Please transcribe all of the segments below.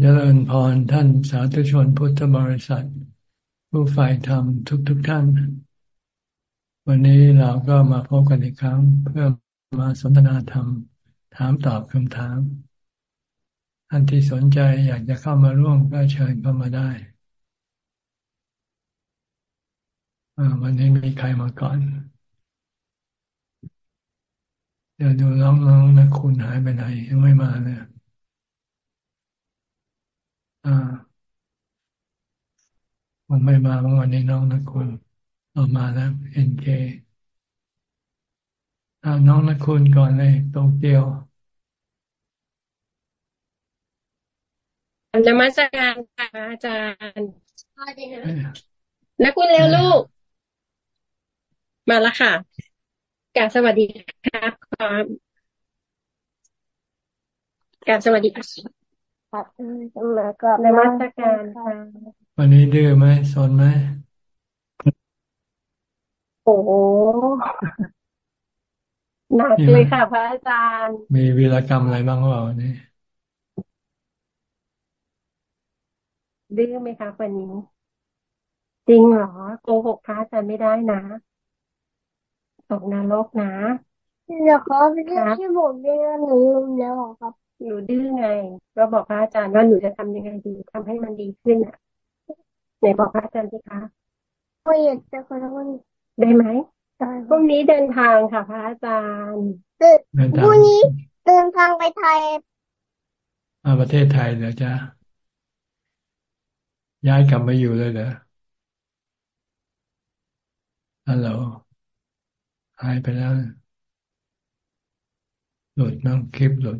เจริญพรท่านสาธุชนพุทธบริษัท ผู้ฝ่ายธรรมทุกๆทท่าน วันนี้เราก็มาพบกันอีกครั้ง เพื่อมาสนทนาธรรม ถามตอบคำถามท่านที่สนใจอยากจะเข้ามาร่วมก็เชิญเข้ามาได้วันนี้มีใครมาก่อน เดี๋ยวดูน้องๆนะคุณหายไปไหนยังไม่มาเลย อ่า มันไม่มาเมื่อวันนี้น้องนะคุณออกมาแล้วเอ็นเคอ่าน้องนะคุณก่อนเลยโตเกียวนมัสการค่ะอาจารย์นักคุณเร็วลูก มาแล้วค่ะกาบสวัสดีครับกาบสวัสดีค่ะ ครับแล้วก็ในมาตรการค่ะวันนี้ดื้อไหมสนไหมโอ้โหหนักเลยค่ะ พระอาจารย์ มีวีรกรรมอะไรบ้างหรือเปล่าวันนี้ดื้อไหมคะวันนี้ จริงเหรอโกหกพระอาจารย์ไม่ได้นะตกนรกนะเดี๋ยวเขาไม่ได้ที่ผมเรียนหนูแล้วครับ หนูดื้อไงก็บอกพระอาจารย์ว่าหนูจะทำยังไงดีทำให้มันดีขึ้นอะไหนบอกพระอาจารย์สิคะก็อยากจะขอโทษได้ไหมพรุ่งนี้เดินทางค่ะพระอาจารย์พรุ่งนี้เดินทางไปไทยอาประเทศไทยเดี๋ยวจะย้ายกลับมาอยู่เลยเหรอฮัลโหลหายไปแล้วหลุดน้องคลิปหลุด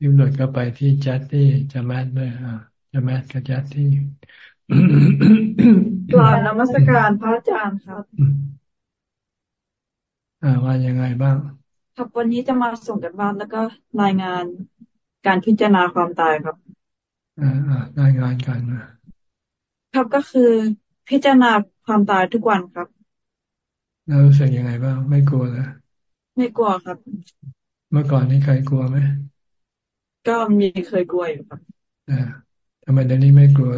ยิมหลุดก็ไปที่จัดที่จะแมทด้วยอ่าจะแมทกับจัดที่กล่าวนมัสการพระอาจารย์ครับ อ่าว่ายังไงบ้างครับวันนี้จะมาส่งกันบ้านแล้วก็รายงานการพิจารณาความตายครับ อ่าอ่ารายงานกันนะครับก็คือพิจารณาความตายทุกวันครับแล้วรู้สึกยังไงบ้าง ไม่กลัวเหรอไม่กลัวครับ เมื่อก่อนนี่เคยกลัวไหมก็มีเคยกลัวอยู่ครับอ่าทำไมเดี๋ยวนี้ไม่กลัว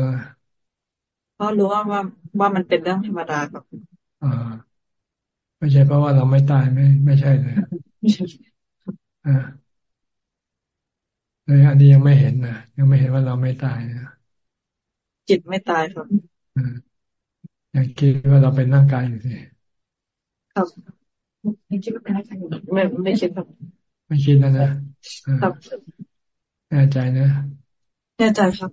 เพราะรู้ว่าว่าว่ามันเป็นเรื่องธรรมดาครับอ่า ไม่ใช่เพราะว่าเราไม่ตายไม่ ไม่ใช่เลยอ่าเลยอันนี้ยังไม่เห็นนะยังไม่เห็นว่าเราไม่ตายนะจิตไม่ตายครับอ่ายังคิดว่าเราเป็นร่างกายอยู่สิครับไม่คิดว่าเป็นร่างกายอยู่ไม่ไม่คิดครับ ไม่คิดนะนะครับแน่ใจนะแน่ใจครับ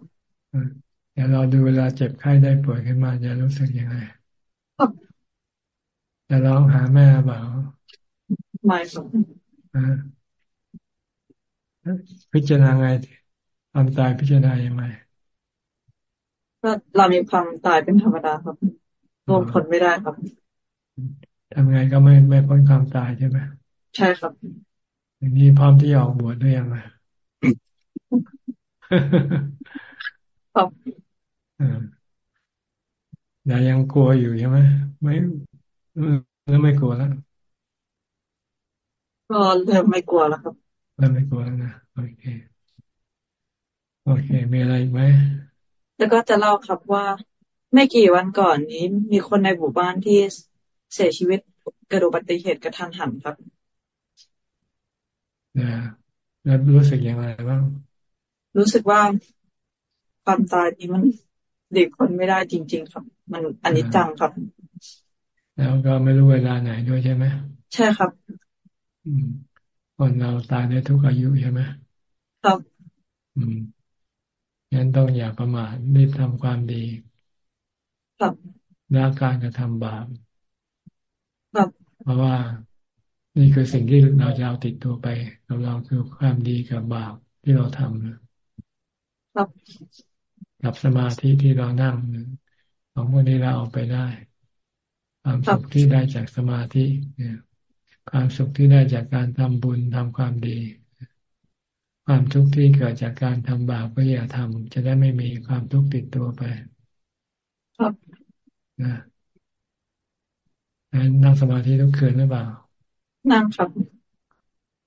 เดี๋ยวเราดูเวลาเจ็บไข้ได้ป่วยขึ้นมาจะรู้สึกยังไงครับจะร้องหาแม่เปล่าไม่ครับพิจารณาไงความตายพิจารณายังไงก็เรามีความตายเป็นธรรมดาครับลงผลไม่ได้ครับทำไงก็ไม่ไม่พ้นความตายใช่ไหมใช่ครับ อย่างนี้พร้อมที่ออกบวชได้ยังไงครับแต่ยังกลัวอยู่ใช่ไหมไม่เริ่มไม่กลัวแล้วก็เริ่มไม่กลัวแล้วครับเริ่มไม่กลัวแล้วนะโอเคโอเค มีอะไรอีกไหมแล้วก็จะเล่าครับว่าไม่กี่วันก่อนนี้ มีคนในหมู่บ้านที่เสียชีวิตกระดูกปฏิเหตุกระทันหันครับ นะแล้วรู้สึกอย่างไรบ้างรู้สึกว่าความตายนี้มันเด็กคนไม่ได้จริง ๆ ครับ มันอันนี้จังครับ แล้วก็ไม่รู้เวลาไหนด้วยใช่ไหมใช่ครับอืมคนเราตายได้ทุกอายุใช่ไหมครับ อืมงั้นต้องอย่าประมาทรีบทำความดี ครับละการกระทำบาป ครับ เพราะว่า นี่คือสิ่งที่เราจะเอาติดตัวไปกับเราคือความดีกับบาปที่เราทำครับกับสมาธิที่เรานั่งของพวกนี้เราเอาไปได้ ความสุขที่ได้จากสมาธิเนี่ยความสุขที่ได้จากการทำบุญทำความดี ความทุกข์ที่เกิดจากการทำบาปก็อย่าทำจะได้ไม่มีความทุกข์ติดตัวไปครับนะนั่งสมาธิทุกคืนหรือเปล่า นั่งครับ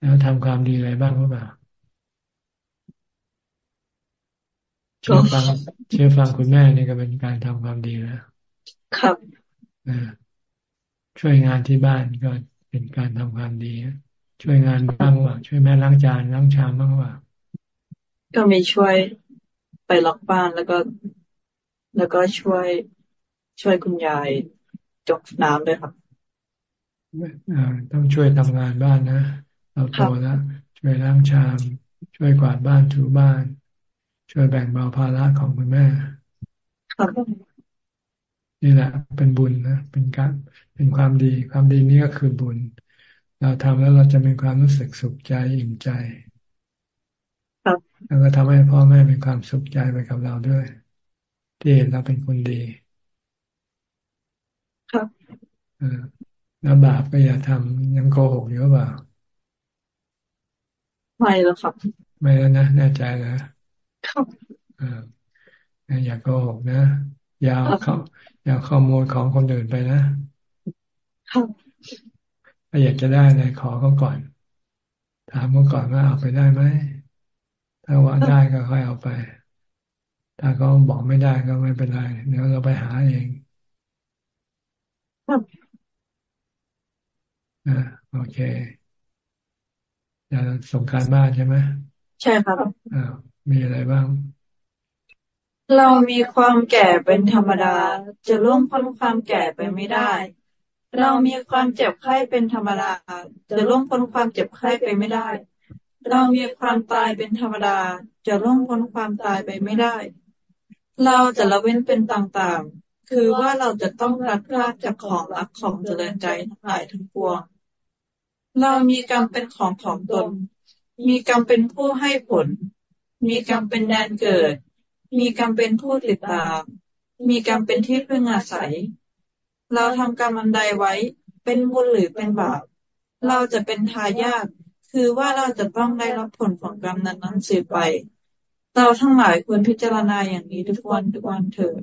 แล้วทำความดีอะไรบ้างหรือเปล่าเชื่อฟังเชื่อฟังคุณแม่นี่ก็เป็นการทำความดีแล้วครับช่วยงานที่บ้านก็เป็นการทำความดี ช่วยงานบ้างว่าช่วยแม่ล้างจานล้างชามบ้างว่าก็มีช่วยไปล็อกบ้านแล้วก็ แล้วก็ช่วยช่วยคุณยายจกน้ำด้วยครับ ต้องช่วยทำงานบ้านนะเราโตแล้วช่วยล้างชาม ช่วยกวาดบ้านถูบ้าน ช่วยแบ่งเบาภาระของคุณแม่ครับนี่แหละ เป็นบุญนะเป็นการเป็นความดี ความดีนี้ก็คือบุญ เราทำแล้วเราจะมีความรู้สึกสุขใจอิ่มใจแล้วก็ทำให้พ่อแม่มีความสุขใจไปกับเราด้วย ที่เห็นเราเป็นคนดีครับเออ แล้วบาปก็อย่าทำยังโกหกอยู่เปล่าไม่แล้วครับไม่แล้วนะแน่ใจนะครับเอออย่าโกหกนะอย่าเข้าอย่าขโมยของคนอื่นไปนะครับถ้าอยากจะได้อะไรขอเขาก่อน ถามเขาก่อนว่าเอาไปได้ไหมถ้าว่าได้ก็ค่อยเอาไป ถ้าเขาบอกไม่ได้ก็ไม่เป็นไรเดี๋ยวเราไปหาเอง อ่าโอเคจะส่งการบ้านใช่ไหมใช่ครับอ่ามีอะไรบ้าง เรามีความแก่เป็นธรรมดา จะล่วงพ้นความแก่ไปไม่ได้ เรามีความเจ็บไข้เป็นธรรมดา จะล่วงพ้นความเจ็บไข้ไปไม่ได้ เรามีความตายเป็นธรรมดา จะล่วงพ้นความตายไปไม่ได้ เราจะละเว้นเป็นต่างๆ คือว่าเราจะต้องรัดพลาดจากของรักของเจริญใจทั้งหลายทั้งปวง เรามีกรรมเป็นของของตน มีกรรมเป็นผู้ให้ผล มีกรรมเป็นแดนเกิด มีกรรมเป็นผู้ติดตาม มีกรรมเป็นที่พึ่งอาศัย เราทำกรรมอันใดไว้ เป็นบุญหรือเป็นบาป เราจะเป็นทายาท คือว่าเราจะต้องได้รับผลของกรรมนั้นนั้นสืบไป เราทั้งหลายควรพิจารณาอย่างนี้ทุกวันทุกวันเถิด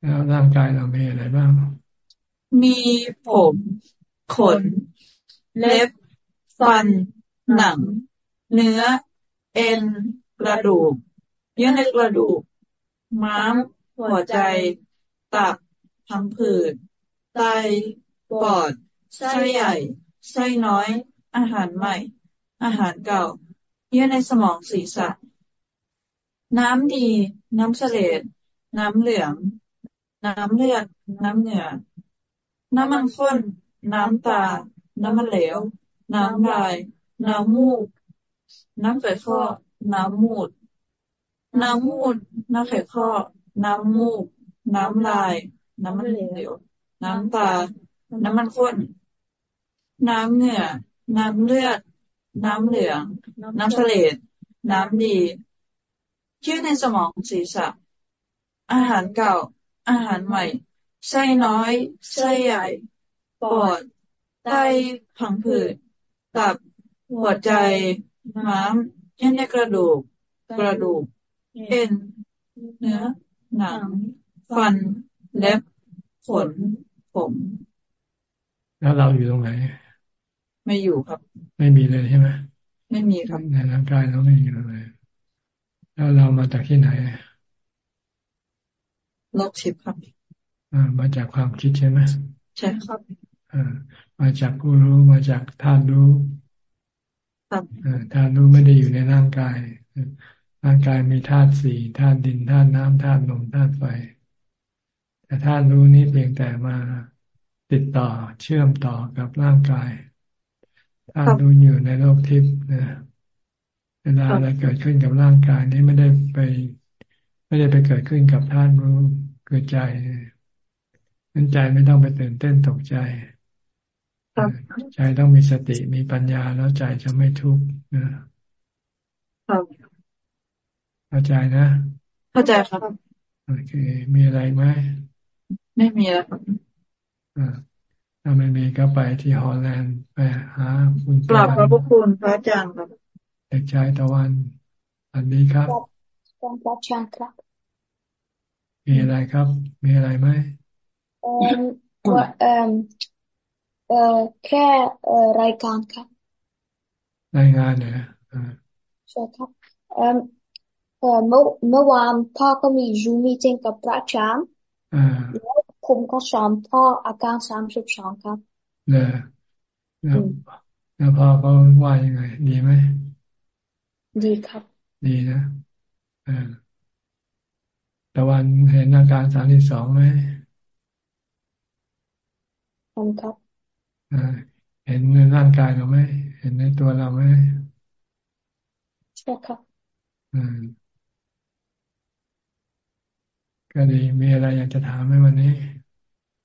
แล้วร่างกายเรามีอะไรบ้าง มีผม ขน เล็บ ฟัน หนัง เนื้อ เอ็น กระดูก เยื่อในกระดูก ม้าม หัวใจ ตับพังผืด ไต ปอด ไส้ใหญ่ ไส้น้อย อาหารใหม่ อาหารเก่า เยื่อในสมองศีรษะ น้ำดี น้ำเสลดน้ำเหลือง น้ำเลือด น้ำเหนือน้ำมันข้น น้ำตา น้ำมันเหลว น้ำลาย น้ำมูก น้ำไขข้อ น้ำมูด น้ำมูด น้ำไขข้อ น้ำมูก น้ำลาย น้ำมันเหลว น้ำตา น้ำมันข้น น้ำเหงื่อ น้ำเลือด น้ำเหลือง น้ำเสลดน้ำดีชื่อในสมองศีรษะ อาหารเก่า อาหารใหม่ ไส้น้อย ไส้ใหญ่ ปอด ไตผังผืด ตับ หัวใจ ม้ามเอ็นในกระดูก กระดูก เอ็น เนื้อ หนัง ฟัน เล็บ ขน ผม แล้วเราอยู่ตรงไหน ไม่อยู่ครับ ไม่มีเลยใช่ไหม ไม่มีครับ ในร่างกายเราไม่มีเลย แล้วเรามาจากที่ไหนโลกชิพครับมาจากความคิดใช่ไหม ใช่ครับ มาจากผู้รู้มาจากธาตุรู้ธาตุรู้ไม่ได้อยู่ในร่างกาย ร่างกายมีธาตุสี่ธาตุดินธาตุน้ำธาตุลมธาตุไฟ แต่ธาตุรู้นี้เพียงแต่มาติดต่อเชื่อมต่อกับร่างกายธาตุรู้อยู่ในโลกทิพย์นะเวลาอะไรเกิดขึ้นกับร่างกายนี้ไม่ได้ไป ไม่ได้ไปเกิดขึ้นกับธาตุรู้เกิดใจนั้นใจไม่ต้องไปตื่นเต้นตกใจ ใจต้องมีสติมีปัญญาแล้วใจจะไม่ทุกข์นะเข้าใจนะ เข้าใจครับโอเค มีอะไรไหมไม่มีแล้วครับถ้าไม่มีก็ไปที่ฮอลแลนด์ไปหาคุณกราบขอบพระคุณพระอาจารย์ครับเด็กชายตะวันอันนี้ครับพระอาจารย์ครับ มีอะไรครับ มีอะไรไหมเอ่อว่าเอ่อ เอ่อแค่เอ่อรายการครับรายงานเนี่ยใช่ครับเอ่อเอ่อเมื่อเมื่อวานพ่อก็มีซูมมีติ้งกับพระอาจารย์แล้วผมก็สอนพ่ออาการสามสิบสองครับเลยแล้วแล้วพ่อก็ว่ายังไง ดีไหมดีครับ ดีนะอ่าตะวันเห็นอาการสามสิบสองไหมผมครับ เห็นในร่างกายเราไหมเห็นในตัวเราไหมใช่ครับอืมก็ดีมีอะไรอยากจะถามไหมวันนี้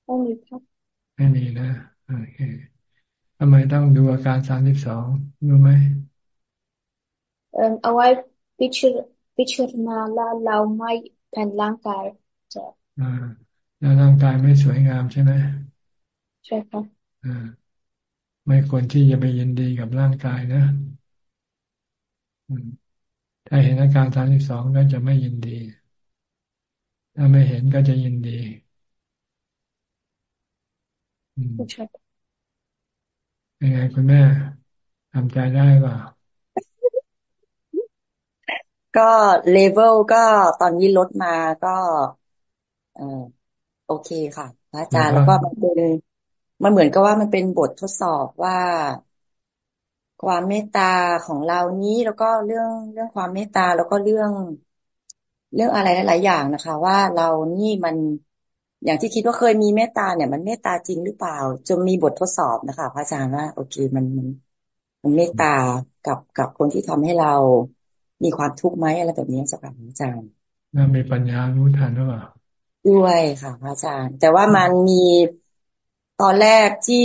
ไม่มีครับไม่มีนะโอเคทำไมต้องดูอาการสามสิบสองรู้ไหมเอ่อเอาไว้พิจารพิจารณาแล้วเราไม่เป็นร่างกายจะอ่าแล้วร่างกายไม่สวยงามใช่ไหมใช่ครับอ่า ไม่ควรที่จะไปยินดีกับร่างกายนะถ้าเห็นอาการสามสิบสองก็จะไม่ยินดี ถ้าไม่เห็นก็จะยินดียังไงคุณแม่ทำใจได้ป่ะก็เลเวลก็ตอนนี้ลดมาก็ เออโอเคค่ะ พระอาจารย์แล้วก็มันเป็น มันเหมือนกับว่ามันเป็นบททดสอบว่าความเมตตาของเรานี้แล้วก็เรื่องเรื่องความเมตตาแล้วก็เรื่องเรื่องอะไรหลาย ๆ อย่างนะคะ ว่าเรานี่มันอย่างที่คิดว่าเคยมีเมตตาเนี่ย มันเมตตาจริงหรือเปล่าจนมีบททดสอบนะคะพระอาจารย์ว่าโอเคมันมันมันเมตตากับกับคนที่ทำให้เรามีความทุกข์ไหมอะไรแบบนี้สักการอาจารย์น่ามีปัญญารู้ทันหรือเปล่าด้วยค่ะพระอาจารย์ แต่ว่ามันมี ตอนแรกที่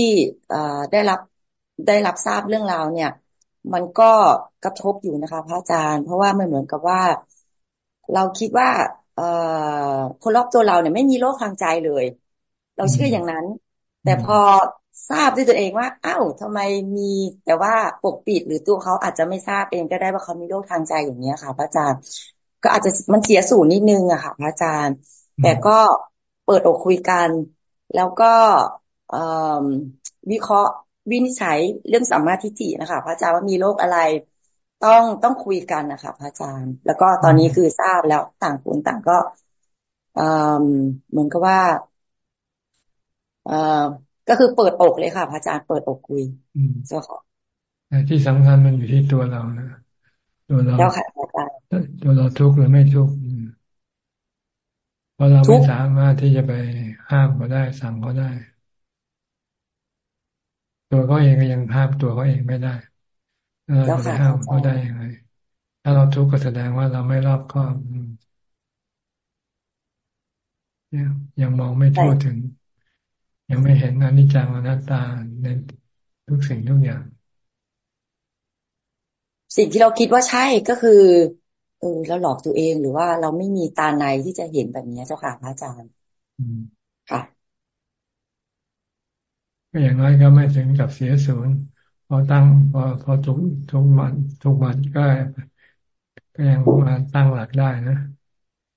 ได้รับได้รับทราบเรื่องราวเนี่ย มันก็กระทบอยู่นะคะ พระอาจารย์ เพราะว่ามันเหมือนกับว่า เราคิดว่าคนรอบตัวเราเนี่ยไม่มีโรคทางใจเลย เราเชื่ออย่างนั้น แต่พอทราบด้วยตัวเองว่าอ้าวทำไมมีแต่ว่าปกปิดหรือตัวเขาอาจจะไม่ทราบเองก็ได้ว่าเขามีโรคทางใจอย่างเนี้ยค่ะพระอาจารย์ ก็อาจจะมันเสียสูญนิดนึงอะค่ะพระอาจารย์ แต่ก็เปิดอกคุยกัน แล้วก็ วิเคราะห์วินิจฉัยเรื่องสัมมาทิฏฐินะคะ พระอาจารย์ว่ามีโรคอะไร ต้องต้องคุยกันนะคะพระอาจารย์ แล้วก็ตอนนี้คือทราบแล้วต่างคนต่างก็เหมือนกับว่าก็คือเปิดอกเลยค่ะพระอาจารย์เปิดอกคุยเจ้าค่ะที่สำคัญมันอยู่ที่ตัวเรานะตัวเราเจ้าค่ะอาจารย์ตัวเราทุกข์หรือไม่ทุกข์เพราะเราไม่สามารถที่จะไปห้ามเขาได้สั่งเขาได้ ตัวเขาเองก็ยังห้ามตัวเขาเองไม่ได้เราจะไปห้ามเขาได้ยังไง ถ้าเราทุกข์ก็แสดงว่าเราไม่รอบคอบยังมองไม่ทั่วถึง ยังไม่เห็นอนิจจังอนัตตาในทุกสิ่งทุกอย่าง สิ่งที่เราคิดว่าใช่ก็คือเออเราหลอกตัวเองหรือว่าเราไม่มีตาในที่จะเห็นแบบนี้เจ้าค่ะพระอาจารย์ค่ะ ก็อย่างน้อยก็ไม่ถึงกับเสียศูนย์พอตั้งพอพอทุกทุกมันทุกมันก็ก็ยังมาตั้งหลักได้นะ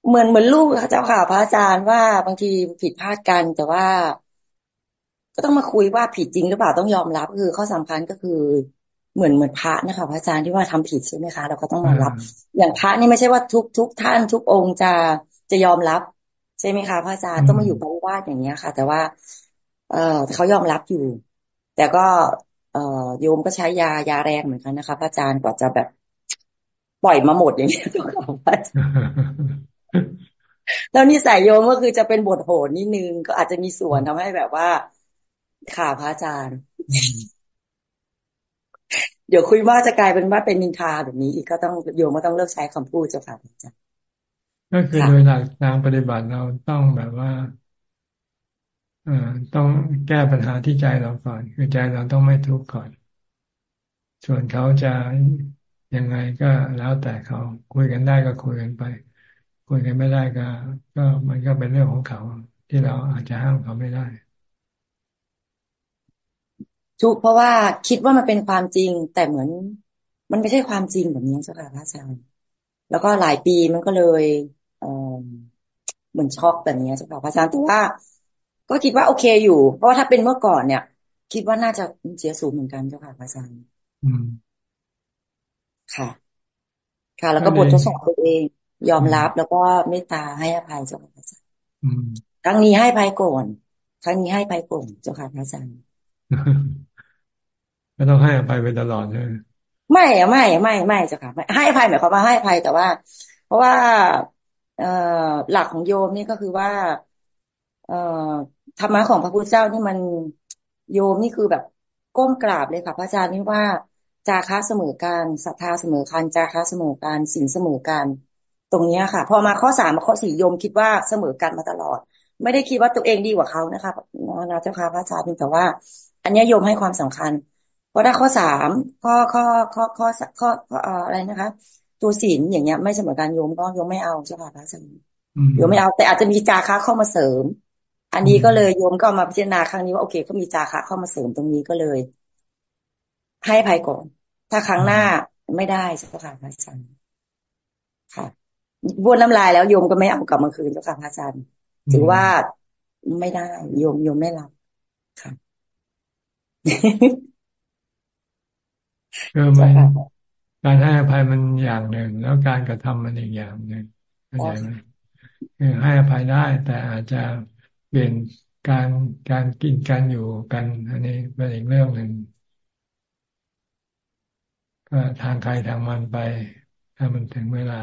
เหมือนเหมือนลูกเจ้าค่ะพระอาจารย์ว่าบางทีผิดพลาดกันแต่ว่า ก็ต้องมาคุยว่าผิดจริงหรือเปล่าต้องยอมรับ คือข้อสำคัญก็คือเหมือนเหมือนพระนะคะพระอาจารย์ที่ว่าทำผิดใช่ไหมคะ เราก็ต้องมารับ อย่างพระนี่ไม่ใช่ว่าทุกทุกท่านทุกองค์จะจะยอมรับ ใช่ไหมคะพระอาจารย์ต้องมาอยู่ปฏิวัติอย่างเนี้ยค่ะ แต่ว่า เออเขายอมรับอยู่ แต่ก็เออโยมก็ใช้ยายาแรงเหมือนกันนะคะพระอาจารย์กว่าจะแบบ ปล่อยมาหมดอย่างนี้ทุกคนแล้วนิสัยโยมก็คือจะเป็นบทโหดนิดนึงก็อาจจะมีส่วนทำให้แบบว่าข่าพระอาจารย์ เดี๋ยวคุยว่าจะกลายเป็นว่าเป็นนินทาแบบนี้ อีกก็ต้องโยมก็ต้องเลิกใช้คำพูดจ้าค่ะอาจารย์ก็คือโดยหลักทางปฏิบัติเราต้องแบบว่า ต้องแก้ปัญหาที่ใจเราก่อน คือใจเราต้องไม่ทุกข์ก่อน ส่วนเขาจะยังไงก็แล้วแต่เขาคุยกันได้ก็คุยกันไป คุยกันไม่ได้ก็ ก็มันก็เป็นเรื่องของเขา ที่เราอาจจะห้ามเขาไม่ได้ทุกเพราะว่าคิดว่ามันเป็นความจริง แต่เหมือน มันไม่ใช่ความจริงแบบนี้เจ้าค่ะพระอาจารย์แล้วก็หลายปีมันก็เลยเเหมือนช็อกแบบนี้เจ้าค่ะพระอาจารย์แต่ว่า ก็คิดว่าโอเคอยู่ เพราะว่าถ้าเป็นเมื่อก่อนเนี่ย คิดว่าน่าจะเสียสูงเหมือนกันเจ้าค่ะพระอาจารย์ค่ะ ค่ะ แล้วก็บททดสอบตัวเอง ยอมรับแล้วก็เมตตาให้อภัยเจ้าค่ะพระอาจารย์ครั้งนี้ให้ภัยก่อนครั้งนี้ให้ภัยก่อนเจ้าค่ะพระอาจารย์ไม่ต้องให้อภัยไปตลอดเลยไม่อะไม่ไม่ไม่เจ้าค่ะให้อภัยหมายความว่าให้อภัยแต่ว่า เพราะว่า เอ่อหลักของโยมนี่ก็คือว่า เอ่อธรรมะของพระพุทธเจ้านี่มันโยมนี่คือแบบก้มกราบเลยค่ะพระอาจารย์นี่ว่าจาคะเสมอการศรัทธาเสมอกันจาคะเสมอการสิ่งเสมอกันตรงนี้ค่ะ พอมาข้อสามมาข้อสี่โยมคิดว่าเสมอกันมาตลอด ไม่ได้คิดว่าตัวเองดีกว่าเขานะคะนะเจ้าค่ะพระอาจารย์เพียงแต่ว่า อันนี้โยมให้ความสำคัญ เพราะถ้าข้อสามข้อข้อข้อข้อข้ออะไรนะคะ ตัวศีลอย่างเงี้ย ไม่เสมอกันโยมก็โยมไม่เอาเจ้าค่ะพระอาจารย์โยมไม่เอาแต่อาจจะมีจาคะเข้ามาเสริม อันนี้ก็เลยโยมก็มาพิจารณาครั้งนี้ว่าโอเคเขามีจาคะเข้ามาเสริมตรงนี้ก็เลย ให้ภัยก่อน ถ้าครั้งหน้าไม่ได้เจ้าค่ะพระอาจารย์ค่ะบ้วนน้ำลายแล้วโยมก็ไม่เอากลับมาคืนเจ้าค่ะพระอาจารย์ถือว่าไม่ได้โยมโยมไม่รับค่ะคือมันการให้อภัยมันอย่างหนึ่ง แล้วการกระทำมันอีกอย่างหนึ่งเข้าใจไหมคือให้อภัยได้ แต่อาจจะ เปลี่ยนการการกินการอยู่กัน อันนี้เป็นอีกเรื่องหนึ่งก็ทางใครทางมันไป ถ้ามันถึงเวลา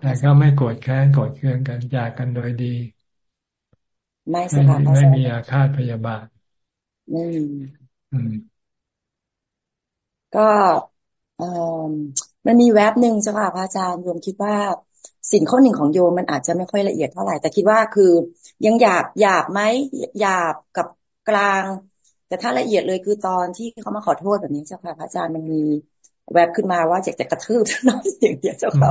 แต่ก็ไม่โกรธแค้นโกรธเคืองกันจากกันโดยดี ไม่ไม่มีอาฆาตพยาบาทไม่มีก็เออมันมีแว็บหนึ่งเจ้าค่ะพระอาจารย์โยมคิดว่า สิ่งข้อหนึ่งของโยมมันอาจจะไม่ค่อยละเอียดเท่าไหร่ แต่คิดว่าคือ ยังหยาบหยาบไหมหยาบกับกลาง แต่ถ้าละเอียดเลยคือตอนที่เขามาขอโทษแบบนี้เจ้าค่ะพระอาจารย์มันมีแวบขึ้นมาว่าอยากจะกระทืบน้อยอย่างเดียวเจ้าค่ะ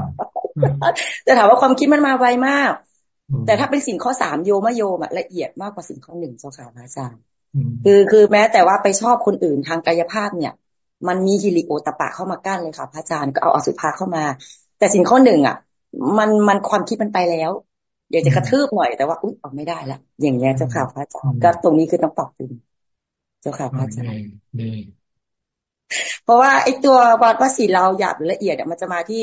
แต่ถามว่าความคิดมันมาไวมาก แต่ถ้าเป็นสิ่งข้อสามโยมโยมอะละเอียดมากกว่าสิ่งข้อหนึ่งเจ้าค่ะพระอาจารย์คือคือแม้แต่ว่าไปชอบคนอื่นทางกายภาพเนี่ย มันมีฮิริโอตปะเข้ามากั้นเลยค่ะพระอาจารย์ก็เอาอสุภะเข้ามา แต่สิ่งข้อหนึ่งอะ มันมันความคิดมันไปแล้ว เดี๋ยวจะกระทืบหน่อยแต่ว่าอุ้ยออกไม่ได้ละอย่างเงี้ยเจ้าค่ะพระอาจารย์ก็ตรงนี้คือต้องปรับปรุงเจ้าค่ะพระอาจารย์เพราะว่าไอ้ตัววัดว่าสีเราหยาบหรือละเอียดมันจะมาที่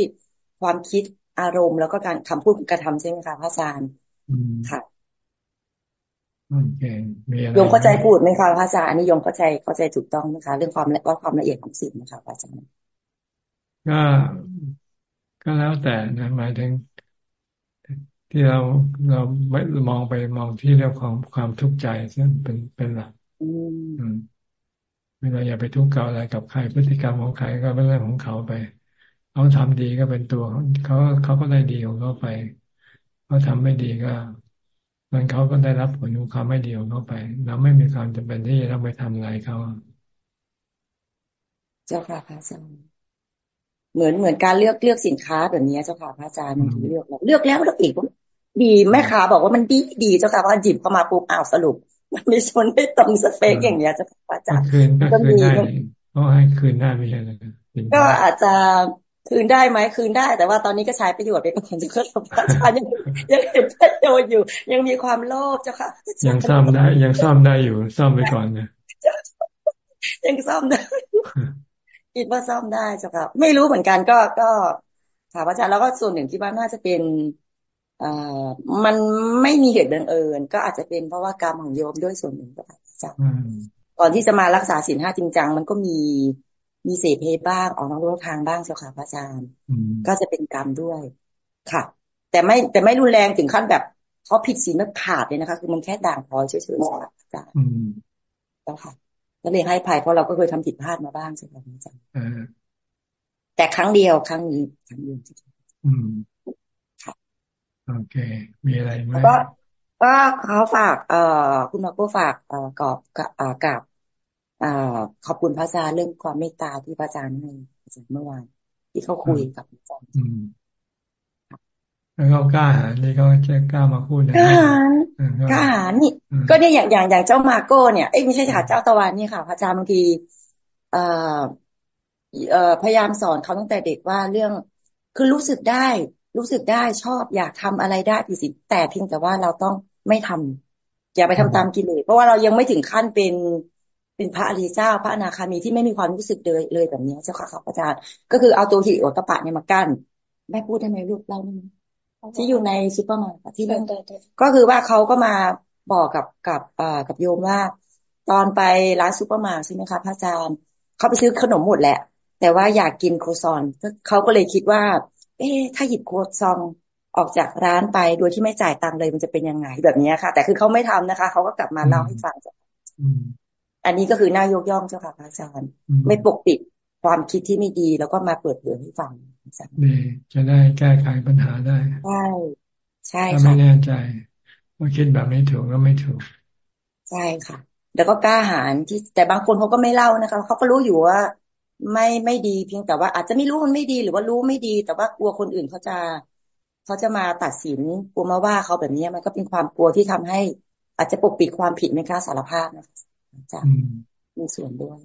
ความคิดอารมณ์ แล้วก็การคำพูดกระทำใช่ไหมคะพระอาจารย์ค่ะโอเคโยมเข้าใจพูดไหมคะพระอาจารย์อันนี้โยมเข้าใจเข้าใจถูกต้องนะคะ เรื่องความละว่าความละเอียดของสิ่งนะคะพระอาจารย์ก็ ก็แล้วแต่นะหมายถึงที่เราเราไม่มองไปมองที่เรื่องของความทุกข์ใจซึ่งเป็นเป็นหลักเวลาอย่าไปทุกข์กับอะไรกับใครพฤติกรรมของใครก็เป็นเรื่องของเขาไปเขาทำดีก็เป็นตัวเขาเขาก็ได้ดีของเขาไปเขาทำไม่ดีก็มันเขาก็ได้รับผลของความไม่ดีของเขาไป เราไม่มีความจำเป็นที่จะต้องไปทำอะไรเขาเจ้าค่ะพระอาจารย์ เหมือนเหมือนการเลือกเลือกสินค้าแบบนี้เจ้าค่ะพระอาจารย์บางทีเลือกเลือกแล้วเลือกอีกดีแม่ค้าบอกว่ามันดีดีเจ้าค่ะพอจิบเข้ามาปุ๊บอ้าวสรุป มันไม่ชนไม่ตรงสเปคอย่างเงี้ยเจ้าค่ะพระอาจารย์คืนก็คืนได้ก็ให้คืนได้ไม่ใช่เลยก็อาจจะคืนได้ไหมคืนได้ แต่ว่าตอนนี้ก็ใช้ประโยชน์ไปก่อนเจ้าค่ะพระอาจารย์ยังยังเห็นประโยชน์อยู่ ยังมีความโลภเจ้าค่ะ ยังซ่อมได้ ยังซ่อมได้อยู่ซ่อมไปก่อนนะยังซ่อมได้ คิดว่าซ่อมได้จ้ะค่ะไม่รู้เหมือนกันก็ก็ถามอาจารย์แล้วก็ส่วนหนึ่งที่ว่าน่าจะเป็นอ่ามันไม่มีเหตุบังเอิญก็อาจจะเป็นเพราะว่ากรรมของโยมด้วยส่วนหนึ่งก็อาจารย์ก่อนที่จะมารักษาศีลห้าจริงจังมันก็มีมีเสพเพบ้างออกนอกรูทางบ้างเจ้าค่ะพระอาจารย์ก็จะเป็นกรรมด้วยค่ะ แต่ไม่แต่ไม่รุนแรงถึงขั้นแบบเขาผิดศีลไม่ขาดเลยนะคะ คือมันแค่ด่างพลอยเฉยๆค่ะอาจารย์แล้วค่ะ ก็เลยให้ภัยเพราะเราก็เคยทำผิดพลาดมาบ้างใช่ไหมอาจารย์แต่ครั้งเดียวครั้งนี้ครั้งเดียวอืมค่ะโอเค มีอะไรไหมก็ก็เขาฝาก เอ่อ คุณมาก็ฝากเอ่อกอบกับกับอ่าขอบคุณพระอาจารย์เรื่องความเมตตาที่พระอาจารย์ให้อาจารย์เมื่อวานที่เขาคุยกับอาจารย์แล้วก็กล้าหาญนี่เขาจะกล้ามาพูดกล้าหาญกล้าหาญนี่ ก็เนี่ยอย่างอย่างอย่างเจ้ามาโก้เนี่ยเอ้ไม่ใช่ค่ะเจ้าตะวันนี่ค่ะพระอาจารย์บางทีเอ่อเอ่อพยายามสอนเขาตั้งแต่เด็กว่าเรื่องคือรู้สึกได้ รู้สึกได้ชอบอยากทำอะไรได้ที่สิแต่เพียงแต่ว่าเราต้องไม่ทอย่าไปทำตามกิเลสเพราะว่าเรายังไม่ถึงขั้นเป็นเป็นพระอริยเจ้า พระอนาคามีที่ไม่มีความรู้สึกเลยเลยแบบนี้เจ้าค่ะครับอาจารย์ ก็คือเอาตัวหิริโอตตัปปะเนี่ยมากั้นแม่พูดได้ไหมลูกเล่าได้ไหมที่อยู่ในซูเปอร์มาร์เก็ตที่เรื่องก็คือว่าเขาก็มา บอกกับกับอ่ากับโยมว่า ตอนไปร้านซูเปอร์มาร์เก็ตใช่ไหมคะพระอาจารย์เขาไปซื้อขนมหมดแหละ แต่ว่าอยากกินโคซอนเขาก็เลยคิดว่า เอ๊ถ้าหยิบโคซองออกจากร้านไปโดยที่ไม่จ่ายตังค์เลยมันจะเป็นยังไงแบบนี้ค่ะ แต่คือเขาไม่ทำนะคะเขาก็กลับมาเล่าให้ฟังอันนี้ก็คือหน้ายกย่องเจ้าค่ะพระอาจารย์ ไม่ปกปิดความคิดที่ไม่ดีแล้วก็มาเปิดเผยให้ฟังดีจะได้แก้ไขปัญหาได้ ใช่ ใช่ค่ะถ้าไม่แน่ใจ ว่าคิดแบบไม่ถูกก็ไม่ถูก ใช่ค่ะ แล้วก็กล้าหาญที่แต่บางคนเขาก็ไม่เล่านะคะเขาก็รู้อยู่ว่าไม่ไม่ดีเพียงแต่ว่า อาจจะไม่รู้มันไม่ดีหรือว่ารู้ไม่ดี แต่ว่ากลัวคนอื่นเขาจะเขาจะมาตัดสินกลัวมาว่าเขาแบบนี้มันก็เป็นความกลัวที่ทำให้ อาจจะปกปิดความผิดในการสารภาพนะคะจะมีส่วนด้วย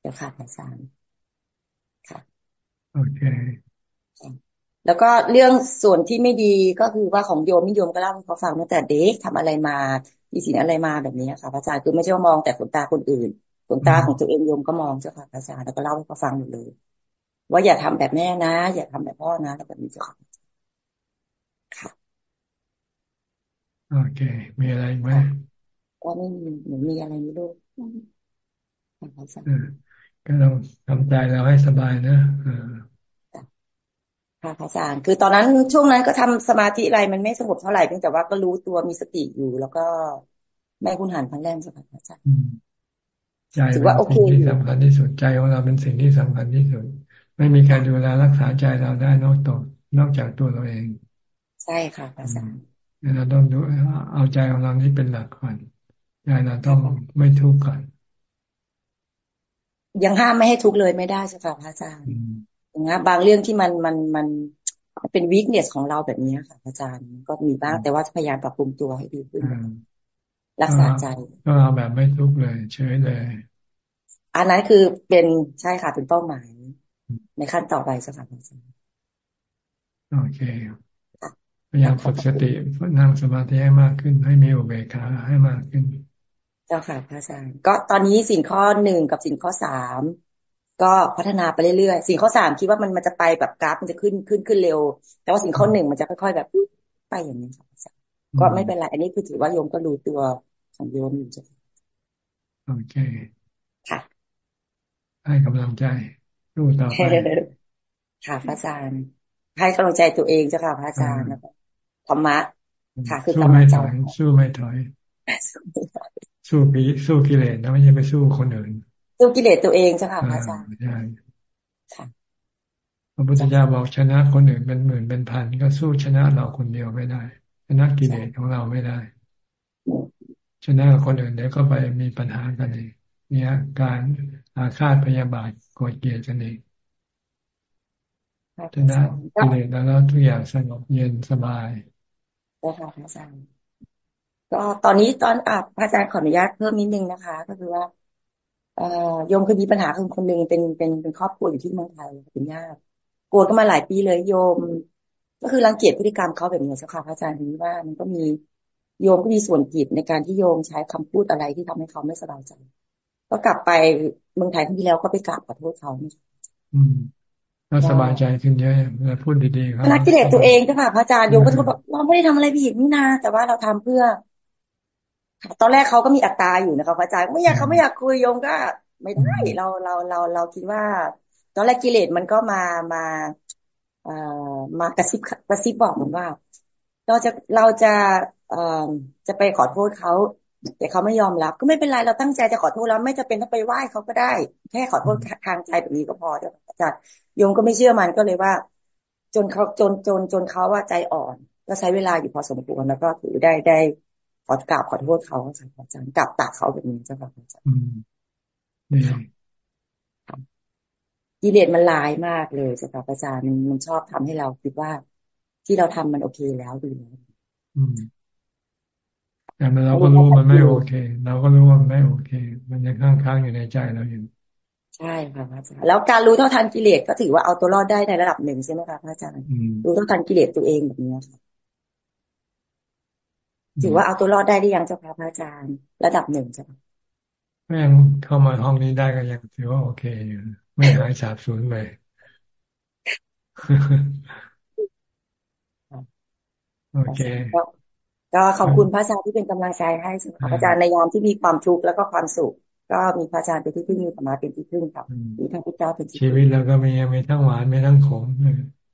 เดี๋ยวค่ะอาจารย์ค่ะโอเค แล้วก็เรื่องส่วนที่ไม่ดีก็คือว่าของโยมนิยมก็เล่าให้เขาฟังตั้งแต่เด็กทำอะไรมามีสิ่งอะไรมาแบบนี้ค่ะพระอาจารย์คือไม่ใช่ว่ามองแต่ขนตาคนอื่นขนตาของตัวเองโยมก็มองเจ้าค่ะพระอาจารย์แล้วก็เล่าให้เขาฟังหมดเลย ว่าอย่าทำแบบแม่นะ อย่าทำแบบพ่อนะแล้วแบบนี้เจ้าค่ะค่ะโอเค มีอะไรไหมก็ไม่มีหนูมีอะไรไม่รู้ก็ต้องทำใจเราให้สบายนะ ค่ะพระอาจารย์คือตอนนั้นช่วงนั้นก็ทำสมาธิอะไรมันไม่สงบเท่าไหร่เพียงแต่ว่าก็รู้ตัวมีสติอยู่ แล้วก็แม่คุณหันพันแรงสักพระอาจารย์ใจถือว่าโอเคที่สำคัญที่สุดใจของเราเป็นสิ่งที่สำคัญที่สุด ไม่มีใครดูแลรักษาใจเราได้นอกตัวนอกจากตัวเราเอง ใช่ค่ะพระอาจารย์เราต้องดูเอาใจของเรานี่เป็นหลักก่อนใจเราต้องไม่ทุกข์ก่อนยังห้ามไม่ให้ทุกข์เลยไม่ได้ใช่ไหมพระอาจารย์ นะบางเรื่องที่มันมันมันเป็นวิกเนสของเราแบบนี้ค่ะ อาจารย์ก็มีบ้างแต่ว่าพยายามปรับปรุงตัวให้ดีขึ้นรักษาใจก็เอาแบบไม่ทุกข์เลยเฉยเลย อันนั้นคือเป็นใช่ค่ะเป็นเป้าหมาย ในขั้นต่อไปสักครั้งโอเคพยายามฝึกสตินั่งสมาธิให้มากขึ้น ให้มีอุเบกขาให้มากขึ้น เจ้าค่ะพระอาจารย์ก็ตอนนี้สิ่งข้อหนึ่งกับสิ่งข้อสาม ก็พัฒนาไปเรื่อยๆสิ่งข้อสามคิดว่ามันมันจะไปแบบกราฟมันจะขึ้นขึ้นขึ้นเร็ว แต่ว่าสิ่งข้อหนึ่งมันจะค่อยๆแบบไปอย่างนี้ค่ะก็ไม่เป็นไรอันนี้คือถือว่าโยมก็รู้ตัวของโยมอยู่จ้ะโอเคค่ะให้กำลังใจดูต่อไปค่ะพระอาจารย์ให้กำลังใจตัวเองจ้ะค่ะพระอาจารย์ธรรมะค่ะ คือกำลังใจสู้ไม่ถอย สู้ปีสู้กิเลสนะไม่ใช่ไปสู้คนอื่น สู้กิเลสตัวเองจ้ะค่ะพระอาจารย์ใช่พระพุทธเจ้าบอกชนะคนอื่นเป็นหมื่นเป็นพันก็สู้ชนะเราคนเดียวไม่ได้ ชนะกิเลสของเราไม่ได้ ชนะคนอื่นเดี๋ยวก็ไปมีปัญหากันเองเนี่ยการอาฆาตพยาบาทโกรธเกลียดกันเองชนะกิเลสแล้วทุกอย่างสงบเย็นสบายได้ค่ะพระอาจารย์ก็ตอนนี้ตอนอ่าพระอาจารย์ขออนุญาตเพิ่มนิดนึงนะคะ ก็คือว่าเอ่อ โยมเคยมีปัญหาคนคนหนึ่งเป็นเป็นเป็นครอบครัวอยู่ที่เมืองไทยเป็นญาติโกรธกันมาหลายปีเลยโยม ก็คือรังเกียจพฤติกรรมเขาแบบนี้สักค่ะพระอาจารย์นี้ว่า มันก็มีโยมก็มีส่วนผิดในการที่โยมใช้คำพูดอะไรที่ทำให้เขาไม่สบายใจ ก็กลับไปเมืองไทยที่แล้วก็ไปกราบขอโทษเขาอืมก็สบายใจขึ้นเยอะเวลาพูดดีๆครับนักกิเลสตัวเองจ้ะค่ะพระอาจารย์โยมก็จะบอกเราไม่ได้ทำอะไรผิดนี่นาแต่ว่าเราทำเพื่อ ตอนแรกเขาก็มีอัตราอยู่นะคะพระอาจารย์ไม่อยากเขาไม่อยากคุยโยมก็ ไม่ได้เราเราเราเราคิดว่า ตอนแรกกิเลสมันก็มามาเอ่อมากระซิบกระซิบบอกเหมือนว่า เราจะเราจะเอ่อจะไปขอโทษเขาแต่เขาไม่ยอมรับ ก็ไม่เป็นไรเราตั้งใจจะขอโทษแล้วไม่จะเป็นต้องไปไหว้เขาก็ได้ แค่ขอโทษทางใจแบบนี้ก็พอเจ้าอาจารย์โยมก็ไม่เชื่อมันก็เลยว่า จนเขาจนจนจนเขาว่าใจอ่อน ก็ใช้เวลาอยู่พอสมควรแล้วก็ถือได้ได้ ขอกราบขอโทษเขาค่ะอาจารย์กราบตักเขาแบบนี้เจ้าค่ะอาจารย์กิเลสมันลายมากเลยเจ้าค่ะอาจารย์มันมันชอบทำให้เราคิดว่า ที่เราทำมันโอเคแล้วดีแล้วแต่เราก็รู้มันไม่โอเค เราก็รู้ว่ามันไม่โอเค มันยังค้างๆอยู่ในใจเราอยู่ใช่ค่ะพระอาจารย์แล้วการรู้เท่าทันกิเลสก็ถือว่าเอาตัวรอดได้ในระดับหนึ่งใช่ไหมคะพระอาจารย์รู้เท่าทันกิเลสตัวเองแบบนี้ค่ะ ถือว่าเอาตัวรอดได้หรือยังเจ้าค่ะพระอาจารย์ ระดับหนึ่งจ้ะแม่งเข้ามาห้องนี้ได้ก็ยังถือว่าโอเคอยู่ไม่หายสาบสูญไปโอเคก็ขอบคุณพระอาจารย์ที่เป็นกำลังใจให้พระอาจารย์ในยามที่มีความทุกข์แล้วก็ความสุข ก็มีพระอาจารย์เป็นที่พึ่งมีธรรมะเป็นที่พึ่งครับมีทั้งพุทธเจ้าเป็นชีวิตเราก็มีมีทั้งหวานมีทั้งขม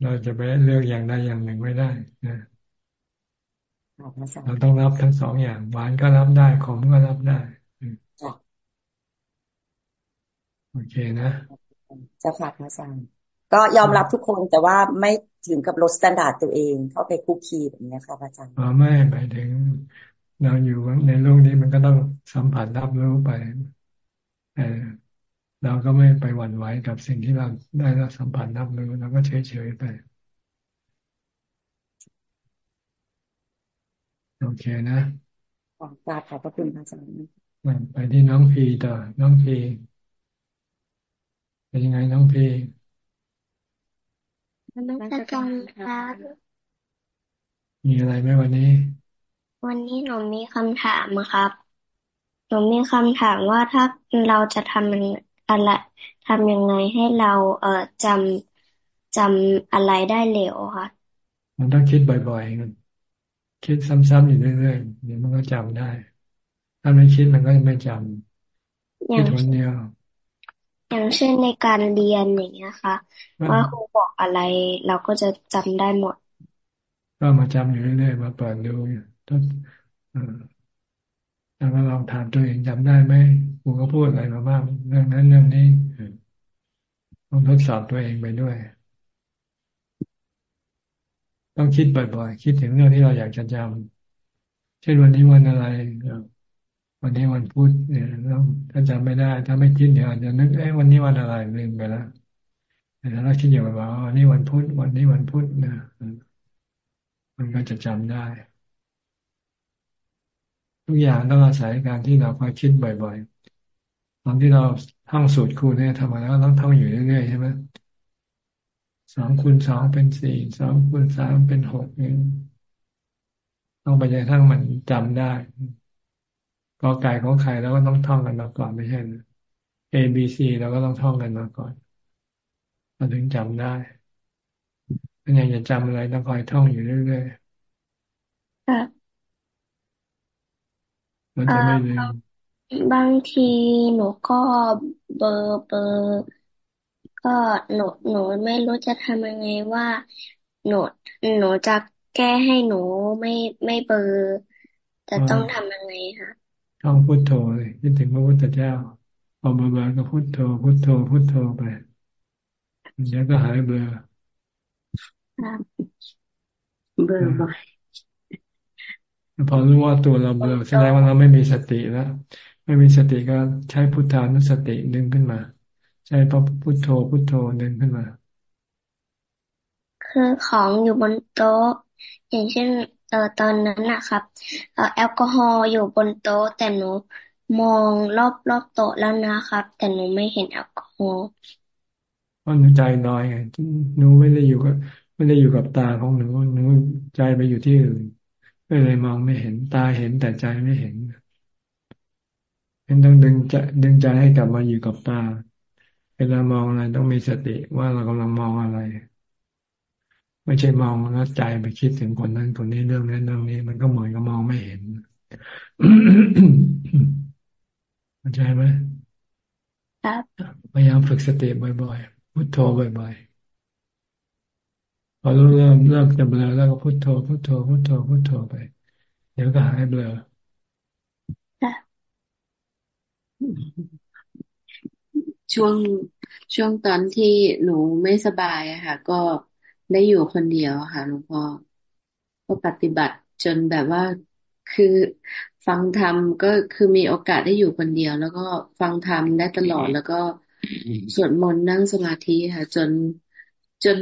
เราจะไปเลือกอย่างใดอย่างหนึ่งไม่ได้นะ เราต้องรับทั้งสองอย่าง หวานก็รับได้ขมก็รับได้โอเคนะจะฝากพระอาจารย์ก็ยอมรับทุกคนแต่ว่าไม่ถึงกับลด standard ตัวเองเข้าไปคลุกคลีแบบนี้ค่ะอาจารย์อ๋อไม่หมายถึง เราอยู่ในโลกนี้มันก็ต้องสัมผัสรับรู้ไปเออเราก็ไม่ไปหวั่นไหวกับสิ่งที่เราได้รับสัมผัสรับรู้เราก็เฉยเฉยไป โอเคนะขอบขอบพระคุณอาจารย์ไปที่น้องพีต่อ น้องพีเป็นยังไงน้องพีนมัสการครับ มีอะไรไหมวันนี้ วันนี้หนูมีคำถามครับ หนูมีคำถามว่าถ้าเราจะทำอะไรทำยังไงให้เราเอ่อจำจำอะไรได้เร็วค่ะ มันต้องคิดบ่อยๆ คิดซ้ำๆอยู่เรื่อยๆเดี๋ยวมันก็จำได้ ถ้าไม่คิดมันก็ไม่จำคิดวันเดียวอย่างเช่นในการเรียนอย่างเงี้ยค่ะว่าครูบอกอะไรเราก็จะจำได้หมด ก็มาจำอยู่เรื่อยๆมาเปิดดูทุกแล้วก็ลองถามตัวเองจำได้ไหมครูก็พูดอะไรมาบ้างเรื่องนั้นเรื่องนี้ต้องทดสอบตัวเองไปด้วย ต้องคิดบ่อยๆ คิดถึงเรื่องที่เราอยากจะจำเช่นวันนี้วันอะไรวันนี้วันพุธเนี่ยแล้วถ้าจำไม่ได้ ถ้าไม่คิดเดี๋ยวอาจจะนึกเอ้วันนี้วันอะไรลืมไปแล้วแต่ถ้าเราคิดอย่างว่าวันนี้วันพุธวันนี้วันพุธนะมันก็จะจำได้ ทุกอย่างต้องอาศัยการที่เราคอยคิดบ่อยๆตอนที่เราท่องสูตรคูณเนี่ยทำมาแล้วต้องท่องอยู่เรื่อยๆใช่ไหม สองคูณสองเป็นสี่สองคูณสามเป็นหกเนี่ยต้องไปจนทั้งมันจำได้กอไก่ของใครแล้วก็ต้องท่องกันมาก่อนไม่ใช่นะ A B C เราก็ต้องท่องกันมาก่อนเราถึงจำได้ถ้าอยากจะจำอะไรต้องคอยท่องอยู่เรื่อยๆค่ะมันจะไม่ลืมบางทีหนูก็เบอร์เบอร์ ก็หนูหนูไม่รู้จะทำยังไงว่า หนูหนูจะแก้ให้หนูไม่ไม่เบอร์จะต้องทำยังไงคะท่องพุทโธเลยคิดถึงพระพุทธเจ้าพอเบื่อก็พุทโธพุทโธพุทโธไปเดี๋ยวก็หายเบื่อเบื่อบ่อยพอรู้ว่าตัวเราเบื่อแสดงว่าเราไม่มีสติแล้ว ไม่มีสติก็ใช้พุทธานุสติดึงขึ้นมาใช้พระพุทโธพุทโธดึงขึ้นมา คือของอยู่บนโต๊ะ อย่างเช่น เออตอนนั้นนะครับเออแอลกอฮอล์อยู่บนโต๊ะ แต่หนูมองรอบรอบโต๊ะแล้วนะครับ แต่หนูไม่เห็นแอลกอฮอล์เพราะหนูใจน้อยไงหนูไม่ได้อยู่กับไม่ได้อยู่กับตาของหนูหนูใจไปอยู่ที่อื่นก็เลยมองไม่เห็นตาเห็นแต่ใจไม่เห็นเห็นต้องดึงใจดึงใจให้กลับมาอยู่กับตาเว ลามองอะไรต้องมีสติว่าเรากำลังมองอะไร ไม่ใช่มองแล้วใจไปคิดถึงคนนั้นคนนี้เรื่องนั้นเรื่องนี้ มันก็เหมือนกับมองไม่เห็นเข้าใจไหมครับพยายามฝึกสติบ่อยๆพุทโธบ่อยๆพอรู้เริ่มเริ่มจะเบลอแล้วก็พุทโธพุทโธพุทโธพุทโธไป เดี๋ยวก็หายเบลอช่วง ช่วงตอนที่หนูไม่สบายอะค่ะ ก็ได้อยู่คนเดียวค่ะหลวงพ่อก็ปฏิบัติจนแบบว่าคือฟังธรรมก็คือมีโอกาสได้อยู่คนเดียว แล้วก็ฟังธรรมได้ตลอดแล้วก็สวดมนต์นั่งสมาธิค่ะ จนจน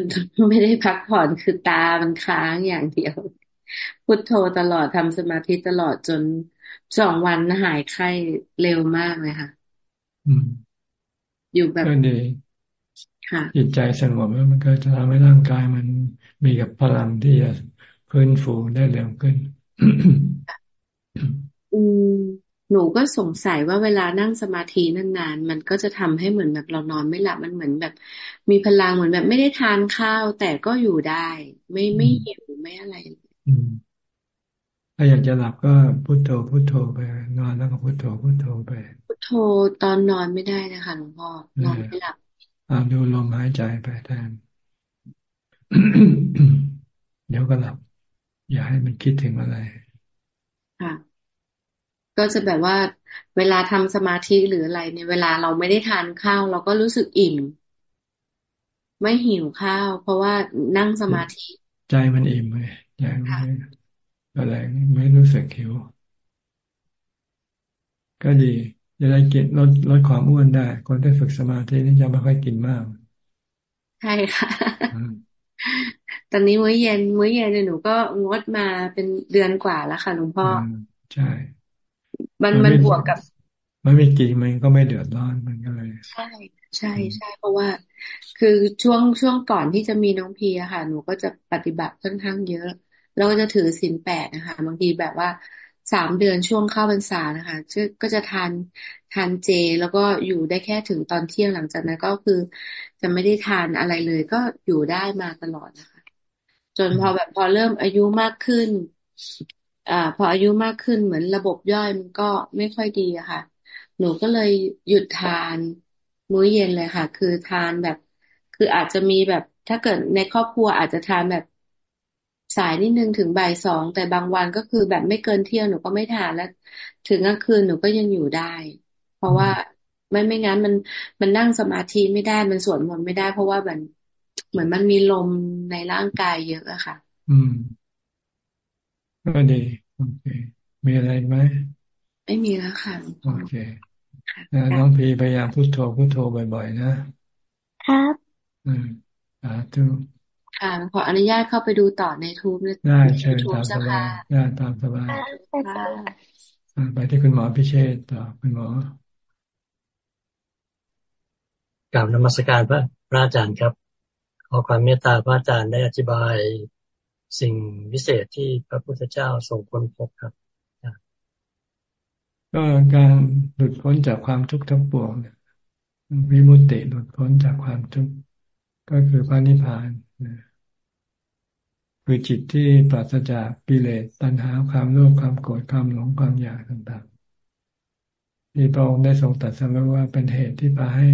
ไม่ได้พักผ่อนคือตามันค้างอย่างเดียว พุทโธตลอดทำสมาธิตลอดจนสองวันหายไข้เร็วมากเลยค่ะ อยู่แบบจิตใจสงบแล้วมันก็จะทำให้ร่างกายมันมีกับพลังที่จะพื้นฟูได้เร็วขึ้น อืมหนูก็สงสัยว่าเวลานั่งสมาธินานๆ มันก็จะทำให้เหมือนแบบเรานอนไม่หลับมันเหมือนแบบ มีพลังเหมือนแบบไม่ได้ทานข้าว แต่ก็อยู่ได้ ไม่ไม่หิวไม่อะไรอืม ถ้าอยากจะหลับก็พุโทโธพุโทโธไป นอนแล้วก็พุโทโธพุโทโธไป พุทโธตอนนอนไม่ได้นะคะหลวงพ่อนอนไม่หลับอาดูลมหายใจไปแทนเดี๋ยวก็หลับ อย่าให้มันคิดถึงอะไรค่ะก็จะแบบว่าเวลาทำสมาธิหรืออะไรในเวลาเราไม่ได้ทานข้าว เราก็รู้สึกอิ่ม ไม่หิวข้าว เพราะว่านั่งสมาธิ ใจมันอิ่มเลยใจไม่ อะไรไม่รู้สึกหิว ก็ดี จะได้กินลดลดความอ้วนได้ คนที่ฝึกสมาธินี่จะไม่ค่อยกินมาก ใช่ค่ะ ตอนนี้มื้อเย็น มื้อเย็นหนูก็งดมาเป็นเดือนกว่าแล้วค่ะหลวงพ่อ ใช่ มันมันบวกกับ มันไม่กินมันก็ไม่เดือดร้อนมันก็เลย ใช่ใช่ใช่เพราะว่า คือช่วงช่วงก่อนที่จะมีน้องพีอะค่ะ หนูก็จะปฏิบัติค่อนข้างเยอะ แล้วก็จะถือศีลแปดนะคะบางทีแบบว่าสามเดือนช่วงเข้าพรรษานะคะก็จะทานทานเจ แล้วก็อยู่ได้แค่ถึงตอนเที่ยงหลังจากนั้นก็คือ จะไม่ได้ทานอะไรเลย ก็อยู่ได้มาตลอดนะคะ จนพอแบบพอเริ่มอายุมากขึ้นอ่าพออายุมากขึ้นเหมือนระบบย่อยมันก็ไม่ค่อยดีอะค่ะ หนูก็เลยหยุดทานมื้อเย็นเลยค่ะ คือทานแบบ คืออาจจะมีแบบถ้าเกิดในครอบครัวอาจจะทานแบบ สายนิดนึงถึงบ่ายสองแต่บางวันก็คือแบบไม่เกินเที่ยงหนูก็ไม่ทานแล้ว ถึงกลางคืนหนูก็ยังอยู่ได้ เพราะว่าไม่ไม่งั้นมันมันนั่งสมาธิไม่ได้มันสวดมนต์ไม่ได้ เพราะว่ามันเหมือนมันมีลมในร่างกายเยอะอะค่ะ อืมก็ดีโอเคมีอะไรไหมไม่มีแล้วค่ะโอเคน้องพีพยายามพูดโทพูดโทบ่อยๆนะครับ อืมสาธุ ค่ะขออนุญาตเข้าไปดูต่อในทูบได้เชิญตามสบายได้ตามสบายไปที่คุณหมอพิเชษต่อคุณหมอกราบนมัสการพระพระอาจารย์ครับ ขอความเมตตาพระอาจารย์ได้อธิบายสิ่งวิเศษที่พระพุทธเจ้าทรงค้นพบครับ ก็การหลุดพ้นจากความทุกข์ทั้งปวงวิมุตติหลุดพ้นจากความทุกข์ก็คือพระนิพพาน คือจิตที่ปราศจากกิเลสตัณหาความโลภความโกรธความหลงความอยากต่างๆที่พระองค์ได้ทรงตรัสรู้ว่าเป็นเหตุที่พาให้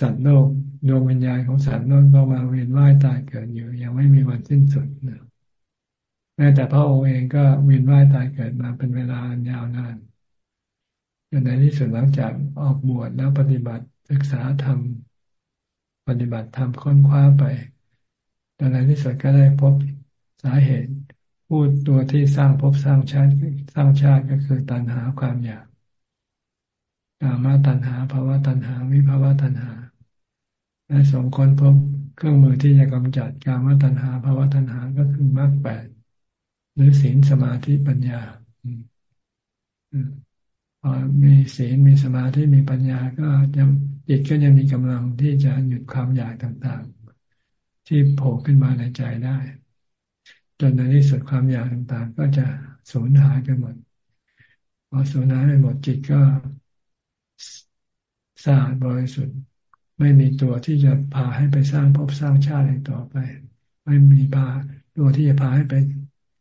สัตว์โลกดวงวิญญาณของสัตว์โลกต้องมาเวียนว่ายตายเกิดอยู่ ยังไม่มีวันสิ้นสุดนะแม้แต่พระองค์เองก็เวียนว่ายตายเกิดมาเป็นเวลายาวนานจนในที่สุดหลังจากออกบวชแล้วปฏิบัติศึกษาธรรม ปฏิบัติธรรมค้นคว้าไป จนในที่สุดก็ได้พบสาเหตุพูดตัวที่สร้างภพสร้างชาติสร้างชาติก็คือตัณหาความอยากกามาตัณหาภาวะตัณหา วิภาวะตัณหาและสองคนพบเครื่องมือที่จะกำจัดกามาตัณหาภาวะตัณหาก็คือมรรคแปดหรือศีลสมาธิปัญญาพอมีศีลมีสมาธิมีปัญญาก็จะจิตก็จะมีกำลังที่จะหยุดความอยากต่างๆ ที่โผล่ขึ้นมาในใจได้ จนในที่สุดความอยากต่างๆ ก็จะสูญหายไปหมดพอสูญหายไปหมดจิตก็สะอาดบริสุทธิ์ ไม่มีตัวที่จะพาให้ไปสร้างภพสร้างชาติอีกต่อไป ไม่มีพาตัวที่จะพาให้ไป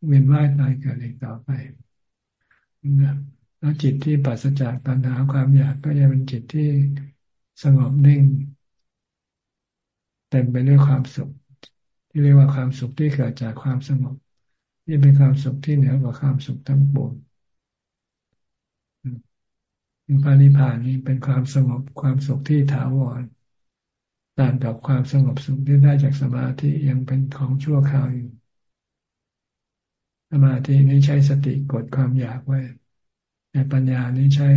เวียนว่ายตายเกิดอีกต่อไปนะแล้วจิตที่ปราศจากตัณหาความอยากก็จะเป็นจิตที่สงบนิ่ง เต็มไปด้วยความสุข ที่เรียกว่าความสุขที่เกิดจากความสงบนี่เป็นความสุขที่เหนือกว่าความสุขทั้งปวงพระนิพพานนี้เป็นความสงบความสุขที่ถาวรต่างกับความสงบสุขที่ได้จากสมาธิยังเป็นของชั่วคราวอยู่ สมาธินี้ใช้สติกดความอยากไว้แต่ปัญญานี้ใช้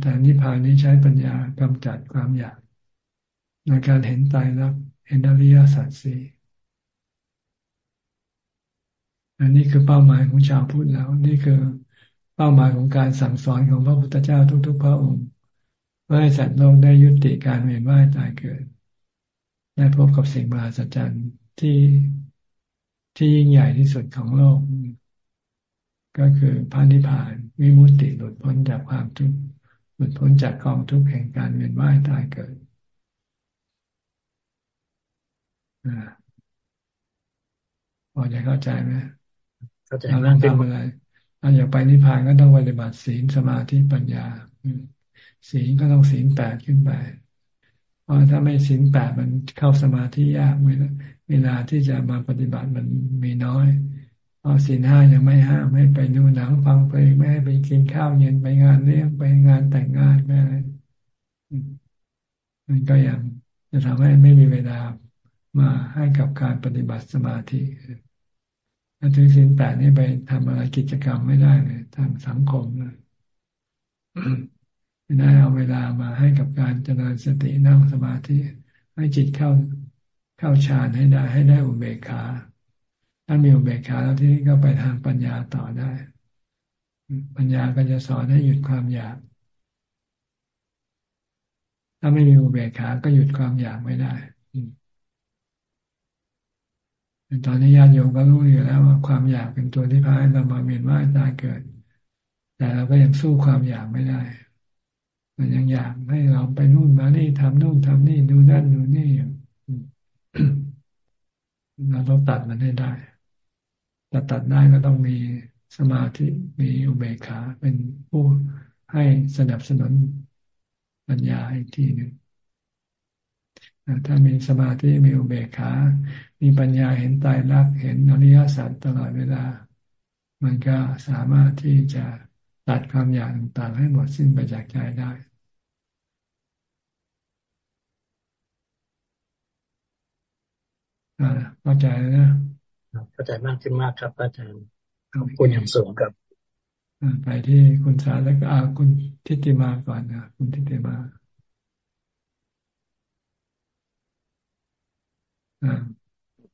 แต่นิพพานนี้ใช้ปัญญากำจัดความอยาก ในการเห็นตายรักเห็นอริยสัจสี่อันนี้คือเป้าหมายของชาวพุทธแล้ว นี่คือเป้าหมายของการสั่งสอนของพระพุทธเจ้าทุก ๆ พระองค์เพื่อให้สัตว์โลกได้ยุติการเวียนว่ายตายเกิด ได้พบกับสิ่งมหัศจรรย์ที่ที่ยิ่งใหญ่ที่สุดของโลก ก็คือพระนิพพานวิมุตติหลุดพ้นจากความทุกข์หลุดพ้นจากกองทุกข์แห่งการเวียนว่ายตายเกิด พอจะเข้าใจไหมเราต้องทำอะไรเราอยากไปนิพพานก็ต้องปฏิบัติศีลสมาธิปัญญาศีลก็ต้องศีลแปดขึ้นไป เพราะถ้าไม่ศีลแปดมันเข้าสมาธิยากเวลาที่จะมาปฏิบัติมันมีน้อยพอศีลห้ายังไม่ห้ามไม่ไปดูหนังฟังเพลงไม่ให้ไปกินข้าวเย็นไปงานเลี้ยงไปงานแต่งงานไปอะไรมันก็ยังจะทำให้ไม่มีเวลา มาให้กับการปฏิบัติสมาธิถ้าถือศีลแปดนี่ไปทำอะไรกิจกรรมไม่ได้เลยทางสังคมเลยไม่ได้เอาเวลามาให้กับการเจริญสตินั่งสมาธิ ให้จิตเข้าเข้าฌานให้ได้ ให้ได้อุเบกขาถ้ามีอุเบกขาแล้วที่นี้ก็ไปทางปัญญาต่อได้ ปัญญาก็จะสอนให้หยุดความอยากถ้าไม่มีอุเบกขาก็หยุดความอยากไม่ได้ ตอนนี้ญาติโยมก็รู้อยู่แล้วว่าความอยากเป็นตัวที่พาให้เรามาเมียนว่ายตายเกิด แต่เราก็ยังสู้ความอยากไม่ได้ มันยังอยากให้เราไปนู่นมานี่ทำนู่นทำนี่ดูนั่นดูนี่อยู่เราต้องตัดมันให้ได้จะตัดได้ก็ต้องมีสมาธิมีอุเบกขา เป็นผู้ให้สนับสนุนปัญญาอีกทีหนึ่งถ้ามีสมาธิมีอุเบกขา มีปัญญาเห็นตายรักเห็นอริยสัจตลอดเวลา มันก็สามารถที่จะตัดความอยากต่างๆ ให้หมดสิ้นไปจากใจได้เข้าใจนะเข้าใจมากขึ้นมากครับอาจารย์ขอบคุณอย่างสูงครับไปที่คุณสาแล้วก็อาคุณทิติมาก่อนนะคุณทิติมา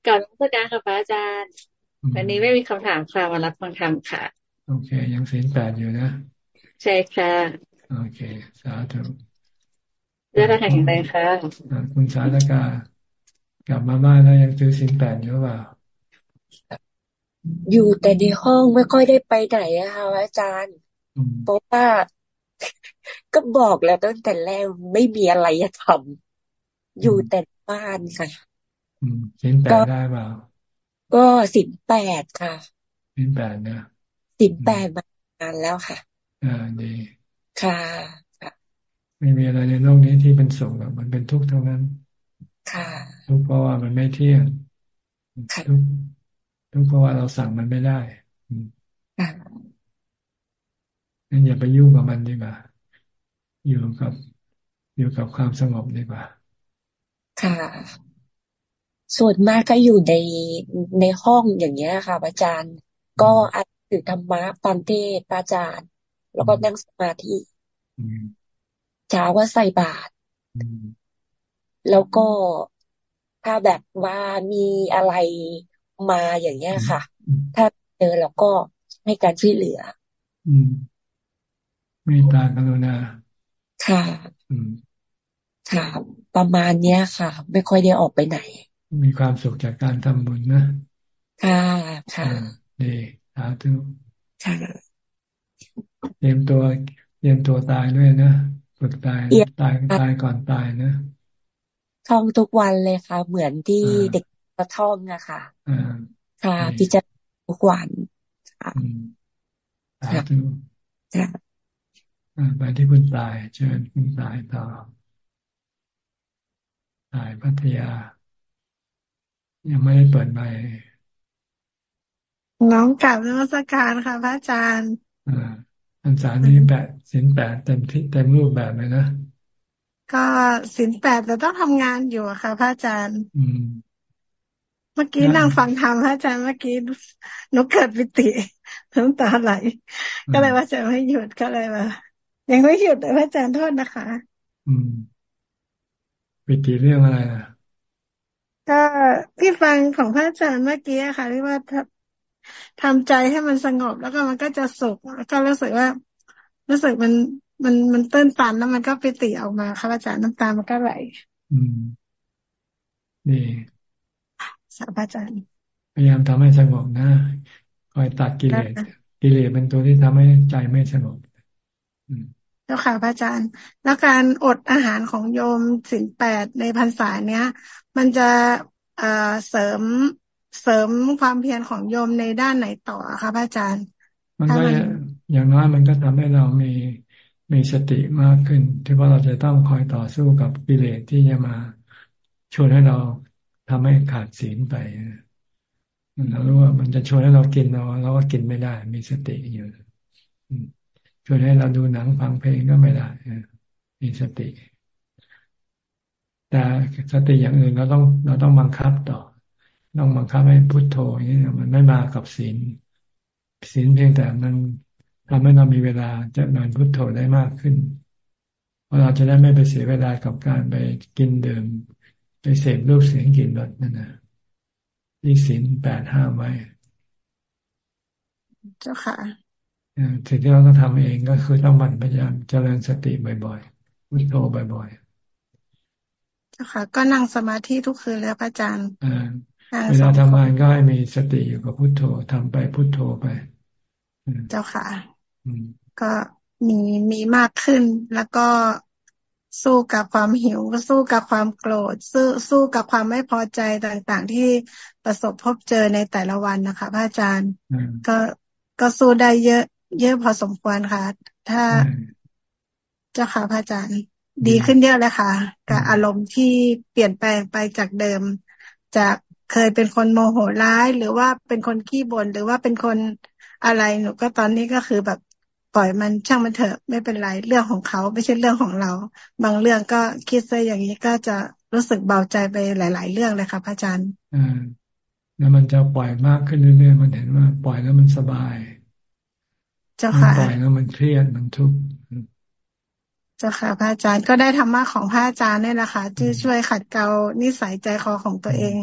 ก่อนรัชการค่ะพระอาจารย์ วันนี้ไม่มีคำถามค่ะมารับฟังธรรมค่ะ โอเค ยังศีลแปดอยู่นะ ใช่ค่ะ โอเค สาธุเรื่องแข็งแรงค่ะคุณสาธกากลับมาบ้านแล้วยังซื้อศีลแปดอยู่เปล่า อยู่แต่ในห้องไม่ค่อยได้ไปไหนอะค่ะอาจารย์ เพราะว่าก็บอกแล้วตั้งแต่แรกไม่มีอะไรจะทำอยู่แต่บ้านค่ะ สินแปดได้เปล่าก็สินแปดค่ะสินแปดนะสินแปดมานานแล้วค่ะ อ่าดีค่ะไม่มีอะไรในโลกนี้ที่เป็นสุขหรอกมันเป็นทุกข์เท่านั้น ค่ะทุกข์เพราะว่ามันไม่เที่ยงทุกข์ทุกข์เพราะว่าเราสั่งมันไม่ได้งั้นอย่าไปยุ่งกับมันดีกว่าอยู่กับอยู่กับความสงบดีกว่า ค่ะ ส่วนมากก็อยู่ในในห้องอย่างเงี้ยค่ะอาจารย์ ก็อ่านถือธรรมะฟังเทศอาจารย์ แล้วก็นั่งสมาธิเช้าว่าใส่บาตรแล้วก็ถ้าแบบว่ามีอะไรมาอย่างเงี้ยค่ะ ถ้าเจอแล้วก็ให้การช่วยเหลืออืมเมตตากรุณาค่ะค่ะ ประมาณเนี้ยค่ะ ไม่ค่อยได้ออกไปไหน มีความสุขจากการทำบุญนะ ค่ะค่ะดีสาธุค่ะเตรียมตัวเตรียมตัวตายด้วยนะฝึกตายตายตายก่อนตายนะท่องทุกวันเลยค่ะ เหมือนที่เด็กกระท่องอะค่ะค่ะพิจารณาทุกวันค่ะสาธุไปที่คุณตายเชิญคุณตายต่อตายพัทยา ยังไม่ได้เปิดใบน้องกลับนมัสการค่ะ พระอาจารย์อ่าอันสารนี้แปดสินแปดเต็มที่เต็มรูปแบบเลยนะก็สินแปดแต่ต้องทำงานอยู่ค่ะ พระอาจารย์ อืม เมื่อกี้นั่งฟังธรรมพระอาจารย์เมื่อกี้หนูเกิดปิติน้ำตาไหล ก็เลยว่าจะไม่หยุดก็เลยว่ายังไม่หยุดพระอาจารย์โทษนะคะ อืมปิติเรื่องอะไรอะ ก็ที่ฟังของพระอาจารย์เมื่อกี้ค่ะที่ว่าทำใจให้มันสงบแล้วก็มันก็จะสุขแล้วก็รู้สึกว่า รู้สึกมันมันมันตื้นตันแล้วมันก็ไปติออกมาค่ะอาจารย์น้ำตามันก็ไหลอืมดีสาพอาจารย์พยายามทำให้สงบนะคอยตัดกิเลสกิเลสเป็นตัวที่ทำให้ใจไม่สงบ เจ้าค่ะพระอาจารย์ แล้วการอดอาหารของโยมสินแปดในพรรษาเนี้ย มันจะเอ่อเสริมเสริมความเพียรของโยมในด้านไหนต่อคะพระอาจารย์ มันก็อย่างน้อยมันก็ทำให้เรามีมีสติมากขึ้น ที่ว่าเราจะต้องคอยต่อสู้กับกิเลสที่จะมาชวนให้เราทำให้ขาดศีลไปเรารู้ว่ามันจะชวนให้เรากินเราเราก็กินไม่ได้ มีสติอยู่ ชวนให้เราดูหนังฟังเพลงก็ไม่ได้มีสติ แต่สติอย่างอื่นเราต้องเราต้องบังคับต่อ ต้องบังคับให้พุทโธอย่างนี้มันไม่มากับศีลศีลเพียงแต่มันทำให้เรามีเวลาจะนอนพุทโธได้มากขึ้นเพราะเราจะได้ไม่ไปเสียเวลากับการไปกินดื่มไปเสพรูปเสียงกลิ่นรสนั่นนะที่ศีลแปดห้าไว้ เจ้าค่ะ สิ่งที่เราต้องทำเองก็คือต้องมันพยายามเจริญสติบ่อยๆพุทโธบ่อยๆเจ้าค่ะ ก็นั่งสมาธิทุกคืนแล้วพระอาจารย์เวลาทำงานก็ให้มีสติอยู่กับพุทโธทำไปพุทโธไป เจ้าค่ะก็มีมีมากขึ้นแล้วก็สู้กับความหิวก็สู้กับความโกรธ สู้สู้กับความไม่พอใจต่างๆ ที่ประสบพบเจอในแต่ละวันนะคะ พระอาจารย์ ก็ก็สู้ได้เยอะ เยอะพอสมควรค่ะ ถ้าเจ้าค่ะพระอาจารย์ ดีขึ้นเยอะเลยค่ะ กับอารมณ์ที่เปลี่ยนแปลงไปจากเดิม จากเคยเป็นคนโมโหร้าย หรือว่าเป็นคนขี้บ่นหรือว่าเป็นคนอะไรหนูก็ตอนนี้ก็คือแบบปล่อยมันช่างมันเถอะไม่เป็นไรเรื่องของเขาไม่ใช่เรื่องของเรา บางเรื่องก็คิดซะอย่างนี้ก็จะรู้สึกเบาใจไปหลาย ๆ เรื่องเลยค่ะพระอาจารย์อ่าแล้วมันจะปล่อยมากขึ้นเรื่อยๆมันเห็นว่า ปล่อยแล้วมันสบาย เจ้าค่ะปล่อยแล้วมันเครียดมันทุกข์เจ้าค่ะพระอาจารย์ก็ได้ธรรมะของพระอาจารย์นี่แหละค่ะที่ช่วยขัดเกลานิสัยใจคอของตัวเอง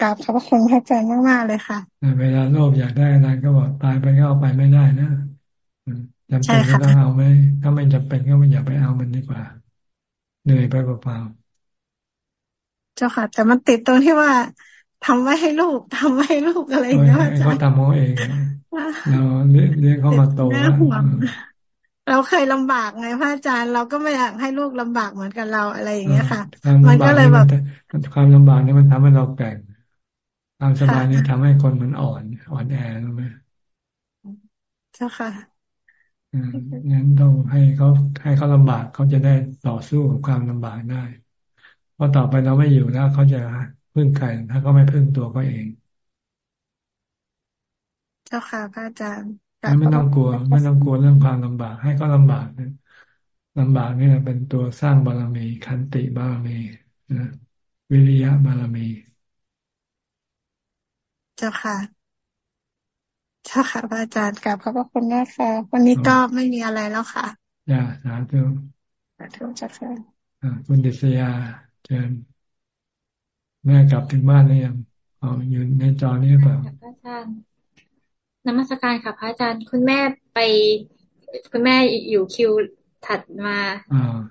กราบขอบคุณพระอาจารย์มากๆเลยค่ะเวลาโลภอยากได้อะไรก็บอกตายไปก็เอาไปไม่ได้นะจำเป็นก็ต้องเอาไหมถ้าไม่จำเป็นก็ไม่อย่าไปเอามันดีกว่า เหนื่อยไปเปล่าๆเจ้าค่ะ แต่มันติดตรงที่ว่า ทำไว้ให้ลูกทำไว้ให้ลูกอะไรอย่างเงี้ยเขาทำเขาเองเราเลี้ยงเขามาโตเราเคยลำบากไงพระอาจารย์เราก็ไม่อยากให้ลูกลำบากเหมือนกันเราอะไรอย่างเงี้ยค่ะ มันก็เลยแบบความลำบากนี่มันทำให้เราแก่งความสบายนี่ทำให้คนมันอ่อนอ่อนแอรู้ไหมเจ้าค่ะงั้นต้องให้เขาให้เขาลำบากเขาจะได้ต่อสู้กับความลำบากได้เพราะต่อไปเราไม่อยู่แล้วเขาจะ พึ่งใครถ้าเขาไม่พึ่งตัวก็เอง เจ้าค่ะพระอาจารย์ไม่ต้องกลัว ไม่ต้องกลัวเรื่องความลำบาก ให้เขาลำบากนะลำบากนี่เป็นตัวสร้างบารมีขันติบารมีนะวิริยะบารมี เจ้าค่ะเจ้าค่ะพระอาจารย์กลับขอบพระคุณมากค่ะวันนี้ก็ไม่มีอะไรแล้วค่ะอย่าสาธุสาธุจ้าค่ะคุณดิษยาเชิญ แม่กลับถึงบ้านหรือยังเอาอยู่ในจอนี้เปล่าพระอาจารย์นมัสการค่ะพระอาจารย์ คุณแม่ไป คุณแม่อยู่คิวถัดมา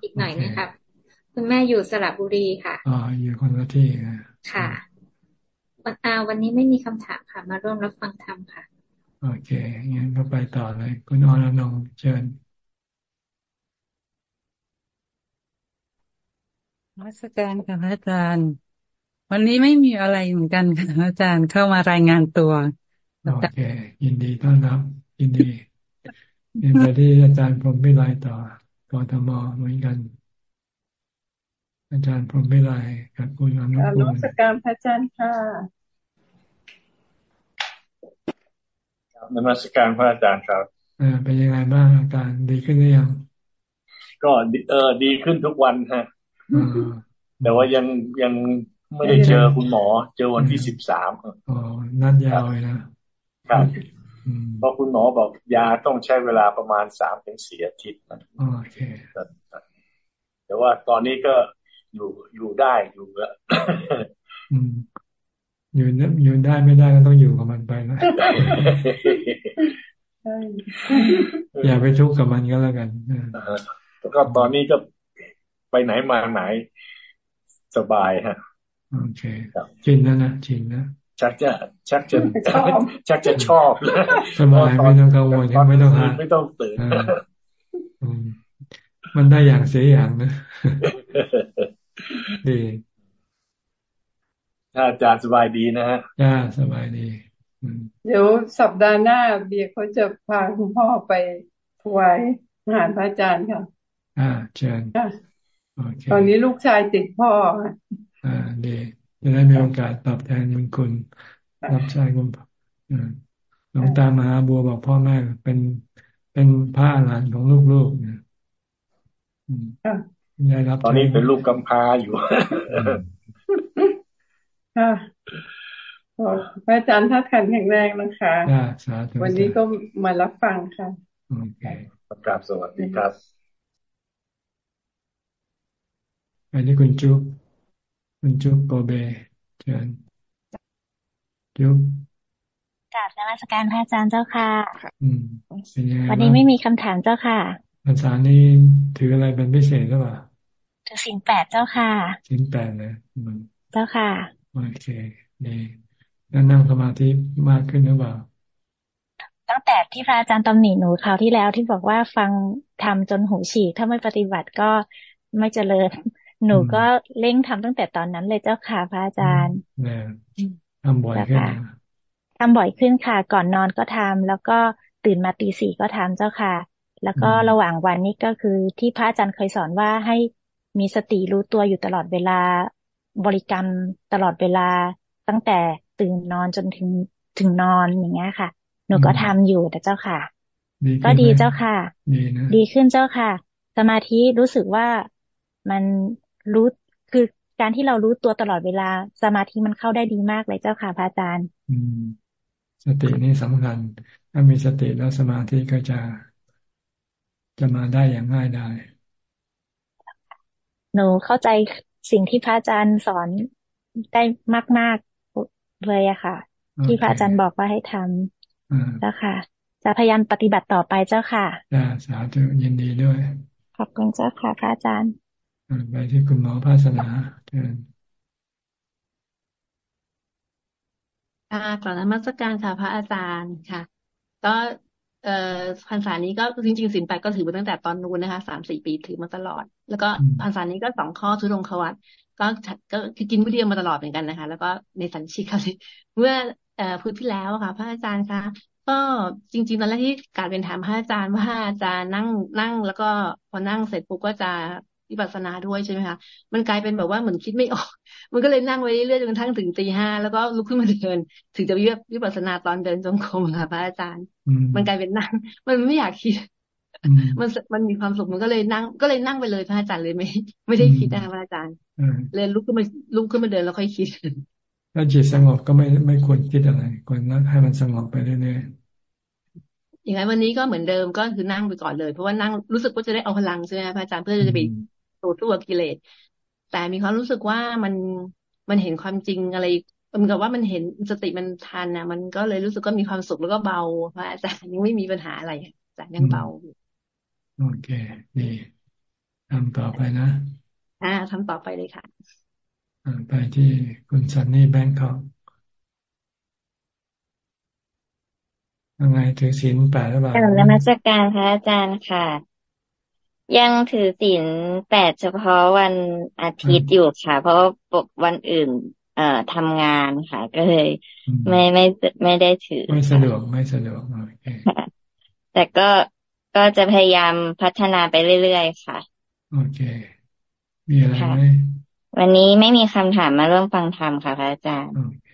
อีกหน่อยนะครับ คุณแม่อยู่สระบุรีค่ะอ๋ออยู่คนละที่ค่ะวันอาวันนี้ไม่มีคำถามค่ะ มาร่วมรับฟังธรรมค่ะ โอเคงั้นก็ไปต่อเลย คุณอรนงเชิญมาสการค่ะพระอาจารย์ วันนี้ไม่มีอะไรเหมือนกันค่ะอาจารย์เข้ามารายงานตัว โอเค ยินดีต้อนรับ ยินดียินดีที่อาจารย์พรหมพิไลต่อกทมเหมือนกัน อาจารย์พรหมพิไลกับคุณอนุกูลสการพระอาจารย์ค่ะนมัสการพระอาจารย์ครับอ่าเป็นยังไงบ้างอาการดีขึ้นหรือยัง ก็เออดีขึ้นทุกวันฮะแต่ว่ายังยัง ไม่ได้เจอคุณหมอ เจอวันที่สิบสามอ๋อนั่นยาวเลยนะครับเพราะคุณหมอบอกยาต้องใช้เวลาประมาณสามถึงสี่อาทิตย์นะโอเคแต่ว่าตอนนี้ก็อยู่อยู่ได้อยู่แล้วอยู่อยู่ได้ไม่ได้ก็ต้องอยู่กับมันไปนะอย่าไปทุกข์กับมันก็แล้วกันแล้วก็ตอนนี้ก็ไปไหนมาไหนสบายฮะ โอเคชินแล้วนะชินนะชักจะชักจะชักจะชอบแล้วสบายไม่ต้องกังวลไม่ต้องหาไม่ต้องตื่นมันได้อย่างเสียอย่างนะดีอาจารย์สบายดีนะฮะจ้าสบายดี เดี๋ยวสัปดาห์หน้า เบียร์เขาจะพาคุณพ่อไปถวายอาหารพระอาจารย์ค่ะ อ่าเชิญตอนนี้ลูกชายติดพ่อ อ่าดีจะได้มีโอกาสตอบแทนบุญคุณ รับใช้คุณหลวงตามหาบัวบอกพ่อแม่เป็นเป็นพระอรหันต์ของลูกๆเนี่ยได้รับ ตอนนี้เป็นลูกกำพร้าอยู่ค่ะพระอาจารย์ท่าขันแข็งแรงนะคะวันนี้ก็มารับฟังค่ะโอเคกราบสวัสดีครับ อันนี้คุณจุ๊บ คุณจุ๊บโกเบเชิญจุ๊บกราบนมัสการพระอาจารย์เจ้าค่ะอืมวันนี้ไม่มีคำถามเจ้าค่ะภาษานี้ถืออะไรเป็นพิเศษหรือเปล่าถือสินแปดเจ้าค่ะสินแปดนะเจ้าค่ะโอเคดีแล้วนั่งสมาธิมากขึ้นหรือเปล่าตั้งแต่ที่พระอาจารย์ตำหนิหนูคราวที่แล้วที่บอกว่าฟังทำจนหูฉีกถ้าไม่ปฏิบัติก็ไม่เจริญ หนูก็เร่งทำตั้งแต่ตอนนั้นเลยเจ้าค่ะพระอาจารย์ทำบ่อยขึ้นทำบ่อยขึ้นค่ะ ก่อนนอนก็ทำแล้วก็ตื่นมาตีสี่ก็ทำเจ้าค่ะ แล้วก็ระหว่างวันนี้ก็คือที่พระอาจารย์เคยสอนว่าให้มีสติรู้ตัวอยู่ตลอดเวลาบริกรรมตลอดเวลาตั้งแต่ตื่นนอนจนถึงถึงนอนอย่างเงี้ยค่ะ หนูก็ทำอยู่แต่เจ้าค่ะ ก็ดีเจ้าค่ะ ดีขึ้นเจ้าค่ะ สมาธิรู้สึกว่ามัน รู้คือการที่เรารู้ตัวตลอดเวลา สมาธิมันเข้าได้ดีมากเลยเจ้าค่ะพระอาจารย์สตินี่สำคัญ ถ้ามีสติแล้วสมาธิก็จะ จะมาได้อย่างง่ายได้หนูเข้าใจสิ่งที่พระอาจารย์สอนได้มาก ๆ เลยอะค่ะที่พระอาจารย์บอกว่าให้ทำแล้วค่ะ จะพยายามปฏิบัติต่อไปเจ้าค่ะจ้าสาธุยินดีด้วย ขอบคุณเจ้าค่ะ พระอาจารย์ ไปที่คุณหมอภาสนาเชิญค่ะกล่าวนมัสการค่ะ พระอาจารย์ค่ะ ก็เอ่อพรรษานี้ก็จริงๆสินแปดก็ถือมาตั้งแต่ตอนนู้นนะคะสามสี่ปีถือมาตลอด แล้วก็พรรษานี้ก็สองข้อทุดงควัตก็ก็คือกินมื้อเดียวมาตลอดเหมือนกันนะคะ แล้วก็ในสันชิกเลยเมื่อเอ่อพุธที่แล้วค่ะ พระอาจารย์คะก็จริง ๆ ตอนแรกที่การเป็นถามพระอาจารย์ว่าจะนั่งนั่ง แล้วก็พอนั่งเสร็จปุ๊บก็จะ วิปัสสนาด้วยใช่ไหมคะมันกลายเป็นแบบว่าเหมือนคิดไม่ออก มันก็เลยนั่งไว้เรื่อยจนกระทั่งถึงตีห้าแล้วก็ลุกขึ้นมาเดิน ถึงจะวิปัสสนาตอนเดินจงกรมค่ะพระอาจารย์ มันกลายเป็นนั่งมันไม่อยากคิดมันมันมีความสุขมันก็เลยนั่ง ก็เลยนั่งไปเลยพระอาจารย์เลยไม่ ไม่ได้คิดนะคะพระอาจารย์เลยลุกขึ้นมาลุกขึ้นมาเดินแล้วค่อยคิดถ้าจิตสงบก็ไม่ไม่ควรคิดอะไรควรนั่งให้มันสงบไปเรื่อยๆอย่างไรวันนี้ก็เหมือนเดิมก็คือนั่งไปก่อนเลย เพราะว่านั่งรู้สึกว่าจะได้เอาพลังใช่ไหมพระอาจารย์เพื่อจะไป ต่อสู้กับกิเลสแต่มีความรู้สึกว่ามันมันเห็นความจริงอะไรเหมือนกับว่ามันเห็นสติมันทันอะมันก็เลยรู้สึกก็มีความสุขแล้วก็เบาพระอาจารย์ยังไม่มีปัญหาอะไรอาจารย์ยังเบาโอเคดีทำต่อไปนะ อ่าทำต่อไปเลยค่ะไปที่คุณซันนี่แบงค์เขายังไงถือศีลแปดหรือเปล่าการนมัสการพระอาจารย์ค่ะ ยังถือศีลแปดเฉพาะวันอาทิตย์อยู่ค่ะ เพราะวันอื่น เอ่อทำงานค่ะ ก็เลย ไม่ไม่ไม่ได้ถือ ไม่สะดวกไม่สะดวกโอเคแต่ก็ก็จะพยายามพัฒนาไปเรื่อยๆค่ะ โอเค มีอะไรไหมวันนี้ไม่มีคำถามมาร่วมฟังธรรมค่ะพระอาจารย์โอเค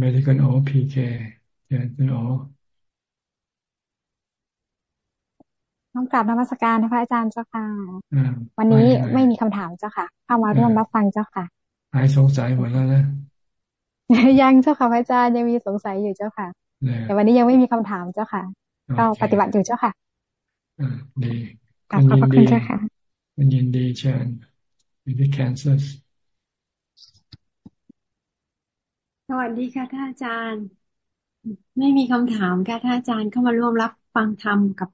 ไม่ได้คุณโอพีเคเจอคุณโอ ต้องกราบนมัสการนะพระอาจารย์เจ้าค่ะวันนี้ไม่มีคำถามเจ้าค่ะ เข้ามาร่วมรับฟังเจ้าค่ะ หายสงสัยหมดแล้วนะยังเจ้าค่ะพระอาจารย์ยังมีสงสัยอยู่เจ้าค่ะ แต่วันนี้ยังไม่มีคำถามเจ้าค่ะ ก็ปฏิบัติอยู่เจ้าค่ะอ่าดีขอบคุณเจ้าค่ะมันยินดีเชิญอยู่ที่แคนซัสสวัสดีค่ะท่านอาจารย์ ไม่มีคำถามค่ะท่านอาจารย์เข้ามาร่วมรับฟังธรรมกับ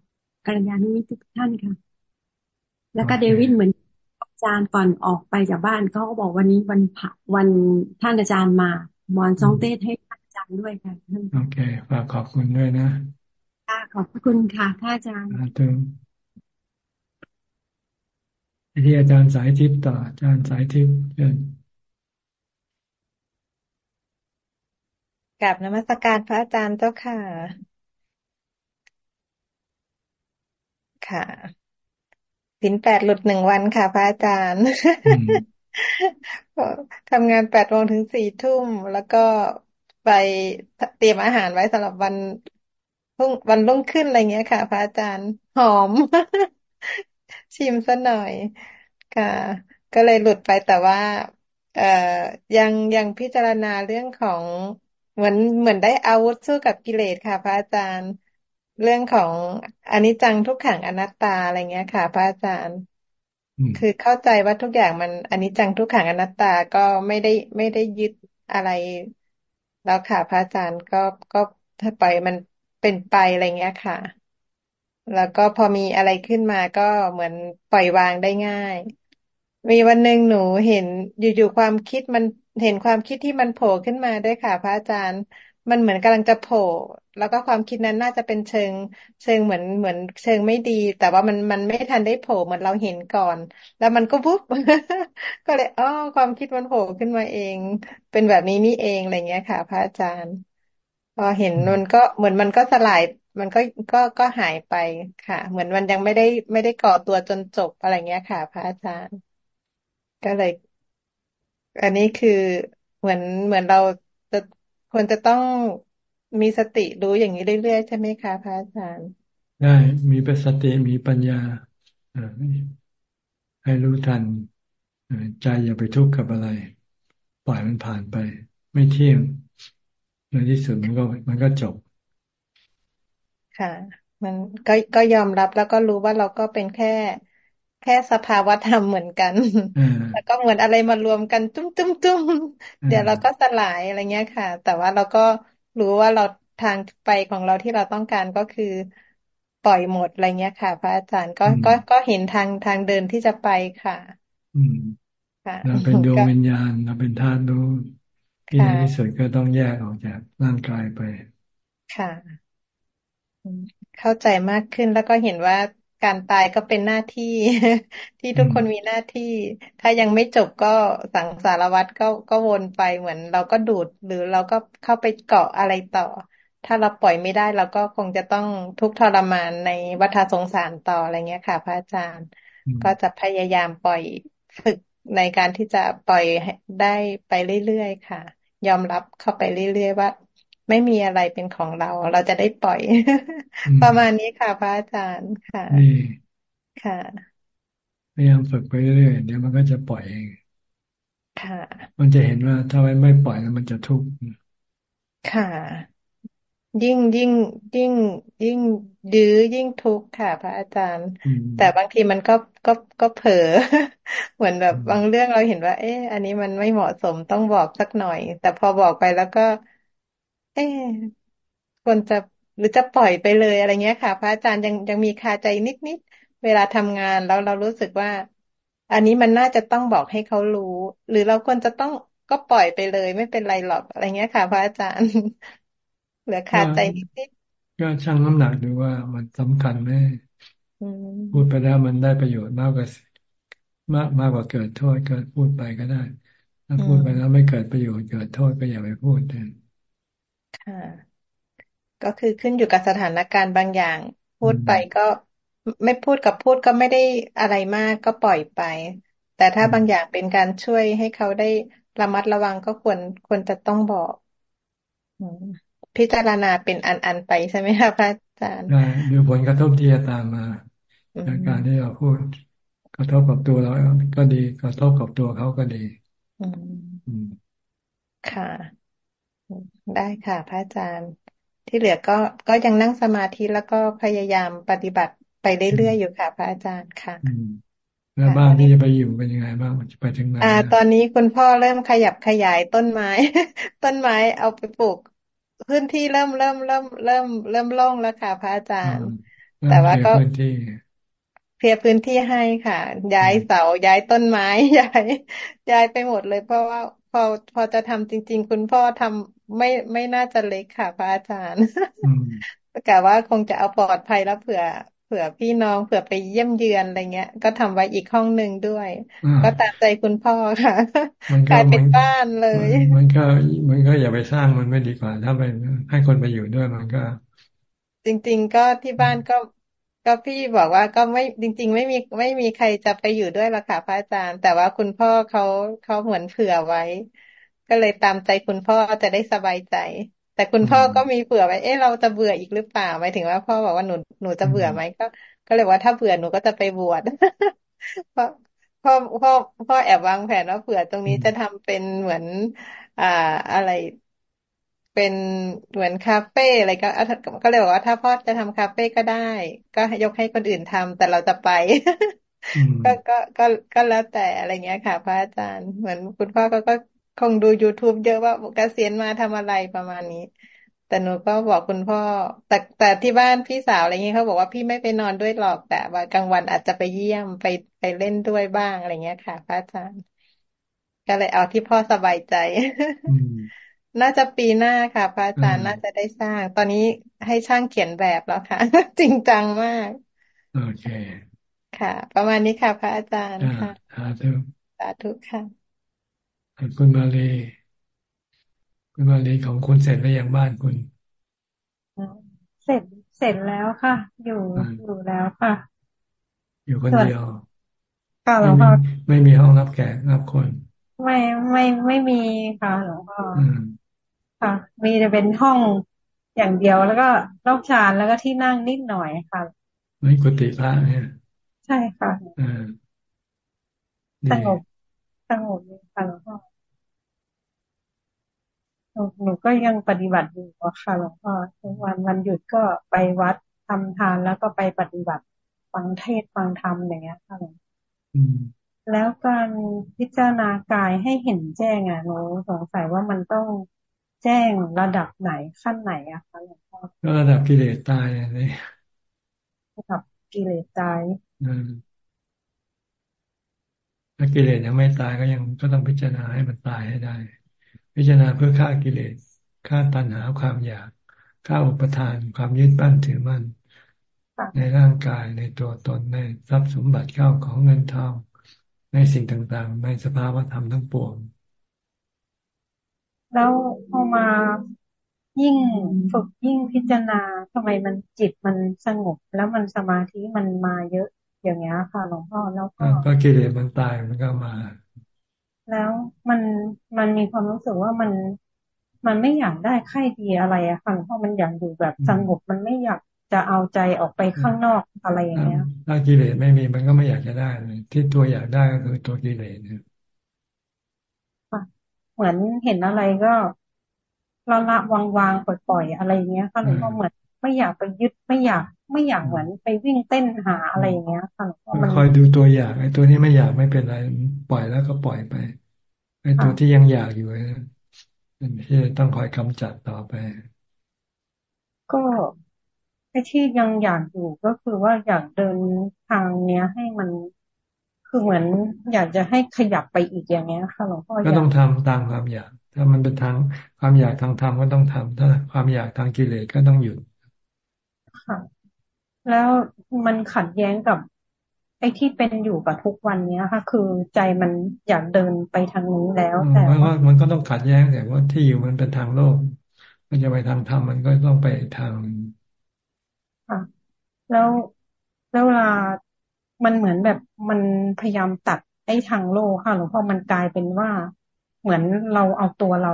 กัลยาณมิตรทุกท่านค่ะ แล้วก็เดวิดเหมือนอาจารย์ก่อนออกไปจากบ้านเขาก็บอกวันนี้วันผัวันท่านอาจารย์มาหมอนซองเต้ให้อาจารย์ด้วยค่ะโอเคฝากขอบคุณด้วยนะค่ะขอบคุณค่ะท่านอาจารย์ถึงที่อาจารย์สายทิพย์ต่ออาจารย์สายทิพย์เชิญกับนมัสการพระอาจารย์เจ้าค่ะ ค่ะสินแปดหลุดหนึ่งวันค่ะ พระอาจารย์ทำงานแปดโมงถึงสี่ทุ่ม แล้วก็ไปเตรียมอาหารไว้สำหรับวันรุ่งวันรุ่งขึ้นอะไรเงี้ยค่ะ พระอาจารย์ หอม ชิมซะหน่อยค่ะ ก็เลยหลุดไปแต่ว่า เอ่อยังยังพิจารณาเรื่องของเหมือนเหมือนได้อาวุธสู้กับกิเลสค่ะ พระอาจารย์ เรื่องของอนิจจังทุกขังอนัตตาอะไรเงี้ยค่ะ พระอาจารย์ คือเข้าใจว่าทุกอย่างมันอนิจจังทุกขังอนัตตาก็ไม่ได้ไม่ได้ยึดอะไร แล้วค่ะ พระอาจารย์ก็ก็ถ้าปล่อยมันเป็นไปอะไรเงี้ยค่ะ แล้วก็พอมีอะไรขึ้นมาก็เหมือนปล่อยวางได้ง่าย มีวันหนึ่งหนูเห็นอยู่ๆความคิดมันเห็นความคิดที่มันโผล่ขึ้นมาด้วยค่ะ พระอาจารย์ มันเหมือนกำลังจะโผล่แล้วก็ความคิดนั้นน่าจะเป็นเชิง เชิงเหมือนเหมือนเชิงไม่ดี แต่ว่ามันมันไม่ทันได้โผล่เหมือนเราเห็นก่อน แล้วมันก็ปุ๊บก็เลยอ๋อความคิดมันโผล่ขึ้นมาเอง เป็นแบบนี้นี่เองอะไรเงี้ยค่ะ พระอาจารย์ พอเห็นมันก็เหมือนมันก็สลาย มันก็ก็ก็หายไปค่ะ เหมือนมันยังไม่ได้ไม่ได้ก่อตัวจนจบอะไรเงี้ยค่ะ พระอาจารย์ ก็เลย อันนี้คือเหมือนเหมือนเราจะ ควรจะต้องมีสติรู้อย่างนี้เรื่อยๆใช่ไหมคะพระอาจารย์ได้มีเป็นสติมีปัญญาให้รู้ทันใจอย่าไปทุกข์กับอะไร ปล่อยมันผ่านไป ไม่เที่ยงในที่สุดมันก็มันก็จบ ค่ะ มันก็ก็ยอมรับแล้วก็รู้ว่าเราก็เป็นแค่ แค่สภาวธรรมเหมือนกันแล้วก็เหมือนอะไรมารวมกันตุ้มตุ้มตุ้มเดี๋ยวเราก็สลายอะไรเงี้ยค่ะ แต่ว่าเราก็รู้ว่าเราทางไปของเราที่เราต้องการก็คือปล่อยหมดอะไรเงี้ยค่ะ พระอาจารย์ก็ก็ก็เห็นทางทางเดินที่จะไปค่ะ อืมเราเป็นดวงวิญญาณเราเป็นธาตุรู้ที่ในที่สุดก็ต้องแยกออกจากร่างกายไป ค่ะ เข้าใจมากขึ้นแล้วก็เห็นว่า การตายก็เป็นหน้าที่ ที่ทุกคนมีหน้าที่ ถ้ายังไม่จบก็สังสารวัตรก็ก็วนไปเหมือน เราก็ดูดหรือเราก็เข้าไปเกาะอะไรต่อ ถ้าเราปล่อยไม่ได้เราก็คงจะต้องทุกทรมานในวัฏสงสารต่ออะไรเงี้ยค่ะ พระอาจารย์ ก็จะพยายามปล่อยฝึกในการที่จะปล่อยได้ไปเรื่อยๆค่ะ ยอมรับเข้าไปเรื่อยๆว่า ไม่มีอะไรเป็นของเรา เราจะได้ปล่อย ประมาณนี้ค่ะพระอาจารย์ค่ะค่ะพยายามฝึกไปเรื่อยๆเดี๋ยวมันก็จะปล่อยเองค่ะ มันจะเห็นว่าถ้าไม่ปล่อยแล้วมันจะทุกข์ค่ะ ยิ่งยิ่ง ยิ่ง ยิ่งดื้อยิ่งทุกข์ค่ะ พระอาจารย์ แต่บางทีมันก็ก็ก็เผลอเหมือนแบบบางเรื่องเราเห็นว่า เอ๊ะ อันนี้มันไม่เหมาะสมต้องบอกสักหน่อย แต่พอบอกไปแล้วก็ เอ๊ควรจะหรือจะปล่อยไปเลยอะไรเงี้ยค่ะ พระอาจารย์ยังยังมีคาใจนิดๆเวลาทำงานแล้วเรารู้สึกว่า อันนี้มันน่าจะต้องบอกให้เขารู้ หรือเราควรจะต้องก็ปล่อยไปเลย ไม่เป็นไรหรอกอะไรเงี้ยค่ะ พระอาจารย์ เหลือคาใจนิดๆก็ชั่งน้ำหนักดูว่ามันสำคัญไหมพูดไปแล้วมันได้ประโยชน์มากกว่ามากมากกว่าเกิดโทษก็พูดไปก็ได้ ถ้าพูดไปแล้วไม่เกิดประโยชน์เกิดโทษก็อย่าไปพูดเลย ค่ะ ก็คือขึ้นอยู่กับสถานการณ์บางอย่าง พูดไปก็ไม่พูดกับพูดก็ไม่ได้อะไรมากก็ปล่อยไป แต่ถ้าบางอย่างเป็นการช่วยให้เขาได้ระมัดระวังก็ควรควรจะต้องบอกพิจารณาเป็นอันอันไปใช่ไหมคะพระอาจารย์ดูผลกระทบที่จะตามมาจากการที่เราพูดกระทบกับตัวเราก็ดี กระทบกับตัวเขาก็ดีค่ะ ได้ค่ะ พระอาจารย์ ที่เหลือก็ก็ยังนั่งสมาธิแล้วก็พยายามปฏิบัติไปเรื่อยๆอยู่ค่ะ พระอาจารย์ค่ะแล้วบ้านที่จะไปอยู่เป็นยังไงบ้างจะไปถึงไหนอ่า ตอนนี้คุณพ่อเริ่มขยับขยายต้นไม้ ต้นไม้เอาไปปลูกพื้นที่เริ่มเริ่มเริ่มเริ่มเริ่มโล่งแล้วค่ะ พระอาจารย์ แต่ว่าก็เพียพื้นที่ให้ค่ะ ย้ายเสาย้ายต้นไม้ย้ายย้ายไปหมดเลย เพราะว่าพอพอจะทำจริง ๆ คุณพ่อทำ ไม่ไม่น่าจะเล็กค่ะพระอาจารย์กะว่าคงจะเอาปลอดภัยแล้วเผื่อเผื่อพี่น้องเผื่อไปเยี่ยมเยือนอะไรเงี้ย ก็ทำไว้อีกห้องหนึ่งด้วย ก็ตามใจคุณพ่อค่ะกลายเป็นบ้านเลย มันก็มันก็อย่าไปสร้างมันไม่ดีกว่า ถ้าไปให้คนไปอยู่ด้วยมันก็ จริง ๆ ก็ที่บ้านก็ก็พี่บอกว่าก็ไม่จริง ๆ ไม่มีไม่มีใครจะไปอยู่ด้วยละค่ะพระอาจารย์ แต่ว่าคุณพ่อเขาเขาเหมือนเผื่อไว้ ก็เลยตามใจคุณพ่อจะได้สบายใจ แต่คุณพ่อก็มีเผื่อไว้เอ๊ะเราจะเบื่ออีกหรือเปล่าหมายถึงว่าพ่อบอกว่าหนูหนูจะเบื่อไหมก็ ก็เลยว่าถ้าเบื่อหนูก็จะไปบวชเพราะพ่อพ่อพ่อแอบวางแผนว่าเผื่อตรงนี้จะทำเป็นเหมือน อ่าอะไรเป็นเหมือนคาเฟ่อะไรก็ก็เลยบอกว่าถ้าพ่อจะทำคาเฟ่ก็ได้ ก็ยกให้คนอื่นทำแต่เราจะไป ก็ก็ก็ก็แล้วแต่อะไรเงี้ยค่ะ พระอาจารย์เหมือนคุณพ่อก็ก็ คงดู youtube เยอะว่าเกษียณมาทำอะไรประมาณนี้ แต่หนูก็บอกคุณพ่อ แต่แต่ที่บ้านพี่สาวอะไรเงี้ยเขาบอกว่าพี่ไม่ไปนอนด้วยหรอกแต่ว่ากลางวันอาจจะไปเยี่ยมไปไปเล่นด้วยบ้างอะไรเงี้ยค่ะพระอาจารย์ก็เลยเอาที่พ่อสบายใจน่าจะปีหน้าค่ะ พระอาจารย์น่าจะได้สร้าง ตอนนี้ให้ช่างเขียนแบบแล้วค่ะ จริงจังมาก โอเค ค่ะ ประมาณนี้ค่ะ พระอาจารย์ค่ะสาธุสาธุค่ะ คุณมาลีคุณมาลีของคุณเสร็จแล้วยังบ้านคุณ เสร็จเสร็จแล้วค่ะ อยู่อยู่แล้วค่ะ อยู่คนเดียวค่ะหลวงพ่อไม่มีห้องรับแขกรับคน ไม่ไม่ไม่มีค่ะหลวงพ่อค่ะ มีจะเป็นห้องอย่างเดียวแล้วก็รอบชานแล้วก็ที่นั่งนิดหน่อยค่ะไม่กุฏิพระเนี่ยใช่ค่ะสงบสงบค่ะหลวงพ่อ หนูก็ยังปฏิบัติอยู่ค่ะหลวงพ่อทุกวันวันหยุดก็ไปวัดทำทานแล้วก็ไปปฏิบัติฟังเทศฟังธรรมอย่างเงี้ยค่ะหลวงแล้วการพิจารณากายให้เห็นแจ้งอะหนูสงสัยว่ามันต้องแจ้งระดับไหนขั้นไหนอะคะหลวงพ่อก็ระดับกิเลสตายนี่ระดับกิเลสตายถ้ากิเลสยังไม่ตายก็ยังก็ต้องพิจารณาให้มันตายให้ได้ พิจารณาเพื่อฆ่ากิเลสฆ่าตัณหาความอยากฆ่าอุปทานความยึดมั่นถือมั่นในร่างกายในตัวตนในทรัพย์สมบัติเข้าของเงินทอง ในสิ่งต่างๆ ในสภาวธรรมทั้งปวง แล้วพอมายิ่งฝึกยิ่งพิจารณาทำไมมันจิตมันสงบ แล้วมันสมาธิมันมาเยอะอย่างเงี้ยค่ะหลวงพ่อแล้วก็ก็กิเลสมันตายมันก็มา แล้วมันมันมีความรู้สึกว่ามันมันไม่อยากได้ไข่ดีอะไรอะค่ะหลวงพ่อมันอยากอยู่แบบสงบมันไม่อยากจะเอาใจออกไปข้างนอกอะไรอย่างเงี้ยถ้ากิเลสไม่มีมันก็ไม่อยากจะได้เลยที่ตัวอยากได้ก็คือตัวกิเลสเนี่ยเหมือนเห็นอะไรก็ละละวางวางปล่อยปล่อยอะไรอย่างเงี้ยค่ะหลวงพ่อเหมือนไม่อยากไปยึดไม่อยาก ไม่อยากเหมือนไปวิ่งเต้นหาอะไรอย่างเงี้ยค่ะหลวงพ่อมันคอยดูตัวอยากไอ้ตัวนี้ไม่อยากไม่เป็นไรปล่อยแล้วก็ปล่อยไปไอ้ตัวที่ยังอยากอยู่เป็นที่ต้องคอยกำจัดต่อไป ก็ไอ้ที่ยังอยากอยู่ก็คือว่าอยากเดินทางเนี้ยให้มันคือเหมือนอยากจะให้ขยับไปอีกอย่างเงี้ยค่ะหลวงพ่อก็ต้องทำตามความอยาก ถ้ามันเป็นทางความอยากทางธรรมก็ต้องทำถ้าความอยากทางกิเลสก็ต้องหยุดค่ะ แล้วมันขัดแย้งกับไอ้ที่เป็นอยู่กับทุกวันเนี้ยค่ะ คือใจมันอยากเดินไปทางนี้แล้ว แต่ว่ามันก็ต้องขัดแย้งแต่ว่าที่อยู่มันเป็นทางโลก มันจะไปทางธรรมมันก็ต้องไปทางค่ะแล้วแล้วเวลามันเหมือนแบบมันพยายามตัดไอ้ทางโลกค่ะหลวงพ่อมันกลายเป็นว่าเหมือนเราเอาตัวเรา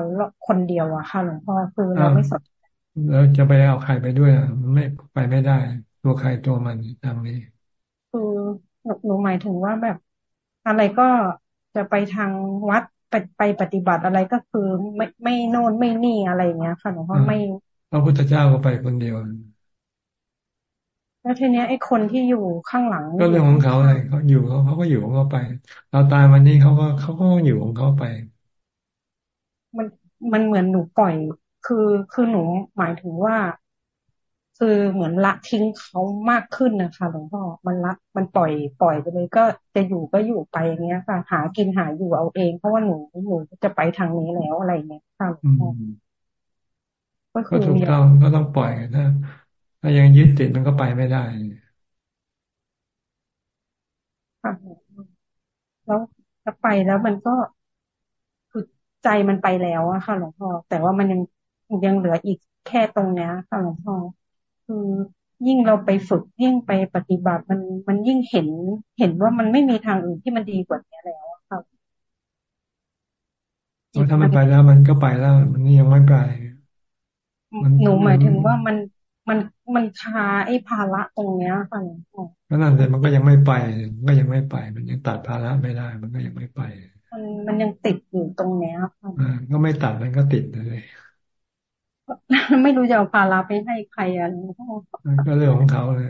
คนเดียวอะค่ะหลวงพ่อคือเราไม่สดแล้วจะไปเอาใครไปด้วยอะมันไม่ไปไม่ได้ ตัวใครตัวมันทางนี้คือหนูหมายถึงว่าแบบอะไรก็จะไปทางวัดไปไปปฏิบัติอะไรก็คือไม่ไม่โน่นไม่นี่อะไรเงี้ยค่ะหลวงพ่อไม่พระพุทธเจ้าก็ไปคนเดียว แล้วทีเนี้ยไอ้คนที่อยู่ข้างหลัง ก็เรื่องของเขาไงเขาอยู่เขาเขาก็อยู่ของเขาไป เราตายวันนี้เขาก็เขาก็อยู่ของเขาไป มันมันเหมือนหนูปล่อย คือคือหนูหมายถึงว่า คือเหมือนละทิ้งเขามากขึ้นนะคะหลวงพ่อมันละมันปล่อยปล่อยไปเลยก็จะอยู่ก็อยู่ไปอย่างเงี้ยค่ะ หากินหาอยู่เอาเอง เพราะว่าหนูหนูจะไปทางนี้แล้วอะไรเงี้ยค่ะหลวงพ่อก็ถูกต้องก็ต้องปล่อยถ้าถ้ายังยึดติดมันก็ไปไม่ได้ค่ะแล้วถ้าไปแล้วมันก็คือใจมันไปแล้วอะค่ะ หลวงพ่อแต่ว่ามันยังยังเหลืออีกแค่ตรงเนี้ยค่ะหลวงพ่อ คือยิ่งเราไปฝึกยิ่งไปปฏิบัติมันมันยิ่งเห็นเห็นว่ามันไม่มีทางอื่นที่มันดีกว่านี้แล้วครับถ้ามันไปแล้วมันก็ไปแล้ว มันยังไม่ไปหนูหมายถึงว่ามันมันมันคาไอ้ภาระตรงเนี้ยค่ะหลวงพ่อก็นั่นเลยมันก็ยังไม่ไปก็ยังไม่ไป มันยังตัดภาระไม่ได้ มันก็ยังไม่ไป มันมันยังติดอยู่ตรงเนี้ยค่ะก็ไม่ตัดมันก็ติดเลย ไม่รู้จะเอาภาระไปให้ใครอะก็เรื่องของเขาเลย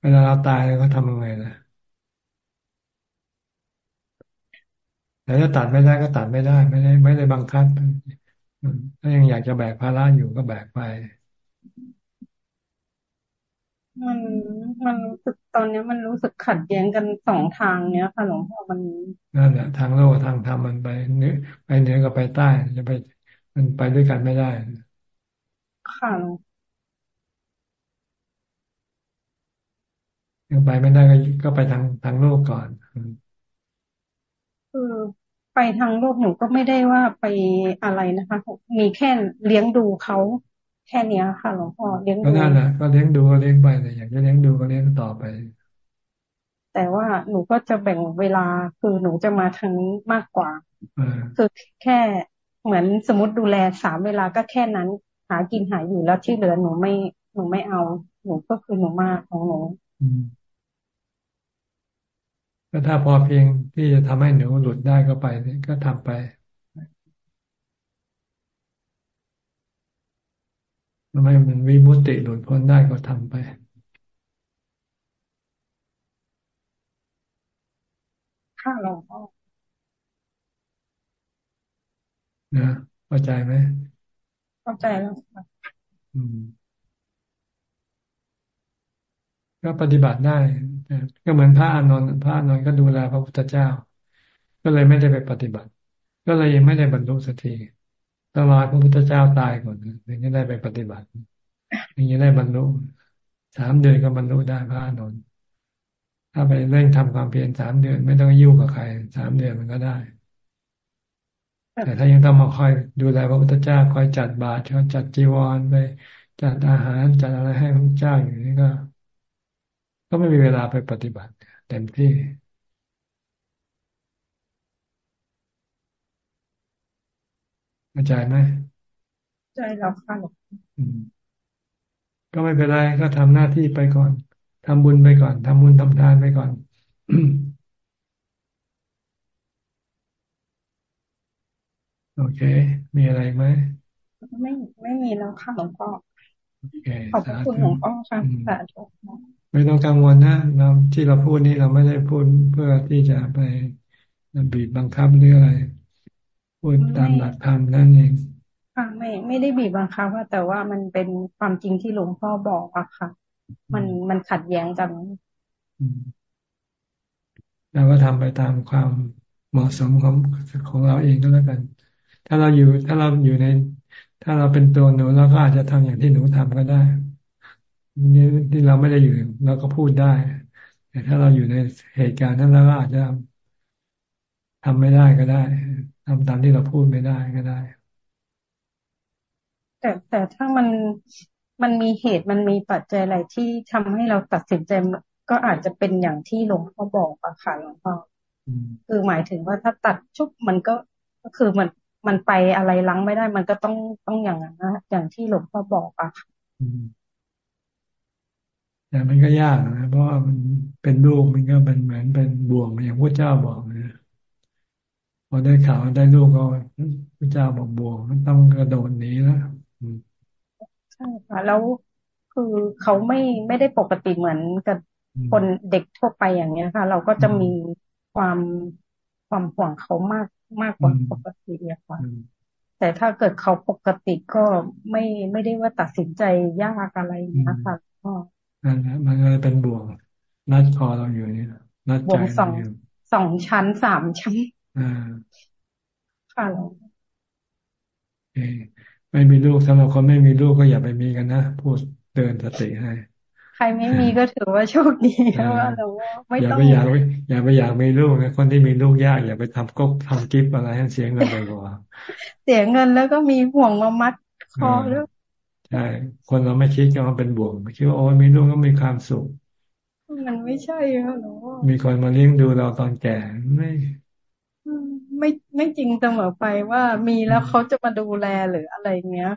เวลาเราตายเราก็ทำยังไงนะแต่ถ้าตัดไม่ได้ก็ตัดไม่ได้ ไม่ได้ ไม่ได้บังคับถ้ายังอยากจะแบกภาระอยู่ก็แบกไป มันมันรู้สึกตอนนี้มันรู้สึกขัดแย้งกันสองทางเนี้ยค่ะหลวงพ่อมันนั่นแหละทางโลกทางธรรมมันไปเนื้อไปเหนือกับไปใต้จะไป มันไปด้วยกันไม่ได้ ค่ะยังไปไม่ได้ก็ก็ไปทางทางโลกก่อนคือไปทางโลกหนูก็ไม่ได้ว่าไปอะไรนะคะ มีแค่เลี้ยงดูเขาแค่นี้ค่ะหลวงพ่อเลี้ยงดูก็นั่นแหละก็เลี้ยงดูก็เลี้ยงไปแต่อยากจะเลี้ยงดูก็เลี้ยงต่อไป แต่ว่าหนูก็จะแบ่งเวลาคือหนูจะมาทางมากกว่าคือแค่เหมือนสมมติดูแลสามเวลาก็แค่นั้น หากินหาอยู่แล้วที่เหลือหนูไม่หนูไม่เอา หนูก็คือหนูมากของหนูก็ถ้าพอเพียงที่จะทำให้หนูหลุดได้ก็ไปก็ทำไปทำให้มันวิมุตติหลุดพ้นได้ก็ทำไปค่ะหลวงพ่อนะเข้าใจไหม เข้าใจแล้วค่ะก็ปฏิบัติได้ก็เหมือนพระอานนท์พระอานนท์ก็ดูแลพระพุทธเจ้า ก็เลยไม่ได้ไปปฏิบัติ ก็เลยยังไม่ได้บรรลุสักทีต้องรอพระพุทธเจ้าตายก่อนถึงจะได้ไปปฏิบัติถึงจะได้บรรลุสามเดือนก็บรรลุได้พระอานนท์ถ้าไปเร่งทำความเพียรสามเดือน ไม่ต้องยุ่งกับใครสามเดือนมันก็ได้ แต่ถ้ายังต้องมาคอยดูแลพระพุทธเจ้าคอยจัดบาตรคอยจัดจีวรไปจัดอาหารจัดอะไรให้พระเจ้าอยู่นี่ก็ ก็ไม่มีเวลาไปปฏิบัติเต็มที่เข้าใจไหมใจเราค่ะก็ไม่เป็นไรก็ทำหน้าที่ไปก่อนทำบุญไปก่อนทำบุญทำทานไปก่อน โอเค มีอะไรไหมไม่ไม่มีแล้วค่ะหลวงพ่อขอบคุณหลวงพ่อค่ะสาธุไม่ต้องกังวลนะเราที่เราพูดนี้เราไม่ได้พูดเพื่อที่จะไปบีบบังคับหรืออะไรพูดตามหลักธรรมนั่นเองค่ะไม่ไม่ได้บีบบังคับว่าแต่ว่ามันเป็นความจริงที่หลวงพ่อบอกอะค่ะ มันมันขัดแย้งกันเราก็ทำไปตามความเหมาะสมของของเราเองก็แล้วกัน ถ้าเราอยู่ ถ้าเราอยู่ใน ถ้าเราเป็นตัวหนูเราก็อาจจะทำอย่างที่หนูทำก็ได้นี่ที่เราไม่ได้อยู่เราก็พูดได้ แต่ถ้าเราอยู่ในเหตุการณ์นั้นเราก็อาจจะทำไม่ได้ก็ได้ทำตามที่เราพูดไม่ได้ก็ได้ แต่แต่ถ้ามันมันมีเหตุมันมีปัจจัยอะไรที่ทำให้เราตัดสินใจก็อาจจะเป็นอย่างที่หลวงพ่อบอกอะค่ะหลวงพ่อคือหมายถึงว่าถ้าตัดชุบมันก็ก็คือมัน มันไปอะไรล้างไม่ได้ มันก็ต้องต้องอย่างนั้นนะอย่างที่หลวงพ่อบอกอะค่ะแต่มันก็ยากนะเพราะว่ามันเป็นลูกมันก็เป็นเหมือนเป็นบ่วงอย่างพระเจ้าบอกนะพอได้ข่าวได้ลูกก็พระเจ้าบอกบ่วงมันต้องกระโดดหนีแล้วใช่ค่ะแล้วคือเขาไม่ไม่ได้ปกติเหมือนกับคนเด็กทั่วไปอย่างเนี้ยค่ะ เราก็จะมีความความห่วงเขามาก มากกว่าปกติอะค่ะ แต่ถ้าเกิดเขาปกติก็ไม่ไม่ได้ว่าตัดสินใจยากอะไรนะคะพ่อนั่นแหละมันเลยเป็นบ่วงรัดคอเราอยู่นี่รัดใจเราอยู่สองชั้นสามชั้นอ่าค่ะเอไม่มีลูกสำหรับคนไม่มีลูกก็อย่าไปมีกันนะพูดเตือนสติให้ ใครไม่มีก็ถือว่าโชคดีว่าเราไม่ต้องอย่าไปอยากอย่าไปอยากมีลูกนะคนที่มีลูกยากอย่าไปทำก๊กทำกิฟอะไรให้เสียเงินไปกว่าเสียเงินแล้วก็มีห่วงมามัดคอแล้วใช่คนเราไม่คิดก็มันเป็นบ่วงคิดว่าโอ้มีลูกก็มีความสุขมันไม่ใช่ค่ะหนูมีคนมาเลี้ยงดูเราตอนแก่ไม่ไม่ไม่จริงเสมอไปว่ามีแล้วเขาจะมาดูแลหรืออะไรเงี้ย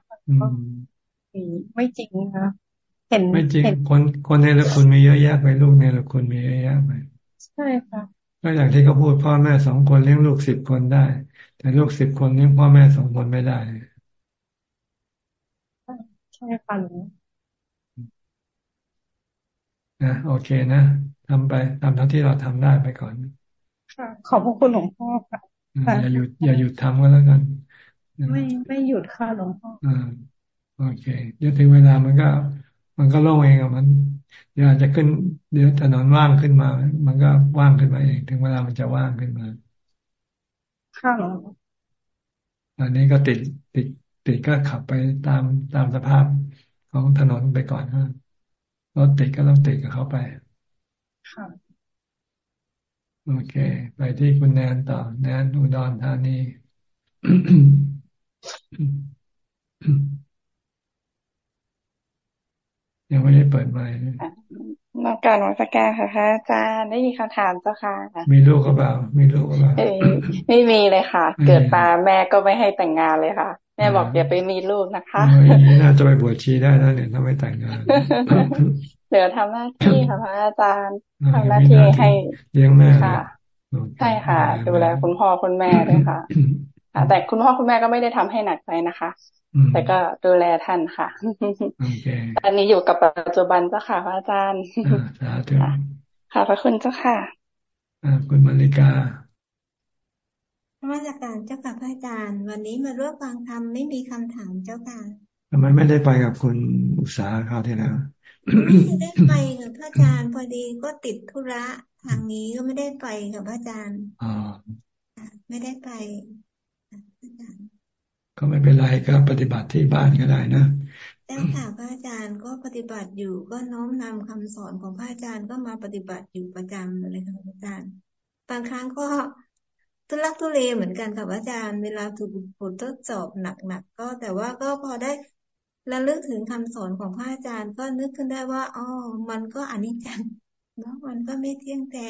ไม่จริงนะ เห็นไม่จริงคนคนในละคุณมีเยอะแยะไปลูกในละคุณมีเยอะแยะไปใช่ค่ะก็อย่างที่เขาพูดพ่อแม่สองคนเลี้ยงลูกสิบคนได้ แต่ลูกสิบคนเลี้ยงพ่อแม่สองคนไม่ได้ใช่ค่ะหนูนะโอเคนะทำไปทำเท่าที่เราทำได้ไปก่อนค่ะขอบพระคุณหลวงพ่อค่ะอย่าหยุดอย่าหยุดทำก็แล้วกัน ไม่ไม่หยุดค่ะหลวงพ่ออ่าโอเคเดี๋ยวถึงเวลามันก็ มันก็โล่งเองอะมันเดี๋ยวอาจจะขึ้น เดี๋ยวถนนว่างขึ้นมา มันก็ว่างขึ้นมาเอง ถึงเวลามันจะว่างขึ้นมาค่ะหลวงอันนี้ก็ติดติดติดก็ขับไปตามตามสภาพของถนนไปก่อนฮะรถติดก็ต้องติดกับเขาไป ค่ะ โอเค ไปที่คุณแนนต่อ แนนอุดรธานี ยังไม่ได้เปิดไมค์นอกการวัสแกค่ะพระอาจารย์ได้มีคำถามเจ้าค่ะ มีลูกก็เปล่า มีลูกก็เปล่าไม่มีเลยค่ะ เกิดมาแม่ก็ไม่ให้แต่งงานเลยค่ะ แม่บอกอย่าไปมีลูกนะคะน่าจะไปบวชชีได้แล้วเนี่ยถ้าไม่แต่งงานเดี๋ยวทำหน้าที่ค่ะพระอาจารย์ทำหน้าที่ให้เลี้ยงแม่ค่ะใช่ค่ะ ดูแลคุณพ่อคุณแม่ด้วยค่ะ แต่คุณพ่อคุณแม่ก็ไม่ได้ทำให้หนักใจนะคะ แต่ก็ดูแลท่านค่ะอันนี้อยู่กับปัจจุบันเจ้าค่ะพระอาจารย์ค่ะพระคุณเจ้าค่ะคุณมาริกาพระราชการเจ้าค่ะพระอาจารย์ วันนี้มาร่วมฟังธรรมไม่มีคำถามเจ้าค่ะทำไมไม่ได้ไปกับคุณอุตสาหคราวที่แล้วไม่ได้ไปกับพระอาจารย์พอดีก็ติดธุระทางนี้ก็ไม่ได้ไปกับพระอาจารย์อ๋อไม่ได้ไป ก็ไม่เป็นไรก็ปฏิบัติที่บ้านก็ได้นะแต่ค่ะพระอาจารย์ก็ปฏิบัติอยู่ก็น้อมนำคำสอนของพระอาจารย์ก็มาปฏิบัติอยู่ประจำเลยค่ะพระอาจารย์ บางครั้งก็ทุลักทุเลเหมือนกันค่ะพระอาจารย์ เวลาถูกผลทดสอบหนักๆก็แต่ว่าก็พอได้ระลึกถึงคำสอนของพระอาจารย์ ก็นึกขึ้นได้ว่าอ๋อมันก็อนิจจังเนาะมันก็ไม่เที่ยงแท้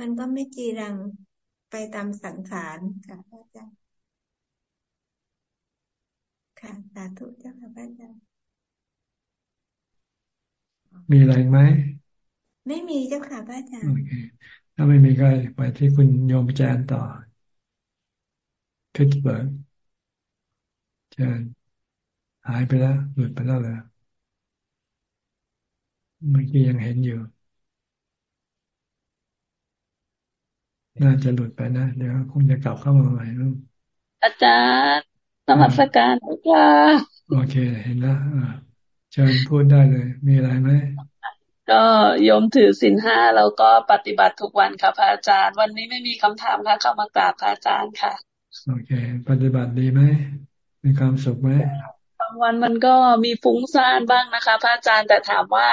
มันก็ไม่จีรังไปตามสังขารค่ะพระอาจารย์ ค่ะสาธุเจ้าค่ะพระอาจารย์มีอะไรไหม ไม่มีเจ้าค่ะพระอาจารย์โอเคถ้าไม่มีก็ไปที่คุณโยมแจนต่อพิทเบิร์กเชิญหายไปแล้วหลุดไปแล้วเลยเมื่อกี้ยังเห็นอยู่ น่าจะหลุดไปนะ เดี๋ยวคงจะกลับเข้ามาใหม่ลูกอาจารย์น มัสการอาจารย์โอเคเห็นแล้วเชิญพูดได้เลย มีอะไรไหมก็ยมถือสินห้าแล้วก็ปฏิบัติทุกวันค่ะพระอาจารย์ วันนี้ไม่มีคำถามค่ะเข้ามากราบพระอาจารย์ค่ะ โอเค ปฏิบัติดีไหมมีความสุขไหมบางวันมันก็มีฟุ้งซ่านบ้างนะคะ พระอาจารย์แต่ถามว่า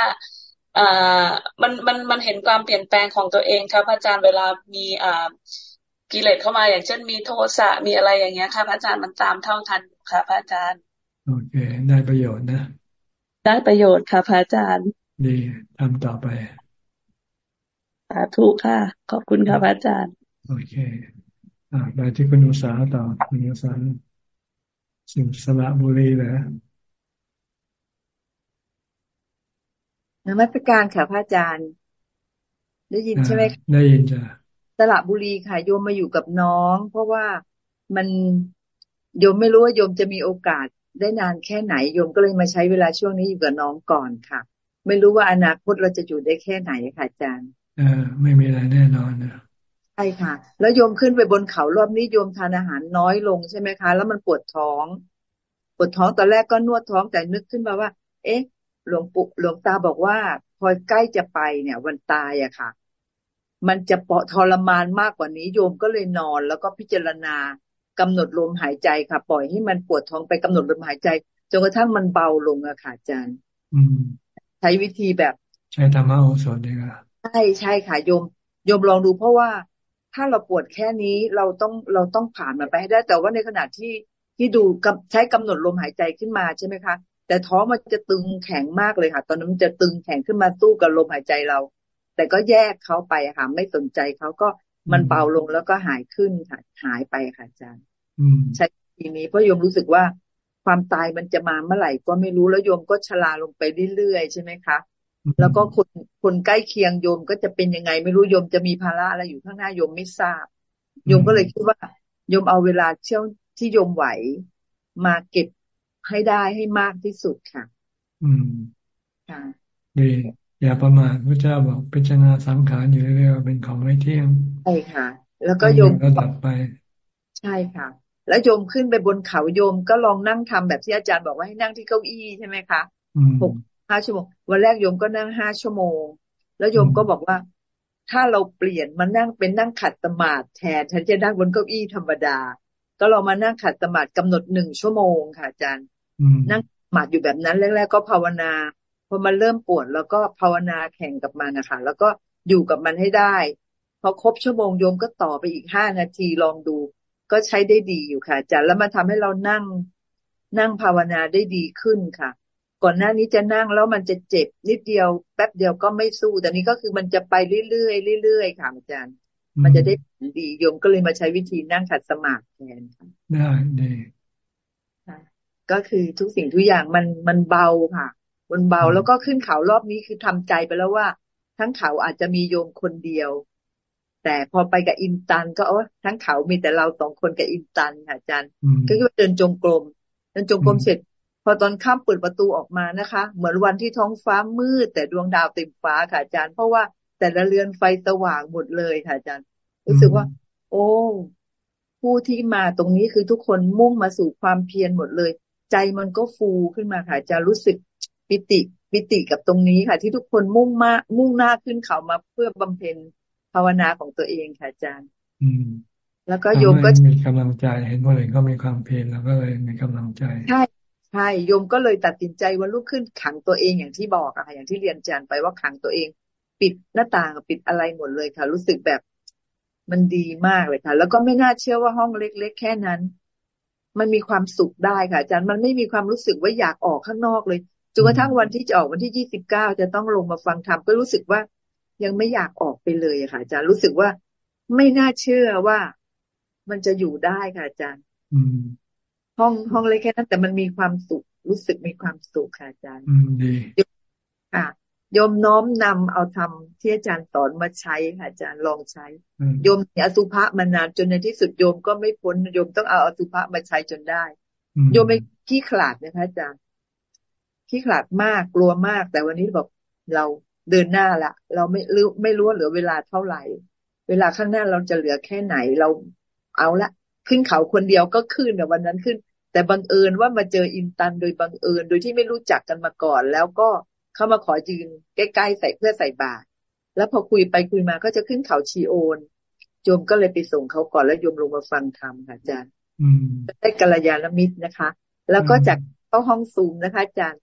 อ่ามันมันมันเห็นความเปลี่ยนแปลงของตัวเองครับพระอาจารย์เวลามีอ่า กิเลสเข้ามาอย่างเช่นมีโทสะมีอะไรอย่างเงี้ยค่ะพระอาจารย์มันตามเท่าทันค่ะพระอาจารย์ โอเค ได้ประโยชน์นะ ได้ประโยชน์ค่ะพระอาจารย์ ดีทำต่อไปสาธุค่ะ ขอบคุณค่ะพระอาจารย์ โอเคอ่าไปที่คุณอุสาต่อคุณอุสาสิงสระบุรีเหรอนมัสการค่ะพระอาจารย์ ได้ยินใช่ไหมได้ยินจ้ะ สระบุรีค่ะ โยมมาอยู่กับน้อง เพราะว่ามันโยมไม่รู้ว่าโยมจะมีโอกาสได้นานแค่ไหนโยมก็เลยมาใช้เวลาช่วงนี้อยู่กับน้องก่อนค่ะ ไม่รู้ว่าอนาคตเราจะอยู่ได้แค่ไหนค่ะอาจารย์เออไม่มีอะไรแน่นอนนะใช่ค่ะ แล้วโยมขึ้นไปบนเขารอบนี้โยมทานอาหารน้อยลงใช่ไหมคะ แล้วมันปวดท้องปวดท้องตอนแรกก็นวดท้องแต่นึกขึ้นมาว่า เอ๊ะ หลวงปู่หลวงตาบอกว่า พอใกล้จะไปเนี่ย วันตายอะค่ะ มันจะเปาะทรมานมากกว่านี้โยมก็เลยนอนแล้วก็พิจารณากำหนดลมหายใจค่ะ ปล่อยให้มันปวดท้องไปกำหนดลมหายใจจนกระทั่งมันเบาลงอะค่ะอาจารย์ใช้วิธีแบบ ใช้ธรรมะโอสถดีกว่าใช่ใช่ค่ะโยมโยมลองดูเพราะว่าถ้าเราปวดแค่นี้เราต้องเราต้องผ่านมันไปให้ได้ แต่ว่าในขณะที่ที่ดูใช้กำหนดลมหายใจขึ้นมาใช่ไหมคะ แต่ท้องมันจะตึงแข็งมากเลยค่ะ ตอนนั้นมันจะตึงแข็งขึ้นมาตู้กับลมหายใจเรา แต่ก็แยกเขาไปค่ะ ไม่สนใจเขาก็มันเบาลงแล้วก็หายขึ้นค่ะหายไปค่ะอาจารย์ใช้ทีนี้เพราะโยมรู้สึกว่าความตายมันจะมาเมื่อไหร่ก็ไม่รู้แล้วโยมก็ชราลงไปเรื่อยๆใช่ไหมคะแล้วก็คนคนใกล้เคียงโยมก็จะเป็นยังไง ไม่รู้โยมจะมีภาระอะไรอยู่ข้างหน้าโยมไม่ทราบโยมก็เลยคิดว่าโยมเอาเวลาเชี่ยวที่โยมไหวมาเก็บให้ได้ให้มากที่สุดค่ะ อืมค่ะดี อย่าประมาทพระเจ้าบอกพิจารณาสังขารอยู่เรื่อยๆเป็นของไม่เที่ยงใช่ค่ะ แล้วก็โยมระดับไป ใช่ค่ะ แล้วโยมขึ้นไปบนเขาโยมก็ลองนั่งทำแบบที่อาจารย์บอกว่าให้นั่งที่เก้าอี้ใช่ไหมคะหกห้าชั่วโมงวันแรกโยมก็นั่งห้าชั่วโมง แล้วโยมก็บอกว่า ถ้าเราเปลี่ยนมานั่งเป็นนั่งขัดสมาธิแทนฉันจะนั่งบนเก้าอี้ธรรมดา ก็เรามานั่งขัดสมาธิกำหนดหนึ่งชั่วโมงค่ะอาจารย์นั่งหมาดอยู่แบบนั้นแรกๆก็ภาวนา พอมันเริ่มปวดแล้วก็ภาวนาแข่งกับมันนะคะแล้วก็อยู่กับมันให้ได้ พอครบชั่วโมงโยมก็ต่อไปอีกห้านาทีลองดู ก็ใช้ได้ดีอยู่ค่ะอาจารย์แล้วมาทำให้เรานั่งนั่งภาวนาได้ดีขึ้นค่ะ ก่อนหน้านี้จะนั่งแล้วมันจะเจ็บนิดเดียว แป๊บเดียวก็ไม่สู้ แต่นี้ก็คือมันจะไปเรื่อยๆเรื่อยๆค่ะอาจารย์ มันจะได้ผลดีโยมก็เลยมาใช้วิธีนั่งขัดสมาธิแทนค่ะได้ดีก็คือทุกสิ่งทุกอย่างมันมันเบาค่ะ มันเบาแล้วก็ขึ้นเขารอบนี้คือทำใจไปแล้วว่า ทั้งเขาอาจจะมีโยมคนเดียว แต่พอไปกับอินตัน ก็เออทั้งเขามีแต่เราสองคนกับอินตันค่ะอาจารย์ ก็คือเดินจงกรมเดินจงกรมเสร็จ พอตอนข้ามเปิดประตูออกมานะคะ เหมือนวันที่ท้องฟ้ามืด แต่ดวงดาวเต็มฟ้าค่ะอาจารย์ เพราะว่าแต่ละเรือนไฟสว่างหมดเลยค่ะอาจารย์ รู้สึกว่า โอ้ผู้ที่มาตรงนี้คือทุกคนมุ่งมาสู่ความเพียรหมดเลย ใจมันก็ฟูขึ้นมาค่ะจะรู้สึก ปิติปิติกับตรงนี้ค่ะ ที่ทุกคนมุ่งมามุ่งหน้าขึ้นเขามาเพื่อบำเพ็ญภาวนาของตัวเองค่ะอาจารย์ อืม แล้วก็โยมก็มีกำลังใจเห็นคนอื่นก็มีความเพียรแล้วก็เลยมีกำลังใจใช่ใช่โยมก็เลยตัดสินใจวันลุกขึ้นขังตัวเองอย่างที่บอกอะค่ะอย่างที่เรียนอาจารย์ไปว่าขังตัวเอง ปิดหน้าต่างปิดอะไรหมดเลยค่ะ รู้สึกแบบมันดีมากเลยค่ะ แล้วก็ไม่น่าเชื่อว่าห้องเล็ก ๆ แค่นั้น มันมีความสุขได้ค่ะอาจารย์มันไม่มีความรู้สึกว่าอยากออกข้างนอกเลย จนกระทั่งวันที่จะออกวันที่ยี่สิบเก้าจะต้องลงมาฟังธรรมก็รู้สึกว่ายังไม่อยากออกไปเลยค่ะอาจารย์รู้สึกว่าไม่น่าเชื่อว่ามันจะอยู่ได้ค่ะอาจารย์อืมห้องห้องเล็กแค่นั้นแต่มันมีความสุข รู้สึกมีความสุขค่ะอาจารย์ดีค่ะโยมน้อมนำเอาทำที่อาจารย์สอนมาใช้ค่ะอาจารย์ลองใช้โยมมีอสุภะมานานจนในที่สุดโยมก็ไม่พ้นโยมต้องเอาอสุภะมาใช้จนได้โยมไม่ขี้ขลาดนะคะอาจารย์ ขี้ขลาดมากกลัวมาก แต่วันนี้บอกเราเดินหน้าละเราไม่รู้ไม่รู้เหลือเวลาเท่าไหร่ เวลาข้างหน้าเราจะเหลือแค่ไหนเราเอาละขึ้นเขาคนเดียวก็ขึ้นแต่วันนั้นขึ้น แต่บังเอิญว่ามาเจออินตันโดยบังเอิญโดยที่ไม่รู้จักกันมาก่อน แล้วก็เข้ามาขอยืนใกล้ๆใส่เพื่อใส่บาตรแล้วพอคุยไปคุยมาก็จะขึ้นเขาชีโอนโยมก็เลยไปส่งเขาก่อนแล้วโยมลงมาฟังธรรมค่ะอาจารย์ได้กัลยาณมิตรนะคะ แล้วก็จากเข้าห้องซูมนะคะอาจารย์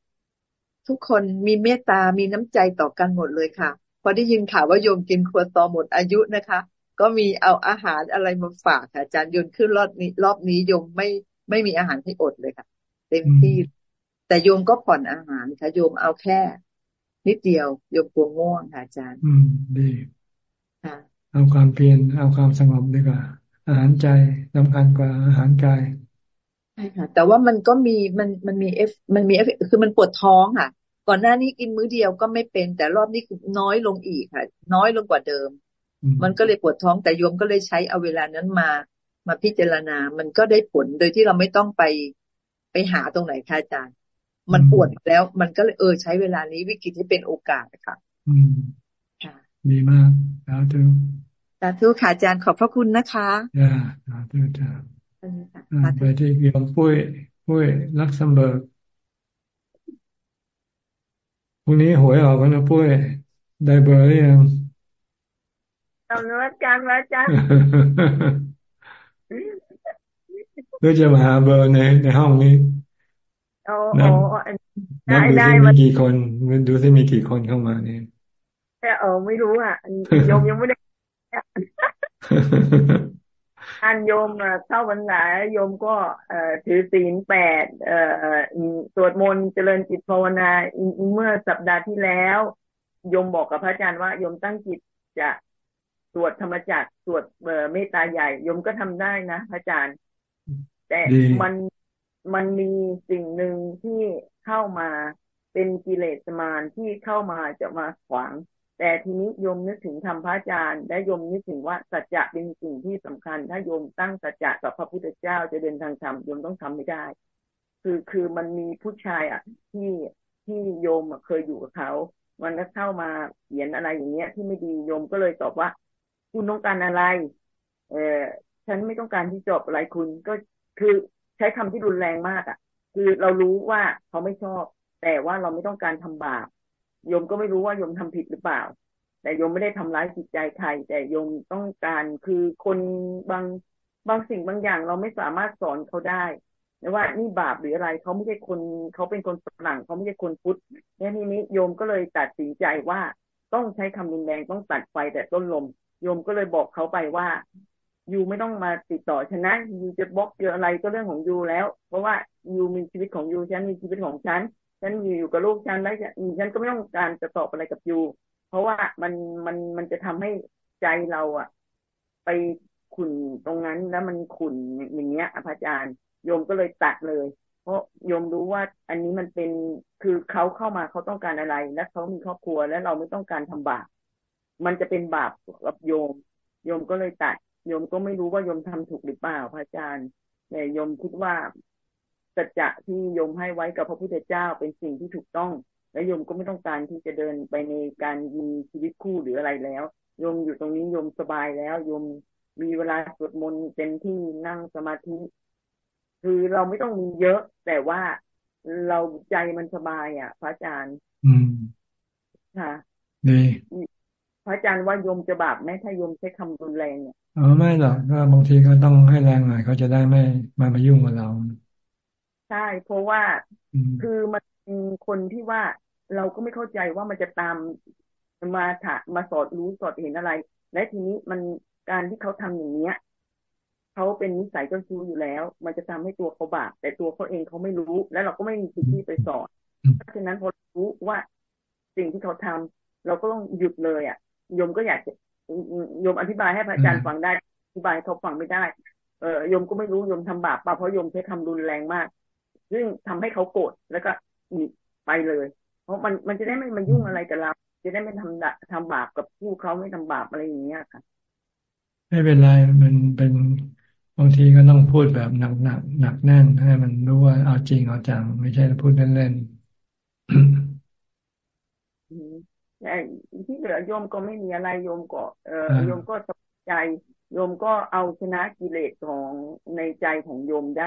ทุกคนมีเมตตา มีน้ำใจต่อกันหมดเลยค่ะ พอได้ยินข่าวว่าโยมกินครัวตอหมดอายุนะคะ ก็มีเอาอาหารอะไรมาฝากค่ะอาจารย์ยนขึ้นรอบนี้รอบนี้โยมไม่ไม่มีอาหารให้อดเลยค่ะ เต็มที่ แต่โยมก็ผ่อนอาหารค่ะโยมเอาแค่ นิดเดียวโยมกลัวง่วงค่ะอาจารย์ อืมดีค่ะเอาความเพียรเอาความสงบดีกว่า อาหารใจสำคัญกว่าอาหารกาย ใช่ค่ะ แต่ว่ามันก็มีมันมันมีเอฟมันมีเอฟคือมันปวดท้องค่ะ ก่อนหน้านี้กินมื้อเดียวก็ไม่เป็น แต่รอบนี้คือน้อยลงอีกค่ะ น้อยลงกว่าเดิม มันก็เลยปวดท้องแต่โยมก็เลยใช้เอาเวลานั้นมา มาพิจารณา มันก็ได้ผลโดยที่เราไม่ต้องไปไปหาตรงไหนค่ะอาจารย์ มันปวดแล้ว มันก็เลยเออใช้เวลานี้วิกฤตให้เป็นโอกาสค่ะอืมค่ะดีมากสาธุสาธุค่ะอาจารย์ขอบพระคุณนะคะจ้าสาธุจ้า ไปที่โยมปุ้ยปุ้ยลักเซมเบิร์กพรุ่งนี้หวยออกกันนะปุ้ยได้เบอร์หรือยังนมัสการเจ้าค่ะหรือจะมาหาเบอร์ในในห้องนี้โอ้โอ้ได้ได้มีกี่คนดูซิมีกี่คนเข้ามาเนี่ยแต่เออไม่รู้อะยมยังไม่ได้ อันโยมเข้าวันไหนโยมก็เอ่อถือศีลแปดเอ่อสวดมนต์เจริญจิตภาวนาเมื่อสัปดาห์ที่แล้ว โยมบอกกับพระอาจารย์ว่าโยมตั้งจิตจะสวดธรรมจักรสวดเอ่อเมตตาใหญ่โยมก็ทำได้นะพระอาจารย์ แต่มันมันมีสิ่งหนึ่งที่เข้ามาเป็นกิเลสมารที่เข้ามาจะมาขวาง แต่ทีนี้โยมนึกถึงธรรมพระอาจารย์ และโยมนึกถึงว่าสัจจะเป็นสิ่งที่สำคัญ ถ้าโยมตั้งสัจจะกับพระพุทธเจ้าจะเดินทางธรรมโยมต้องทำไม่ได้ คือคือมันมีผู้ชายอะ ที่ที่โยมเคยอยู่กับเขา มันก็เข้ามาเขียนอะไรอย่างเงี้ย ที่ไม่ดีโยมก็เลยตอบว่า คุณต้องการอะไร เออฉันไม่ต้องการที่จบอะไรคุณก็คือใช้คำที่รุนแรงมากอะ คือเรารู้ว่าเขาไม่ชอบ แต่ว่าเราไม่ต้องการทำบาป โยมก็ไม่รู้ว่าโยมทำผิดหรือเปล่า แต่โยมไม่ได้ทำร้ายจิตใจใครแต่โยมต้องการคือคนบางบางสิ่งบางอย่างเราไม่สามารถสอนเขาได้ว่านี่บาปหรืออะไรเขาไม่ใช่คนเขาเป็นคนฝรั่งเขาไม่ใช่คนพุทธแค่นี้นี้โยมก็เลยตัดสินใจว่าต้องใช้คำรุนแรงต้องตัดไฟแต่ต้นลม โยมก็เลยบอกเขาไปว่ายูไม่ต้องมาติดต่อฉันนะยูจะบล็อกเจออะไรก็เรื่องของยูแล้ว เพราะว่ายูมีชีวิตของยูฉันมีชีวิตของฉัน ฉันอยู่กับลูกฉันแล้วฉันก็ไม่ต้องการจะตอบอะไรกับยูเพราะว่ามันมันมันจะทำให้ใจเราอะไปขุนตรงนั้นแล้วมันขุนอย่างเงี้ยพระอาจารย์โยมก็เลยตัดเลย เพราะโยมรู้ว่าอันนี้มันเป็นคือเขาเข้ามาเขาต้องการอะไร และเขามีครอบครัวและเราไม่ต้องการทำบาปมันจะเป็นบาปกับโยม โยมก็เลยตัดโยมก็ไม่รู้ว่าโยมทำถูกหรือเปล่าพระอาจารย์แต่โยมคิดว่า สัจจะที่โยมให้ไว้กับพระพุทธเจ้าเป็นสิ่งที่ถูกต้อง และโยมก็ไม่ต้องการที่จะเดินไปในการมีชีวิตคู่หรืออะไรแล้วโยมอยู่ตรงนี้โยมสบายแล้วโยมมีเวลาสวดมนต์เต็มที่นั่งสมาธิ คือเราไม่ต้องมีเยอะ แต่ว่าเราใจมันสบาย อะ พระอาจารย์ อืมค่ะดีพระอาจารย์ว่าโยมจะบาปไหมถ้าโยมใช้คำรุนแรงเนี่ยอ๋อไม่หรอกก็บางทีก็ต้องให้แรงหน่อยเขาจะได้ไม่มามายุ่งกับเรา ใช่ เพราะว่าคือมันเป็นคนที่ว่าเราก็ไม่เข้าใจว่ามันจะตามมาถามาสอดรู้สอดเห็นอะไร และทีนี้มันการที่เขาทำอย่างเนี้ยเขาเป็นนิสัยเจ้าชู้อยู่แล้ว มันจะทำให้ตัวเขาบาปแต่ตัวเขาเองเขาไม่รู้ และเราก็ไม่มีสิทธิ์ที่ไปสอนเพราะฉะนั้นพอรู้ว่าสิ่งที่เขาทำเราก็ต้องหยุดเลยอะโยมก็อยากจะโยมอธิบายให้พระอาจารย์ฟังได้อธิบายเขาฟังไม่ได้เออโยมก็ไม่รู้โยมทำบาปป่ะเพราะโยมใช้คำรุนแรงมาก ซึ่งทำให้เขาโกรธแล้วก็หนีไปเลย เพราะมันมันจะได้ไม่มายุ่งอะไรกับเรา จะได้ไม่ทำทำบาปกับผู้เขาไม่ทำบาปอะไรอย่างเงี้ยค่ะ ไม่เป็นไรมันเป็นบางทีก็ต้องพูดแบบหนักหนักหนักแน่นให้มันรู้ว่าเอาจริงเอาจังไม่ใช่พูดเล่นๆแต่ที่เหลือโยมก็ไม่มีอะไรโยมก็เออโยมก็สบใจโยมก็เอาชนะกิเลสของในใจของโยมได้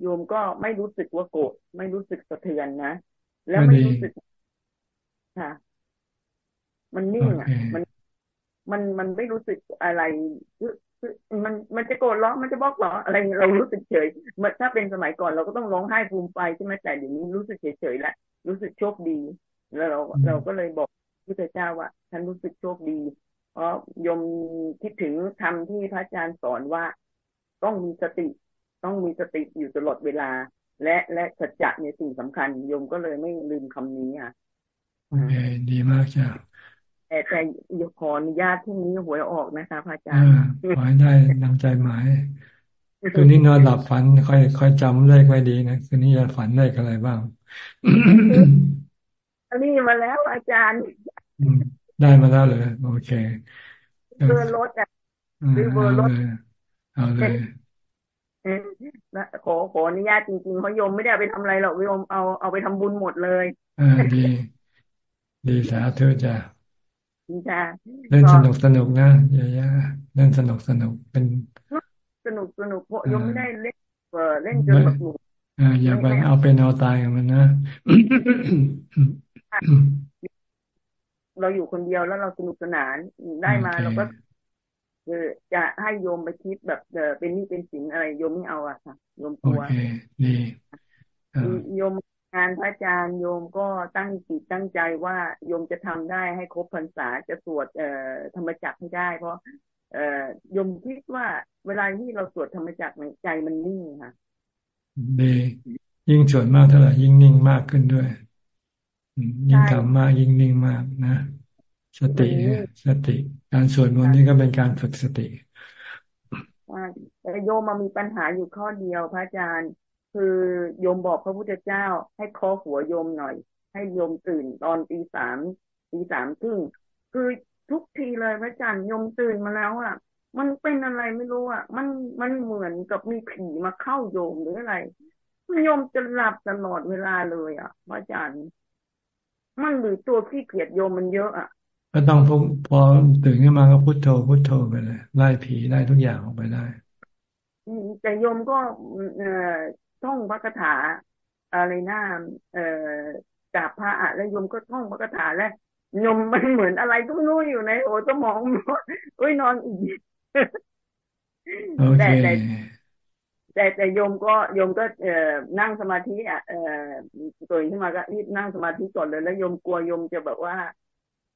โยมก็ไม่รู้สึกว่าโกรธไม่รู้สึกสะเทือนนะ แล้วไม่รู้สึกค่ะ มันนิ่งอะ มันมันมันไม่รู้สึกอะไรมันมันจะโกรธร้องมันจะบอกหรออะไรเรารู้สึกเฉยมันถ้าเป็นสมัยก่อนเราก็ต้องร้องไห้ภูมิไฟใช่ไหมแต่เดี๋ยวนี้รู้สึกเฉยเฉยแล้วรู้สึกโชคดี แล้วเราเราก็เลยบอกพระเจ้าว่าฉันรู้สึกโชคดี เพราะยมคิดถึงธรรมที่พระอาจารย์สอนว่า ต้องมีสติ ต้องมีสติอยู่ตลอดเวลา และและสัจจะในสิ่งสำคัญโยมก็เลยไม่ลืมคำนี้อะโอเคดีมากจ้ะแต่แต่ขออนุญาตที่นี้หวยออกนะคะพระอาจารย์ขอให้ได้ดังใจหมายคืนนี้นอนหลับฝันค่อยค่อยจำได้ค่อยดีนะคืนนี้จะฝันได้อะไรบ้างอันนี้มาแล้วอาจารย์ได้มาแล้วเลยโอเคเบอร์รถอะคือเบอร์รถเอาเลยนะ ขอขออนุญาตจริงๆเพราะโยมไม่ได้ไปทำอะไรหรอกโยมเอาเอาไปทำบุญหมดเลยอ่าดี ดีสาธุจ้ะจ้ะเล่นสนุกสนุกนะอย่าอย่าเล่นสนุกสนุกเป็น สนุกสนุกเพราะโยมไม่ได้เล่นเออเล่นจนแบบหนูอ่าอย่าไปเอาเป็นเอาตายกับมันนะเราอยู่คนเดียวแล้วเราสนุกสนานได้มาเราก็ เออจะให้โยมไปคิดแบบเออเป็นนี่เป็นสินอะไรโยมไม่เอาอะค่ะโยมกลัวดีโยมงานพระอาจารย์โยมก็ตั้งจิตตั้งใจว่าโยมจะทำได้ให้ครบพรรษาจะสวดเอ่อธรรมจักรให้ได้ เพราะ เอ่อโยมคิดว่าเวลาที่เราสวดธรรมจักรใจมันนิ่งค่ะดียิ่งสวดมากเท่าไหร่ยิ่งนิ่งมากขึ้นด้วยยิ่งทำมากยิ่งนิ่งมากนะ สติสติ การสวดมนต์นี่ก็เป็นการฝึกสติแต่โยมมามีปัญหาอยู่ข้อเดียวพระอาจารย์ คือโยมบอกพระพุทธเจ้า ให้คอหัวโยมหน่อย ให้โยมตื่นตอนตีสามตีสามครึ่งคือทุกทีเลยพระอาจารย์โยมตื่นมาแล้วอะ มันเป็นอะไรไม่รู้อะ มันมันเหมือนกับมีผีมาเข้าโยมหรืออะไรโยมจะหลับตลอดเวลาเลย อะพระอาจารย์ มันหรือตัวขี้เกียจโยมมันเยอะอะ ก็ต้องพพอตื่นขึ้นมาก็พุทโธพุทโธไปเลยไล่ผีไล่ทุกอย่างออกไปได้แต่โยมก็เอ่อท่องพระคาถาอะไรน้าเอ่อกราบพระอะแล้วโยมก็ท่องพระคาถาแล้วโยมมันเหมือนอะไรก็ไม่รู้อยู่ในโอ้สมองโอ้ยนอนอีกแต่แต่แต่แต่โยมก็โยมก็เอ่อนั่งสมาธิอะเอ่อตื่นขึ้นมาก็รีบนั่งสมาธิก่อนเลยแล้วโยมกลัวโยมจะแบบว่า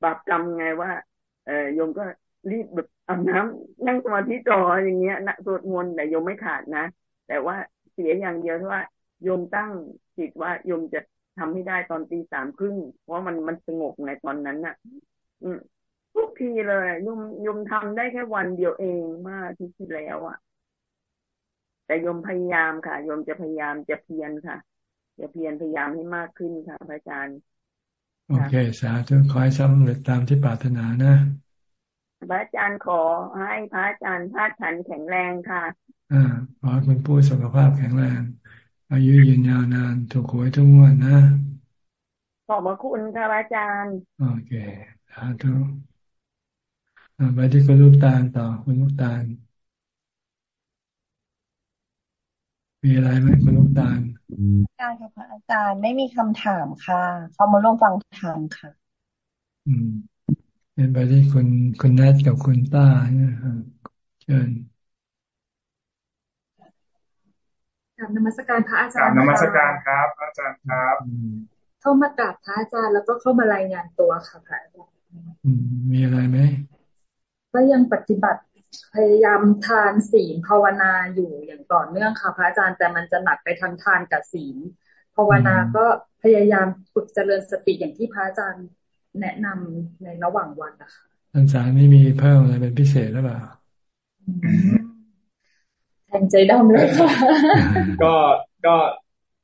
บาปกรรมไงว่าเออโยมก็รีบแบบอาบน้ำนั่งสมาธิต่ออย่างเงี้ยนะสวดมนต์แต่โยมไม่ขาดนะ แต่ว่าเสียอย่างเดียวที่ว่าโยมตั้งจิตว่าโยมจะทำให้ได้ตอนตีสามครึ่งเพราะมันมันสงบในตอนนั้นน่ะ อืมทุกทีเลยโยมโยมทำได้แค่วันเดียวเองเมื่อที่ที่แล้วอะ แต่โยมพยายามค่ะโยมจะพยายามจะเพียรค่ะจะเพียรพยายามให้มากขึ้นค่ะพระอาจารย์ โอเค สาธุขอให้สำเร็จตามที่ปรารถนานะพระอาจารย์ขอให้พระอาจารย์พาฉันแข็งแรงค่ะอ่าขอให้คุณผู้สุขภาพแข็งแรง อายุยืนยาวนานถูกหวยทุกงวันนะ ขอบพระคุณค่ะอาจารย์ โอเคสาธุไปที่คุณลูกตาลต่อคุณลูกตาลมีอะไรไหมคุณลูกตาล อาจารย์ค่ะพระอาจารย์ไม่มีคำถามค่ะเขามาร่วมฟังธรรมค่ะ อืมเป็นไปที่คุณคุณนัทกับคุณต้าเชิญกราบนมัสการพระอาจารย์กราบนมัสการครับพระอาจารย์ครับ เข้ามากราบพระอาจารย์แล้วก็เข้ามารายงานตัวค่ะพระอาจารย์มีอะไรไหมก็ยังปฏิบัติ พยายามทานศีลภาวนาอยู่อย่างต่อเนื่องค่ะพระอาจารย์แต่มันจะหนักไปทางทานกับศีลภาวนาก็พยายามฝึกเจริญสติอย่างที่พระอาจารย์แนะนำในระหว่างวันนะคะพรรษานี้มีเพิ่มอะไรเป็นพิเศษหรือเปล่าแทงใจดำเลยค่ะก็ก็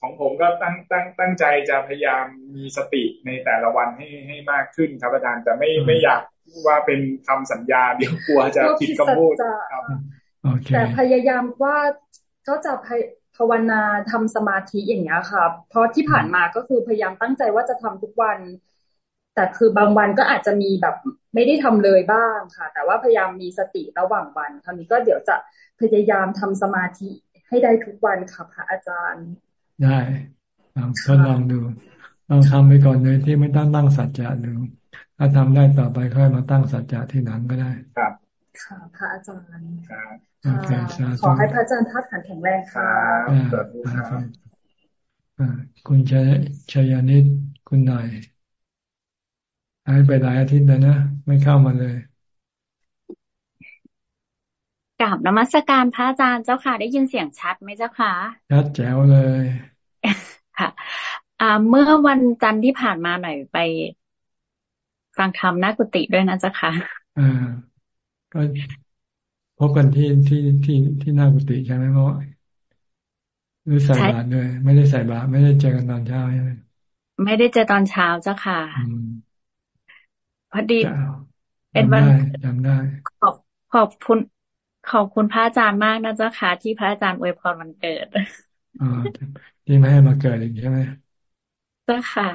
ของผมก็ตั้งตั้งตั้งใจจะพยายามมีสติในแต่ละวันให้ให้มากขึ้นครับอาจารย์แต่ไม่ไม่อยากว่าเป็นคำสัญญาเดี๋ยวกลัวจะผิดคำพูดครับแต่พยายามว่าก็จะภาวนาทำสมาธิอย่างเงี้ยค่ะเพราะที่ผ่านมาก็คือพยายามตั้งใจว่าจะทำทุกวัน แต่คือบางวันก็อาจจะมีแบบไม่ได้ทำเลยบ้างค่ะ แต่ว่าพยายามมีสติระหว่างวันคราวนี้ก็เดี๋ยวจะพยายามทำสมาธิให้ได้ทุกวันค่ะพระอาจารย์ ได้ลองทดลองดูลองทำไปก่อนเลยที่ไม่ต้องตั้งสัจจะดูถ้าทำได้ต่อไปค่อยมาตั้งสัจจะที่หลังก็ได้ ครับ ค่ะพระอาจารย์ครับโอเคขอให้พระอาจารย์ทัดขันแข็งแรงค่ะคุณชัยชัยนิดคุณหน่อยหายไปหลายอาทิตย์แล้วนะ ไม่เข้ามาเลย กราบนมัสการพระอาจารย์เจ้าค่ะ ได้ยินเสียงชัดไหมเจ้าค่ะ ชัดแจ๋วเลยค่ะอ่าเมื่อวันจันทร์ที่ผ่านมาหน่อยไปฟังธรรมนักกุฏิด้วยนะเจ้าค่ะอ่าก็พบกันที่ที่ที่ที่หน้ากุฏิใช่ไหมเมื่อหรือใส่บาตรด้วย ไม่ได้ใส่บาตรไม่ได้เจอกันตอนเช้าใช่ไหมไม่ได้เจอตอนเช้าเจ้าค่ะพอดี เป็นวันจำได้ขอบขอบคุณ ขอบคุณพระอาจารย์มากนะเจ้าค่ะที่พระอาจารย์อวยพรวันเกิดอ๋อที่ไม่ให้มาเกิดอีกใช่ไหมเจ้าค่ะ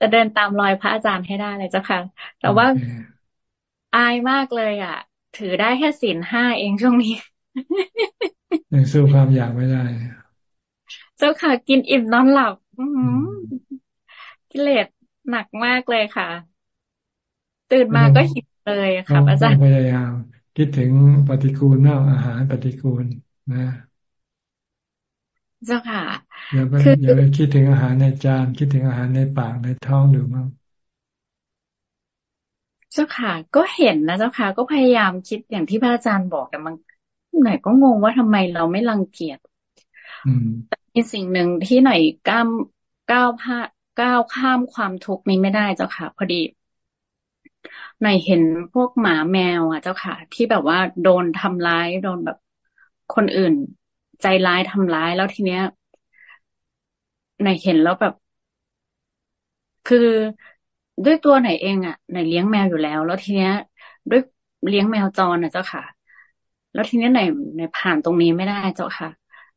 จะเดินตามรอยพระอาจารย์ให้ได้เลยเจ้าค่ะ แต่ว่าอายมากเลยอะ ถือได้แค่ศีลห้าเองช่วงนี้ยังสู้ความอยากไม่ได้ เจ้าค่ะ กินอิ่มนอนหลับกิเลสหนักมากเลยค่ะ ตื่นมาก็หิวเลยค่ะอาจารย์พยายาม คิดถึงปฏิกูลนอกอาหารปฏิกูลนะเจ้าค่ะอย่าไปอย่าไปคิดถึงอาหารในจานคิดถึงอาหารในปากในท้องดูมั้งเจ้าค่ะ ก็เห็นนะเจ้าค่ะ ก็พยายามคิดอย่างที่พระอาจารย์บอกแต่มันหน่อยก็งงว่าทำไมเราไม่รังเกียจแต่มีสิ่งหนึ่งที่หน่อยก้ามก้าวผ้าก้าวข้ามความทุกข์นี้ไม่ได้เจ้าค่ะ พอดี หน่อยเห็นพวกหมาแมว อะ เจ้าค่ะ ที่แบบว่าโดนทำร้ายโดนแบบคนอื่น ใจร้ายทำร้ายแล้วทีเนี้ยหน่อยเห็นแล้วแบบ คือด้วยตัวไหนเองอะไหนเลี้ยงแมวอยู่แล้ว แล้วทีเนี้ย ด้วยเลี้ยงแมวจรนะเจ้าค่ะ แล้วทีเนี้ไหนไหนผ่านตรงนี้ไม่ได้เจ้าค่ะ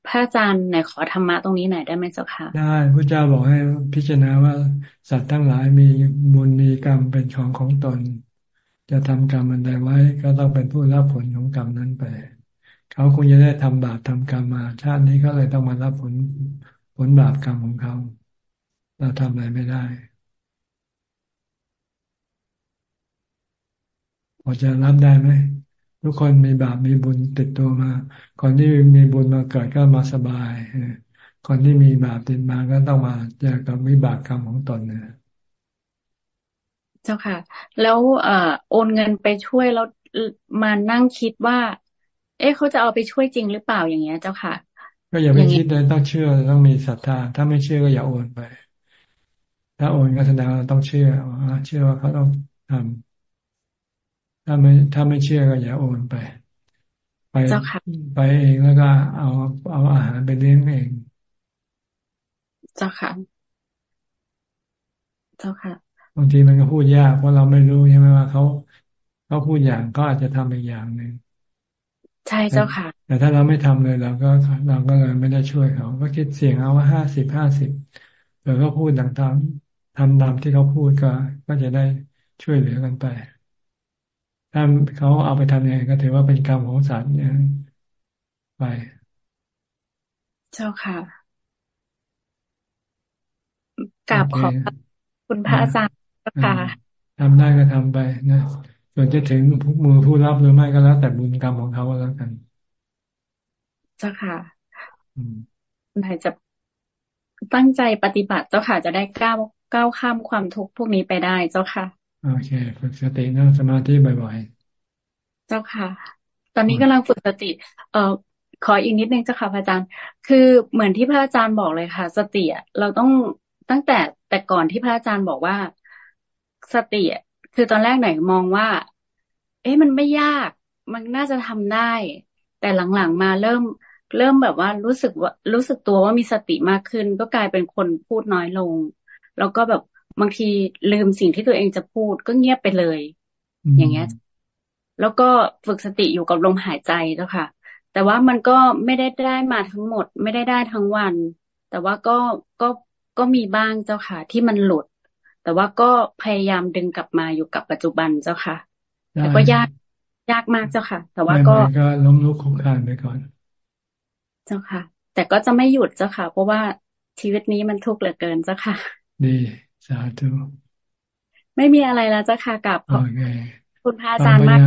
พระอาจารย์ไหนขอธรรมะตรงนี้ไหนได้ไหมเจ้าค่ะได้พระเจ้าบอกให้พิจารณาว่าสัตว์ทั้งหลายมีมูลมีกรรมเป็นของของตน จะทำกรรมอันใดไว้ก็ต้องเป็นผู้รับผลของกรรมนั้นไป เขาคงจะได้ทำบาปทำกรรมมา ชาตินี้ก็เลยต้องมารับผลผลบาปกรรมของเขา เราทำอะไรไม่ได้พอจะรับได้ไหมทุกคนมีบาปมีบุญติดตัวมา คนที่มีบุญมาเกิดก็มาสบายคนที่มีบาปติดมาก็ต้องมาเจอกับวิบากกรรมของตนนะ เจ้าค่ะ แล้วเอ่อโอนเงินไปช่วยแล้วมานั่งคิดว่า เอ๊ะเขาจะเอาไปช่วยจริงหรือเปล่าอย่างเงี้ย เจ้าค่ะ ก็อย่าไปคิดเลยต้องเชื่อต้องมีศรัทธา ถ้าไม่เชื่อก็อย่าโอนไป ถ้าโอนก็แสดงว่าต้องเชื่อเชื่อว่าเขาต้องทำถ้าไม่ถ้าไม่เชื่อก็อย่าโอนไป ไปไปเองแล้วก็เอาเอาอาหารไปเลี้ยงเอง เจ้าค่ะ เจ้าค่ะบางทีมันก็พูดยากเพราะเราไม่รู้ใช่ไหมว่าเขาเขาพูดอย่างก็อาจจะทำอีกอย่างหนึ่งใช่เจ้าค่ะ แต่ถ้าเราไม่ทำเลยเราก็เราก็เลยไม่ได้ช่วยเขาก็คิดเสียงเอาว่าห้าสิบห้าสิบเดี๋ยวก็พูดต่างๆทำตามที่เขาพูดก็ ก็จะได้ช่วยเหลือกันไป ถ้าเขาเอาไปทำยังไงก็ถือว่าเป็นกรรมของสัตว์เนี่ยไป เจ้าค่ะกราบขอบคุณพระอาจารย์ ค่ะทำได้ก็ทำไปนะส่วนจะถึงผู้มือผู้รับหรือไม่ก็แล้ว แต่บุญกรรมของเขาแล้วกันเจ้าค่ะนายจะตั้งใจปฏิบัติเจ้าค่ะ จะได้ก้าวก้าวข้ามความทุกข์พวกนี้ไปได้เจ้าค่ะ โอเคฝึกสตินั่งสมาธิบ่อยๆ เจ้าค่ะ ตอนนี้กำลังฝึกสติ เอ่อขออีกนิดนึงเจ้าค่ะพระอาจารย์ คือเหมือนที่พระอาจารย์บอกเลยค่ะ สติเราต้องตั้งแต่แต่ก่อนที่พระอาจารย์บอกว่า สติคือตอนแรกหน่อยมองว่า เอ๊ะมันไม่ยาก มันน่าจะทำได้ แต่หลังๆมาเริ่ม เริ่มแบบว่ารู้สึกว่ารู้สึกตัวว่ามีสติมากขึ้น ก็กลายเป็นคนพูดน้อยลง แล้วก็แบบบางทีลืมสิ่งที่ตัวเองจะพูดก็เงียบไปเลย อย่างเงี้ย แล้วก็ฝึกสติอยู่กับลมหายใจเจ้าค่ะ แต่ว่ามันก็ไม่ได้ได้มาทั้งหมด ไม่ได้ได้ทั้งวัน แต่ว่าก็ก็ก็มีบ้างเจ้าค่ะ ที่มันหลุด แต่ว่าก็พยายามดึงกลับมาอยู่กับปัจจุบันเจ้าค่ะ แต่ก็ยากยากมากเจ้าค่ะ แต่ว่าก็ก็ล้มลุกคลุกคลานไปก่อน เจ้าค่ะ แต่ก็จะไม่หยุดเจ้าค่ะ เพราะว่าชีวิตนี้มันทุกข์เหลือเกินเจ้าค่ะ ดีสาธุไม่มีอะไรแล้วจ้ะค่ะกับคุณพระอาจารย์มาก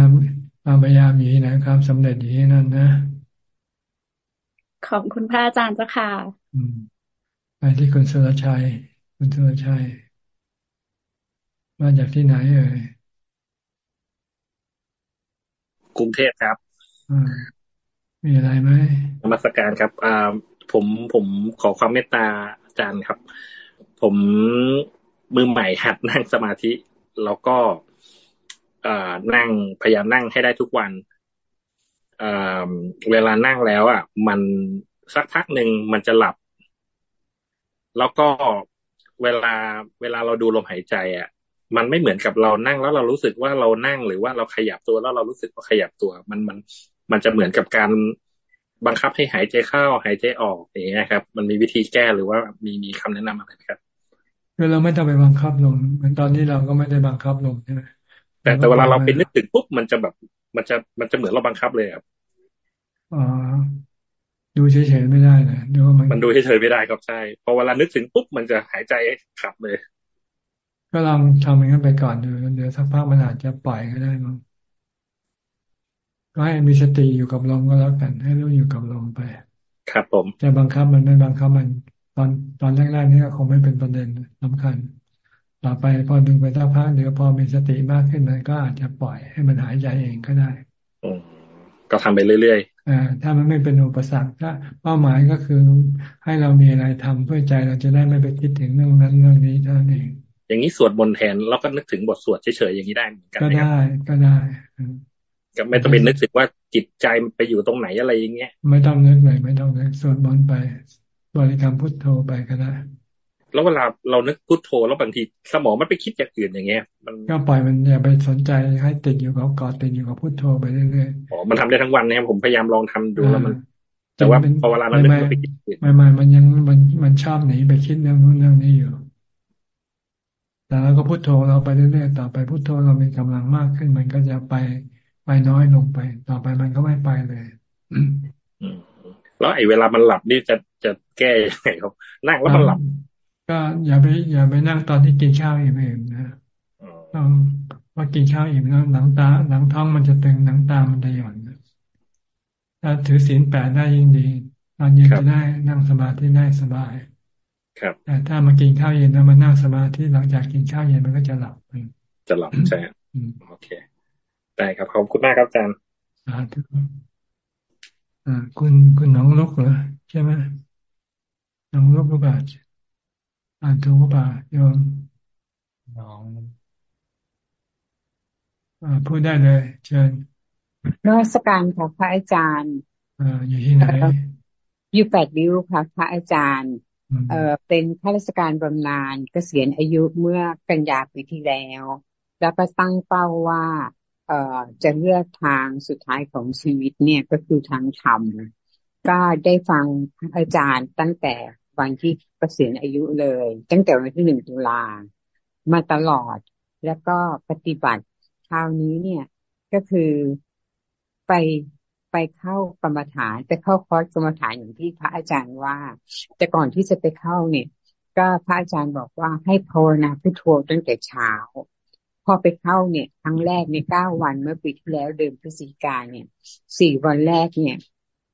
ความพยายามอยู่ที่ไหนความสำเร็จอยู่ที่นั่นนะขอบคุณพระอาจารย์เจ้าค่ะไปที่คุณสุรชัย คุณสุรชัย มาจากที่ไหนเอ่ยกรุงเทพครับมีอะไรไหมนมัสการครับอ่าผมผมขอความเมตตาอาจารย์ครับ ผมมือใหม่หัดนั่งสมาธิ แล้วก็นั่งพยายามนั่งให้ได้ทุกวันเวลานั่งแล้วอะ มันสักพักหนึ่งมันจะหลับ แล้วก็เวลาเวลาเราดูลมหายใจ อะ มันไม่เหมือนกับเรานั่งแล้วเรารู้สึกว่าเรานั่งหรือว่าเราขยับตัวแล้วเรารู้สึกว่าขยับตัว มันมันมันจะเหมือนกับการบังคับให้หายใจเข้าหายใจออกอย่างเงี้ยครับ มันมีวิธีแก้หรือว่ามีมีคำแนะนำอะไรครับคือเราไม่ต้องไปบังคับลมเหมือนตอนนี้เราก็ไม่ได้บังคับลมใช่ไหมแต่แต่เวลาเราเป็นนึกถึงปุ๊บมันจะแบบมันจะมันจะเหมือนเราบังคับเลยครับอ๋อดูเฉยๆไม่ได้นะดูว่ามันมันดูเฉยๆไม่ได้ครับใช่พอเวลานึกถึงปุ๊บมันจะหายใจขับเลย กก็ลองทำอย่างนั้นไปก่อนดูเดี๋ยวสักพักมันอาจจะปล่อยก็ได้มั้งก็ให้มีสติอยู่กับลมก็แล้วกัน ให้รู้อยู่กับลมไป ครับผมจะบังคับมันไม่บังคับมัน ตอนตอนแรกๆนี่ก็คงไม่เป็นประเด็นสำคัญ ต่อไปพอดึงไปสักพักเดี๋ยวพอมีสติมากขึ้นมันก็อาจจะปล่อยให้มันหายใจเองก็ได้ก็ทำไปเรื่อยๆอ่าถ้ามันไม่เป็นอุปสรรคถ้าเป้าหมายก็คือให้เรามีอะไรทำเพื่อใจเราจะได้ไม่ไปคิดถึงเรื่องนั้นเรื่องนี้เท่านั้นเอง อย่างนี้สวดมนต์แทนแล้วก็นึกถึงบทสวดเฉยๆอย่างนี้ได้เหมือนกันก็ได้ก็ได้ก็ไม่ต้องเป็นนึกถึงว่าจิตใจไปอยู่ตรงไหนอะไรอย่างเงี้ย ไม่ต้องนึกเลยไม่ต้องนึกสวดมนต์ไป บริกรรมพุทโธไปก็ได้แล้วเวลาเรานึกพุทโธแล้วบางทีสมองมันไปคิดอย่างอื่นอย่างเงี้ย มันก็ปล่อยมันอย่าไปสนใจให้ติดอยู่กับกอดติดอยู่กับพุทโธไปเรื่อยๆอ๋อมันทำได้ทั้งวันนะครับผมพยายามลองทำดูแล้วมัน แต่ว่าพอเวลาเรานึกไปคิดไม่ไม่มันยังมันมันชอบหนีไปคิดเรื่องนู้นเรื่องนี้อยู่ แต่เราก็พุโทโธเราไปเรื่อยๆต่อไปพุโทโธเรามีกำลังมากขึ้น มันก็จะไปไปน้อยลงไป ต่อไปมันก็ไม่ไปเลยแล้วไอ้เวลามันหลับนี่จะจะแก้ยังไงครับ นั่งแล้วมันหลับ ก็อย่าไป อย่าไปนั่งตอนที่กินข้าวอิ่มเองนะต้องว่ากินข้าวอิ่มแล้วหนังตาหนังท้องมันจะตึงหนังตามันจะหย่อนถ้าถือศีลแปดได้ยิ่งดีตอนเย็นจะได้นั่งสมาธิได้สบาย ครับแต่ถ้ามากินข้าวเย็นแล้วมานั่งสมาธิหลังจากกินข้าวเย็นมันก็จะหลับจะหลับใช่โอเค ได้ครับขอบคุณมากครับอาจารย์อ่าอ่า คุณคุณน้องลูกเหรอใช่ไหมน้องลูกหรือเปล่าอ่านถูกหรือเปล่าโยมน้องอ่าพูดได้เลย เชิญนวัตการค่ะพระอาจารย์อ่าอยู่ที่ไหนอยู่แปดริ้วค่ะพระอาจารย์ เออเป็นข้าราชการบำนาญเกษียณอายุเมื่อกันยาปีที่แล้ว แล้วก็ตั้งเป้าว่า เออจะเลือกทางสุดท้ายของชีวิตเนี่ยก็คือทางธรรมก็ได้ฟังอาจารย์ตั้งแต่วันที่เกษียณอายุเลย ตั้งแต่วันที่หนึ่งตุลามาตลอดแล้วก็ปฏิบัติคราวนี้เนี่ยก็คือไป ไปเข้ากรรมฐานไปเข้าคอร์สกรรมฐานอย่างที่พระอาจารย์ว่า แต่ก่อนที่จะไปเข้าเนี่ย ก็พระอาจารย์บอกว่าให้ภาวนาพุทโธตั้งแต่เช้า พอไปเข้าเนี่ยครั้งแรกในเก้าวันเมื่อปีที่แล้วเดือนพฤศจิกาเนี่ยสี่วันแรกเนี่ย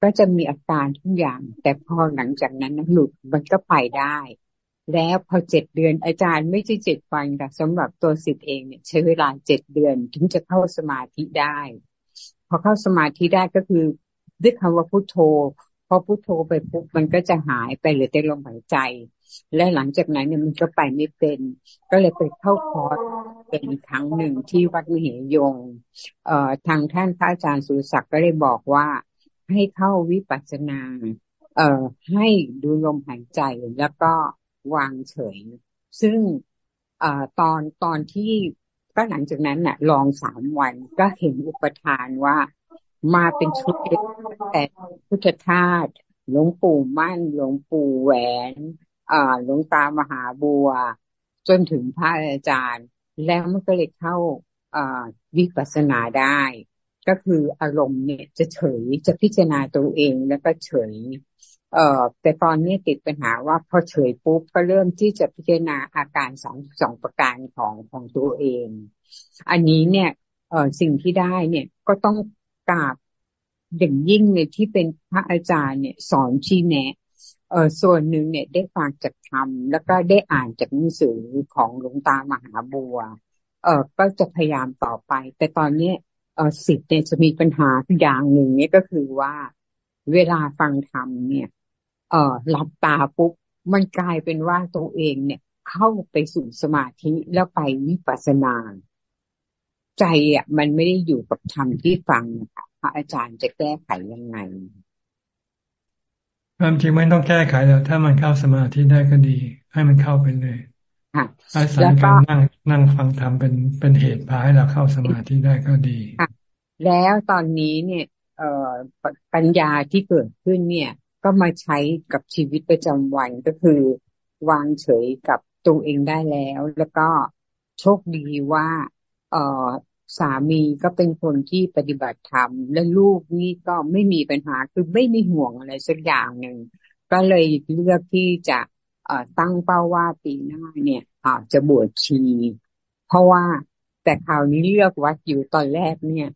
ก็จะมีอาการทุกอย่าง แต่พอหลังจากนั้นหลุดมันก็ไปได้ แล้วพอเจ็ดเดือนอาจารย์ไม่ใช่เจ็ดวันแต่สำหรับตัวสิทธิ์เองเนี่ยใช้เวลาเจ็ดเดือนถึงจะเข้าสมาธิได้ พอเข้าสมาธิได้ก็คือด้วยคำว่าพุโทโธพอพุโทโธไปปุ๊บมันก็จะหายไปหลือแต่ลมหายใจ และหลังจากนั้นเนี่ยมันก็ไปไม่เป็น ก็เลยไปเข้าคอร์สเป็นครั้งหนึ่งที่วัดมเหยงเอ่อทางท่านพระอาจารย์สุศักดิ์ก็เลยบอกว่าให้เข้าวิปัสสนา เอ่อให้ดูลมหายใจแล้วก็วางเฉย ซึ่งเอ่อตอนตอนที่ ก็หลังจากนั้นน่ะ ลองสามวันก็เห็นอุปทานว่ามาเป็นชุดเล็กแต่พุทธทาสหลวงปู่มั่น หลวงปู่แหวนอ่าหลวงตามหาบัว จนถึงพระอาจารย์ แล้วมันก็เลยเข้าอ่าวิปัสสนาได้ ก็คืออารมณ์เนี่ยจะเฉยจะพิจารณาตัวเองแล้วก็เฉย เอ่อแต่ตอนนี้ติดปัญหาว่าพอเฉยปุ๊บก็เริ่มที่จะพิจารณาอาการสองสองประการของของตัวเอง อันนี้เนี่ยเอ่อสิ่งที่ได้เนี่ยก็ต้องกราบอย่างยิ่งเนี่ยที่เป็นพระอาจารย์เนี่ยสอนชี้แนะเออส่วนหนึ่งเนี่ยได้ฟังจากธรรมแล้วก็ได้อ่านจากหนังสือของหลวงตามหาบัว เออก็จะพยายามต่อไป แต่ตอนนี้เออสิทธิ์เนี่ยจะมีปัญหาอย่างหนึ่งเนี่ยก็คือว่าเวลาฟังธรรมเนี่ย เอ่อหลับตาปุ๊บมันกลายเป็นว่าตัวเองเนี่ย เข้าไปสู่สมาธิแล้วไปวิปัสสนา ใจอะมันไม่ได้อยู่กับธรรมที่ฟังค่ะพระอาจารย์จะแก้ไขยังไงความจริงไม่ต้องแก้ไขแล้วถ้ามันเข้าสมาธิได้ก็ดี ให้มันเข้าไปเลยอาศัยการนั่งนั่งฟังธรรมเป็นเป็นเหตุพาให้เราเข้าสมาธิได้ก็ดีแล้วตอนนี้เนี่ย เอ่อปัญญาที่เกิดขึ้นเนี่ย ก็มาใช้กับชีวิตประจำวันก็คือ วางเฉยกับตัวเองได้แล้ว แล้วก็โชคดีว่า เออสามีก็เป็นคนที่ปฏิบัติธรรม และลูกนี่ก็ไม่มีปัญหาคือไม่มีห่วงอะไรสักอย่างหนึ่งก็เลยเลือกที่จะเออตั้งเป้าว่าปีหน้าเนี่ยอาจจะบวชชี เพราะว่าแต่คราวนี้เลือกวัดอยู่ตอนแรกเนี่ย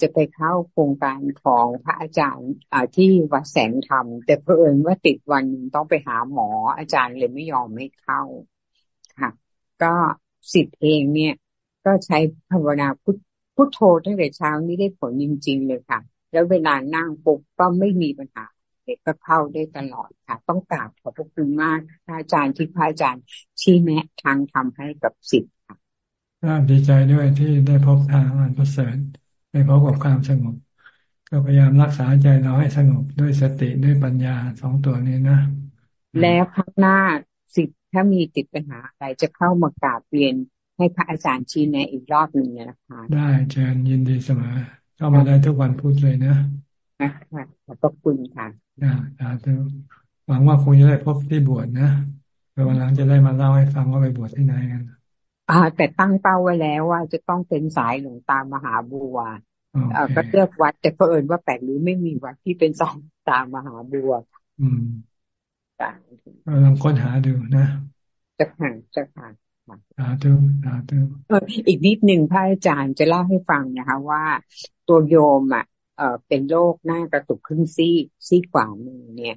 จะไปเข้าโครงการของพระอาจารย์อ่าที่วัดแสงธรรม แต่เพอิญว่าติดวันต้องไปหาหมออาจารย์เลยไม่ยอมไม่เข้าค่ะ ก็สิทธิ์เองเนี่ย ก็ใช้ภาวนาพุทพุทโธตั้งแต่เช้านี้ได้ผลจริง ๆ เลยค่ะ แล้วเวลานั่งปุ๊บก็ไม่มีปัญหาเด็กก็เข้าได้ตลอดค่ะ ต้องกราบขอบพระคุณมากพระอาจารย์ที่พระอาจารย์ชี้แนะทางทำให้กับสิทธิ์ค่ะดีใจด้วยที่ได้พบทางอันประเสริฐ ได้พบกับความสงบ ก็พยายามรักษาใจเราให้สงบด้วยสติด้วยปัญญาสองตัวนี้นะ แล้วข้างหน้าสิทธิ์ถ้ามีติดปัญหาอะไรจะเข้ามากราบเรียนให้พระอาจารย์ชี้แนะอีกรอบหนึ่งนะคะ ได้เชิญยินดีเสมอ เข้ามาได้ทุกวันพูดเลยนะนะคะขอบพระคุณค่ะอ่าสาธุหวังว่าคงจะได้พบที่บวชนะเดี๋ยววันหลังจะได้มาเล่าให้ฟังว่าไปบวชที่ไหนกัน อ่าแต่ตั้งเป้าไว้แล้วว่าจะต้องเป็นสายหลวงตามมหาบัวเออก็เลือกวัดแต่เผอิญว่าแปลกหรือไม่มีวัดที่เป็นสองตามมหาบัว อืมลองค้นหาดูนะจะผ่านจะผ่านสาธุสาธุอีกนิดหนึ่งพระอาจารย์จะเล่าให้ฟังนะคะ ว่า ตัวโยมอะเอ่อเป็นโรคหน้ากระตุกขึ้นซีซีขวามือเนี่ย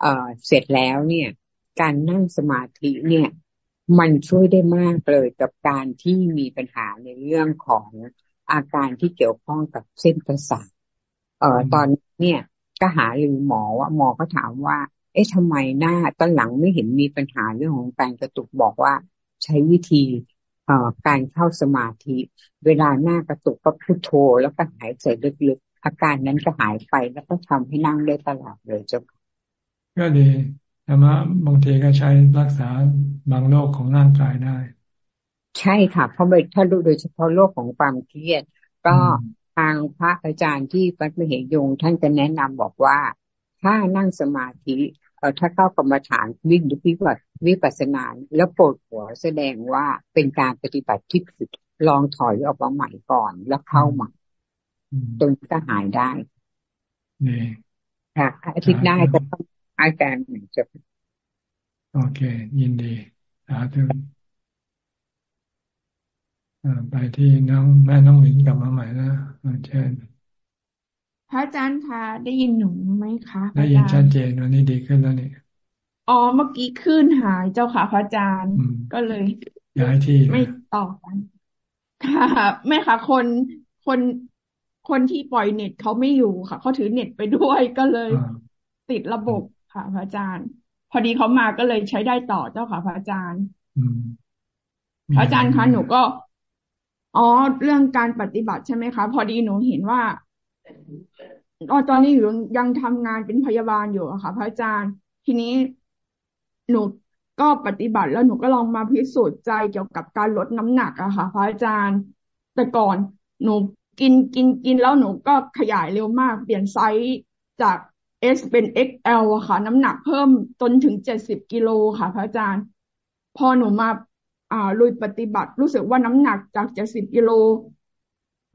เอ่อเสร็จแล้วเนี่ย การนั่งสมาธิเนี่ย มันช่วยได้มากเลยกับการที่มีปัญหาในเรื่องของอาการที่เกี่ยวข้องกับเส้นประสาทเอ่อตอนเนี่ยก็หาลือหมอว่าหมอก็ถามว่า เอ๊ะทำไมหน้าตอนหลังไม่เห็นมีปัญหาเรื่องของการกระตุกบอกว่าใช้วิธีการเข้าสมาธิ เวลาหน้ากระตุกก็พุโทโธแล้วก็หายใจลึกๆอาการนั้นก็หายไปแล้วก็ทำให้นั่งได้ตลอดเลยเจ้าก็ดี ธรรมะบางทีก็ใช้รักษาบางโรคของร่างกายได้ ใช่ค่ะ เพราะถ้าโดยเฉพาะโรคของความเครียด ก็ทางพระอาจารย์ที่วัดมเหยงท่านก็แนะนำบอกว่า ถ้านั่งสมาธิเออถ้าเข้ากรรมฐานวิ่งหรือวิปัสวิปัสสนา แล้วปวดหัวแสดงว่าเป็นการปฏิบัติที่ผิดลองถอยออกมาใหม่ก่อนแล้วเข้าใหม่ตรงก็หายได้นี่ค่ะอาทิตย์หน้าจะต้อง อาจารย์เหมือนจะโอเค ยินดีสาธุไปที่น้องแม่น้องหมินกลับมาใหม่นะเชิญพระอาจารย์คะได้ยินหนูไหมคะได้ยินชัดเจนวันนี้ดีขึ้นแล้วนี่อ๋อเมื่อกี้ขึ้นหายเจ้าค่ะพระอาจารย์ก็เลยย้ายที่ไม่ต่อกันค่ะไม่ค่ะคนคนคนที่ปล่อยเน็ตเขาไม่อยู่ค่ะเขาถือเน็ตไปด้วยก็เลย ติดระบบ ค่ะพระอาจารย์ พอดีเขามาก็เลยใช้ได้ต่อเจ้าค่ะพระอาจารย์พระอาจารย์คะหนูก็ อ๋อ เรื่องการปฏิบัติใช่ไหมคะ พอดีหนูเห็นว่าอ๋อตอนนี้อยู่ยังทำงานเป็นพยาบาลอยู่อะค่ะ พระอาจารย์ ทีนี้หนูก็ปฏิบัติแล้วหนูก็ลองมาพิสูจน์ใจเกี่ยวกับการลดน้ำหนักอะค่ะ พระอาจารย์ แต่ก่อนหนูกินกินกินแล้วหนูก็ขยายเร็วมาก เปลี่ยนไซส์จาก S เป็น XL อะค่ะ น้ำหนักเพิ่มจนถึงเจ็ดสิบกิโลค่ะ พระอาจารย์ พอหนูมาอ่าลุยปฏิบัติ รู้สึกว่าน้ำหนักจากเจ็ดสิบกิโล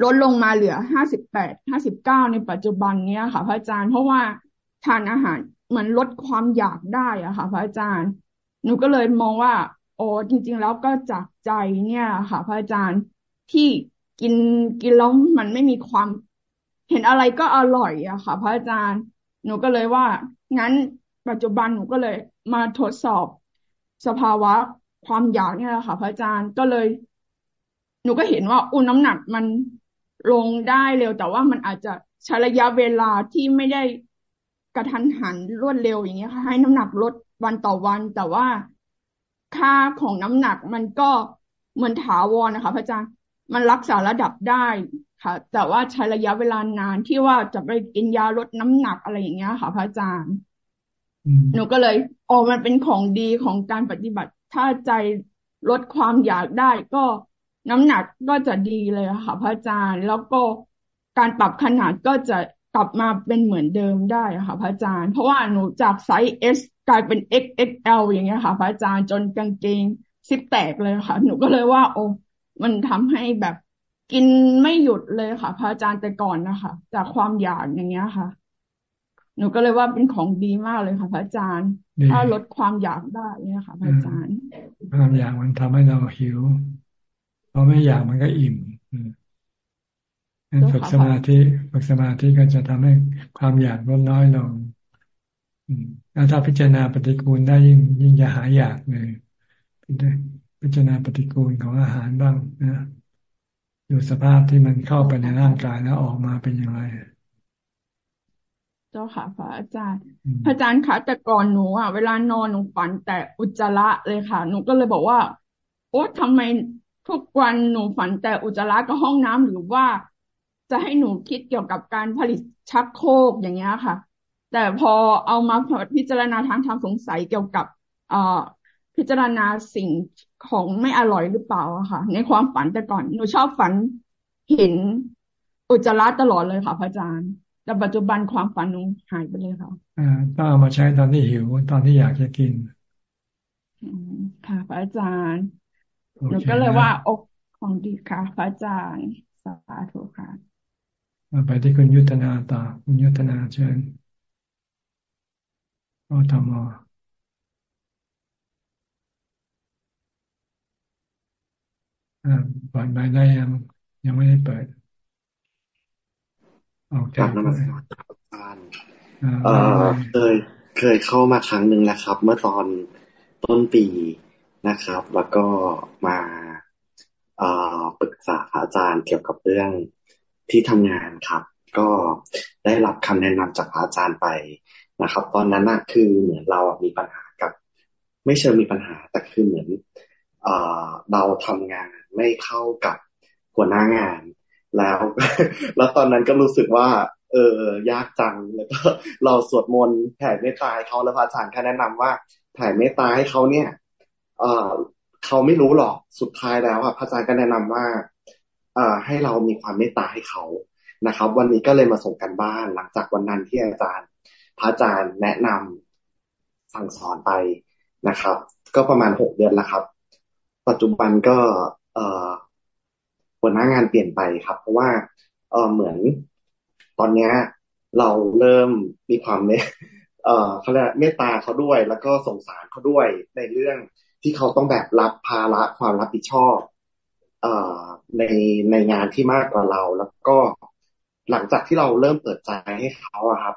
ลดลงมาเหลือห้าสิบแปดห้าสิบเก้าในปัจจุบันเนี้ยค่ะ พระอาจารย์เพราะว่าทานอาหารเหมือนลดความอยากได้อะค่ะ พระอาจารย์ หนูก็เลยมองว่าโอ้จริง ๆ แล้วก็จากใจเนี่ยค่ะ พระอาจารย์ที่กินกินแล้วมันไม่มีความ เห็นอะไรก็อร่อยอะค่ะ พระอาจารย์ หนูก็เลยว่า งั้นปัจจุบันหนูก็เลย มาทดสอบสภาวะความอยากเนี่ยแหละค่ะ พระอาจารย์ก็เลย หนูก็เห็นว่าอุณน้ำหนักมันลงได้เร็ว แต่ว่ามันอาจจะใช้ระยะเวลาที่ไม่ได้กระทันหันรวดเร็วอย่างเงี้ยค่ะให้น้ำหนักลดวันต่อวัน แต่ว่าค่าของน้ำหนักมันก็เหมือนถาวรนะคะ พระอาจารย์มันรักษาระดับได้ ค่ะ แต่ว่าใช้ระยะเวลานานที่ว่าจะไปกินยาลดน้ำหนักอะไรอย่างเงี้ยค่ะพระอาจารย์หนูก็เลยอ๋อมันเป็นของดีของการปฏิบัติถ้าใจลดความอยากได้ก็น้ำหนักก็จะดีเลยค่ะ พระอาจารย์ แล้วก็การปรับขนาดก็จะกลับมาเป็นเหมือนเดิมได้ค่ะ พระอาจารย์ เพราะว่าหนูจากไซส์ S กลายเป็น XXL อย่างเงี้ยค่ะ พระอาจารย์จนกางเกงซิปแตกเลยค่ะ หนูก็เลยว่า โอ้มันทำให้แบบ กินไม่หยุดเลยค่ะ พระอาจารย์แต่ก่อนนะคะ จากความอยากอย่างเงี้ยค่ะ หนูก็เลยว่าเป็นของดีมากเลยค่ะ พระอาจารย์ ถ้าลดความอยากได้เนี่ยค่ะ พระอาจารย์ ความอยากมันทำให้เราหิวพอไม่อยากมันก็อิ่มงั้นฝึกสมาธิฝึกสมาธิก็จะทำให้ความอยากลดน้อยลงแล้วถ้าพิจารณาปฏิกูลได้ยิ่งยิ่งจะหายอยากเลยพิจารณาปฏิกูลของอาหารบ้างนะ ดูสภาพที่มันเข้าไปในร่างกายแล้วออกมาเป็นอย่างไร เจ้าค่ะพระอาจารย์ พระอาจารย์คะแต่ก่อนหนูอะเวลานอนหนูฝันแต่อุจจาระเลยค่ะ หนูก็เลยบอกว่า โอ๊ทำไมทุกวันหนูฝันแต่อุจจาระกับห้องน้ำหรือว่า จะให้หนูคิดเกี่ยวกับการผลิตชักโครกอย่างเงี้ยค่ะ แต่พอเอามาพิจารณาทางทางสงสัยเกี่ยวกับ เอ่อพิจารณาสิ่ง ของไม่อร่อยหรือเปล่าอะค่ะ ในความฝันแต่ก่อนหนูชอบฝันเห็นอุจจาระตลอดเลยค่ะพระอาจารย์ แต่ปัจจุบันความฝันหนูหายไปเลยค่ะอ่าต้องเอามาใช้ตอนที่หิวตอนที่อยากจะกินค่ะพระอาจารย์หนูก็เลยว่าอกของดีค่ะพระอาจารย์สาธุค่ะมาไปที่คุณยุทธนาต่อคุณยุทธนาเชิญอทมอ่า เปิดไปได้ยัง ยังไม่ได้เปิดออกจากนมัสการเออเคยเคยเข้ามาครั้งหนึ่งแล้วครับ เมื่อตอนต้นปีนะครับ แล้วก็มาปรึกษาอาจารย์เกี่ยวกับเรื่องที่ทำงานครับ ก็ได้รับคำแนะนำจากอาจารย์ไปนะครับ ตอนนั้นนะคือเหมือนเรามีปัญหากับ ไม่เชิงมีปัญหาแต่คือเหมือน เราทำงานไม่เข้ากับหัวหน้างาน แล้ว แล้วตอนนั้นก็รู้สึกว่า เออ ยากจัง แล้วก็เราสวดมนต์แผ่เมตตาเขาแล้วพระอาจารย์ก็แนะนำว่าแผ่เมตตาให้เขาเนี่ยเออเขาไม่รู้หรอก สุดท้ายแล้วพระอาจารย์ก็แนะนำว่าให้เรามีความเมตตาให้เขานะครับ วันนี้ก็เลยมาส่งกันบ้านหลังจากวันนั้นที่อาจารย์ พระอาจารย์แนะนำสั่งสอนไปนะครับ ก็ประมาณหกเดือนแล้วครับ ปัจจุบันก็เอหัวหน้างานเปลี่ยนไปครับ เพราะว่าเออเหมือนตอนนี้เราเริ่มมีความเมเออเขาเรียกเมตตาเขาด้วย แล้วก็สงสารเขาด้วยในเรื่องที่เขาต้องแบบรับภาระความรับผิดชอบในในงานที่มากกว่าเรา แล้วก็หลังจากที่เราเริ่มเปิดใจให้เขาอะครับ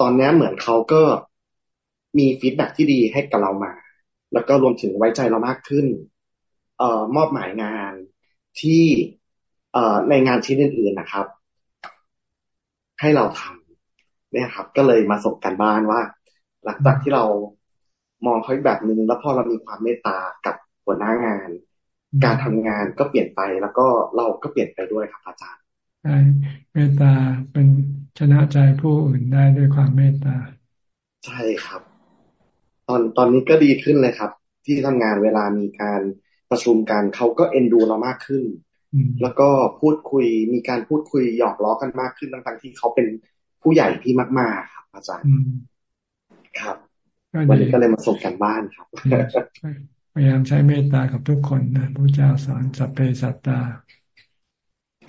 ตอนนี้เหมือนเขาก็มีฟีดแบ็ที่ดีให้กับเรามา แล้วก็รวมถึงไว้ใจเรามากขึ้น เอ่อมอบหมายงานที่เอ่อในงานชิ้นอื่นๆนะครับ ให้เราทำเนี่ยครับ ก็เลยมาส่งกันบ้านว่า หลังจากที่เรามองเขาอีกแบบหนึ่งแล้วพอเรามีความเมตตากับหัวหน้างาน การทำงานก็เปลี่ยนไปแล้วก็เราก็เปลี่ยนไปด้วยครับอาจารย์ใช่เมตตาเป็นชนะใจผู้อื่นได้ด้วยความเมตตา ใช่ครับ ตอนตอนนี้ก็ดีขึ้นเลยครับ ที่ทำงานเวลามีการประชุมกันเขาก็เอ็นดูเรามากขึ้น แล้วก็พูดคุยมีการพูดคุยหยอกล้อกันมากขึ้นทั้งที่เขาเป็นผู้ใหญ่ที่มากๆครับ อาจารย์ครับ วันนี้ก็เลยมาส่งกันบ้านครับพยายามใช้เมตตากับทุกคนนะพระเจ้าสอนสัพเพสัตตา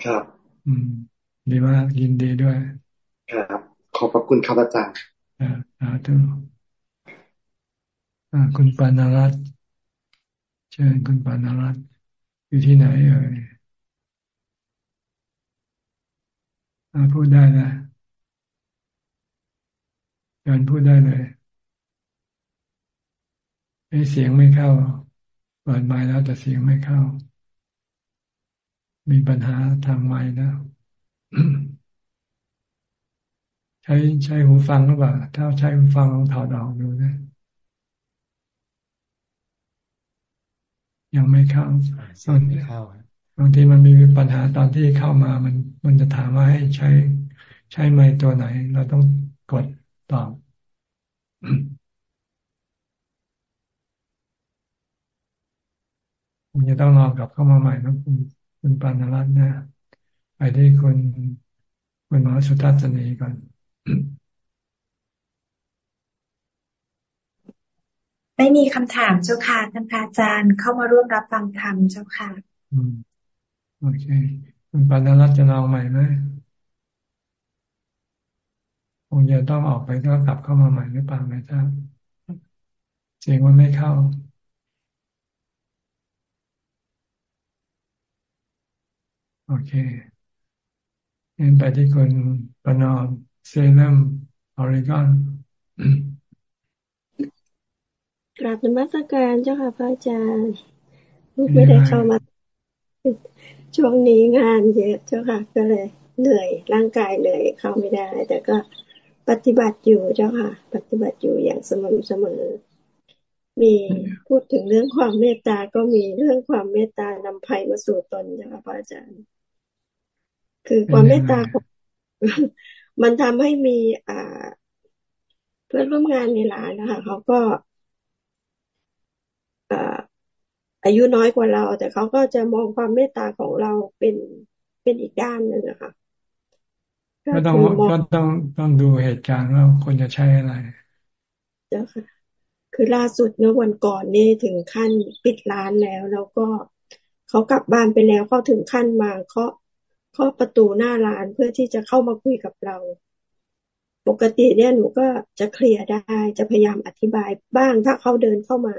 ครับ อืมดีมากยินดีด้วย ครับ ขอบพระคุณครับอาจารย์อ่าสาธุอ่า คุณปานารัตเชิญคุณปานารัตอยู่ที่ไหนเอ่ยอ่าพูดได้นะเชิญพูดได้เลยเสียงไม่เข้าเปิดไมค์แล้วแต่เสียงไม่เข้า มีปัญหาทางไมค์แล้วใช้ใช้หูฟังหรือเปล่า ถ้าใช้หูฟังลองถอดออกดูนะ ยังไม่เข้าตอนบางทีมันมีปัญหาตอนที่เข้ามามันมันจะถามว่าให้ใช้ ใช้ไมค์ตัวไหน เราต้องกดตอบคงจะต้องรอกลับเข้ามาใหม่นะคุณคุณปานรัตน์นะ ไปที่คุณคุณหมอสุทัศนีก่อน ไม่มีคำถามเจ้าค่ะท่านพระอาจารย์เข้ามาร่วมรับฟังธรรมเจ้าค่ะ อืมโอเคคุณปานรัตน์จะลองใหม่ไหมคงจะต้องออกไปก็กลับเข้ามาใหม่หรือเปล่าไหมทราบเสียงมันไม่เข้าโอเคเอ็นไปที่คนปนอมเซเลมออริกอน กราบนมัสการเจ้าค่ะพระอาจารย์ลูกไม่ได้เข้ามา ช่วงนี้งานเยอะเจ้าค่ะก็เลย เหนื่อยร่างกายเหนื่อยเข้าไม่ได้ แต่ก็ปฏิบัติอยู่เจ้าค่ะ ปฏิบัติอยู่อย่างสม่ำเสมอ มีพูดถึงเรื่องความเมตตาก็มีเรื่องความเมตตานำภัยมาสู่ตนเจ้าค่ะพระอาจารย์ คือความเมตตาของมันทำให้มีอ่า เพื่อนร่วมงานในร้านนะคะเขาก็ อายุน้อยกว่าเรา แต่เขาก็จะมองความเมตตาของเราเป็นเป็นอีกด้านหนึ่งนะคะก็ต้องก็ต้องต้องดูเหตุการณ์ว่าคนจะใช้อะไรเจ้าค่ะ คือล่าสุดเมื่อวันก่อนนี่ถึงขั้นปิดร้านแล้ว แล้วก็เขากลับบ้านไปแล้วเขาถึงขั้นมาเคาะเคาะประตูหน้าร้านเพื่อที่จะเข้ามาคุยกับเรา ปกติเนี่ยหนูก็จะเคลียร์ได้จะพยายามอธิบายบ้างถ้าเขาเดินเข้ามา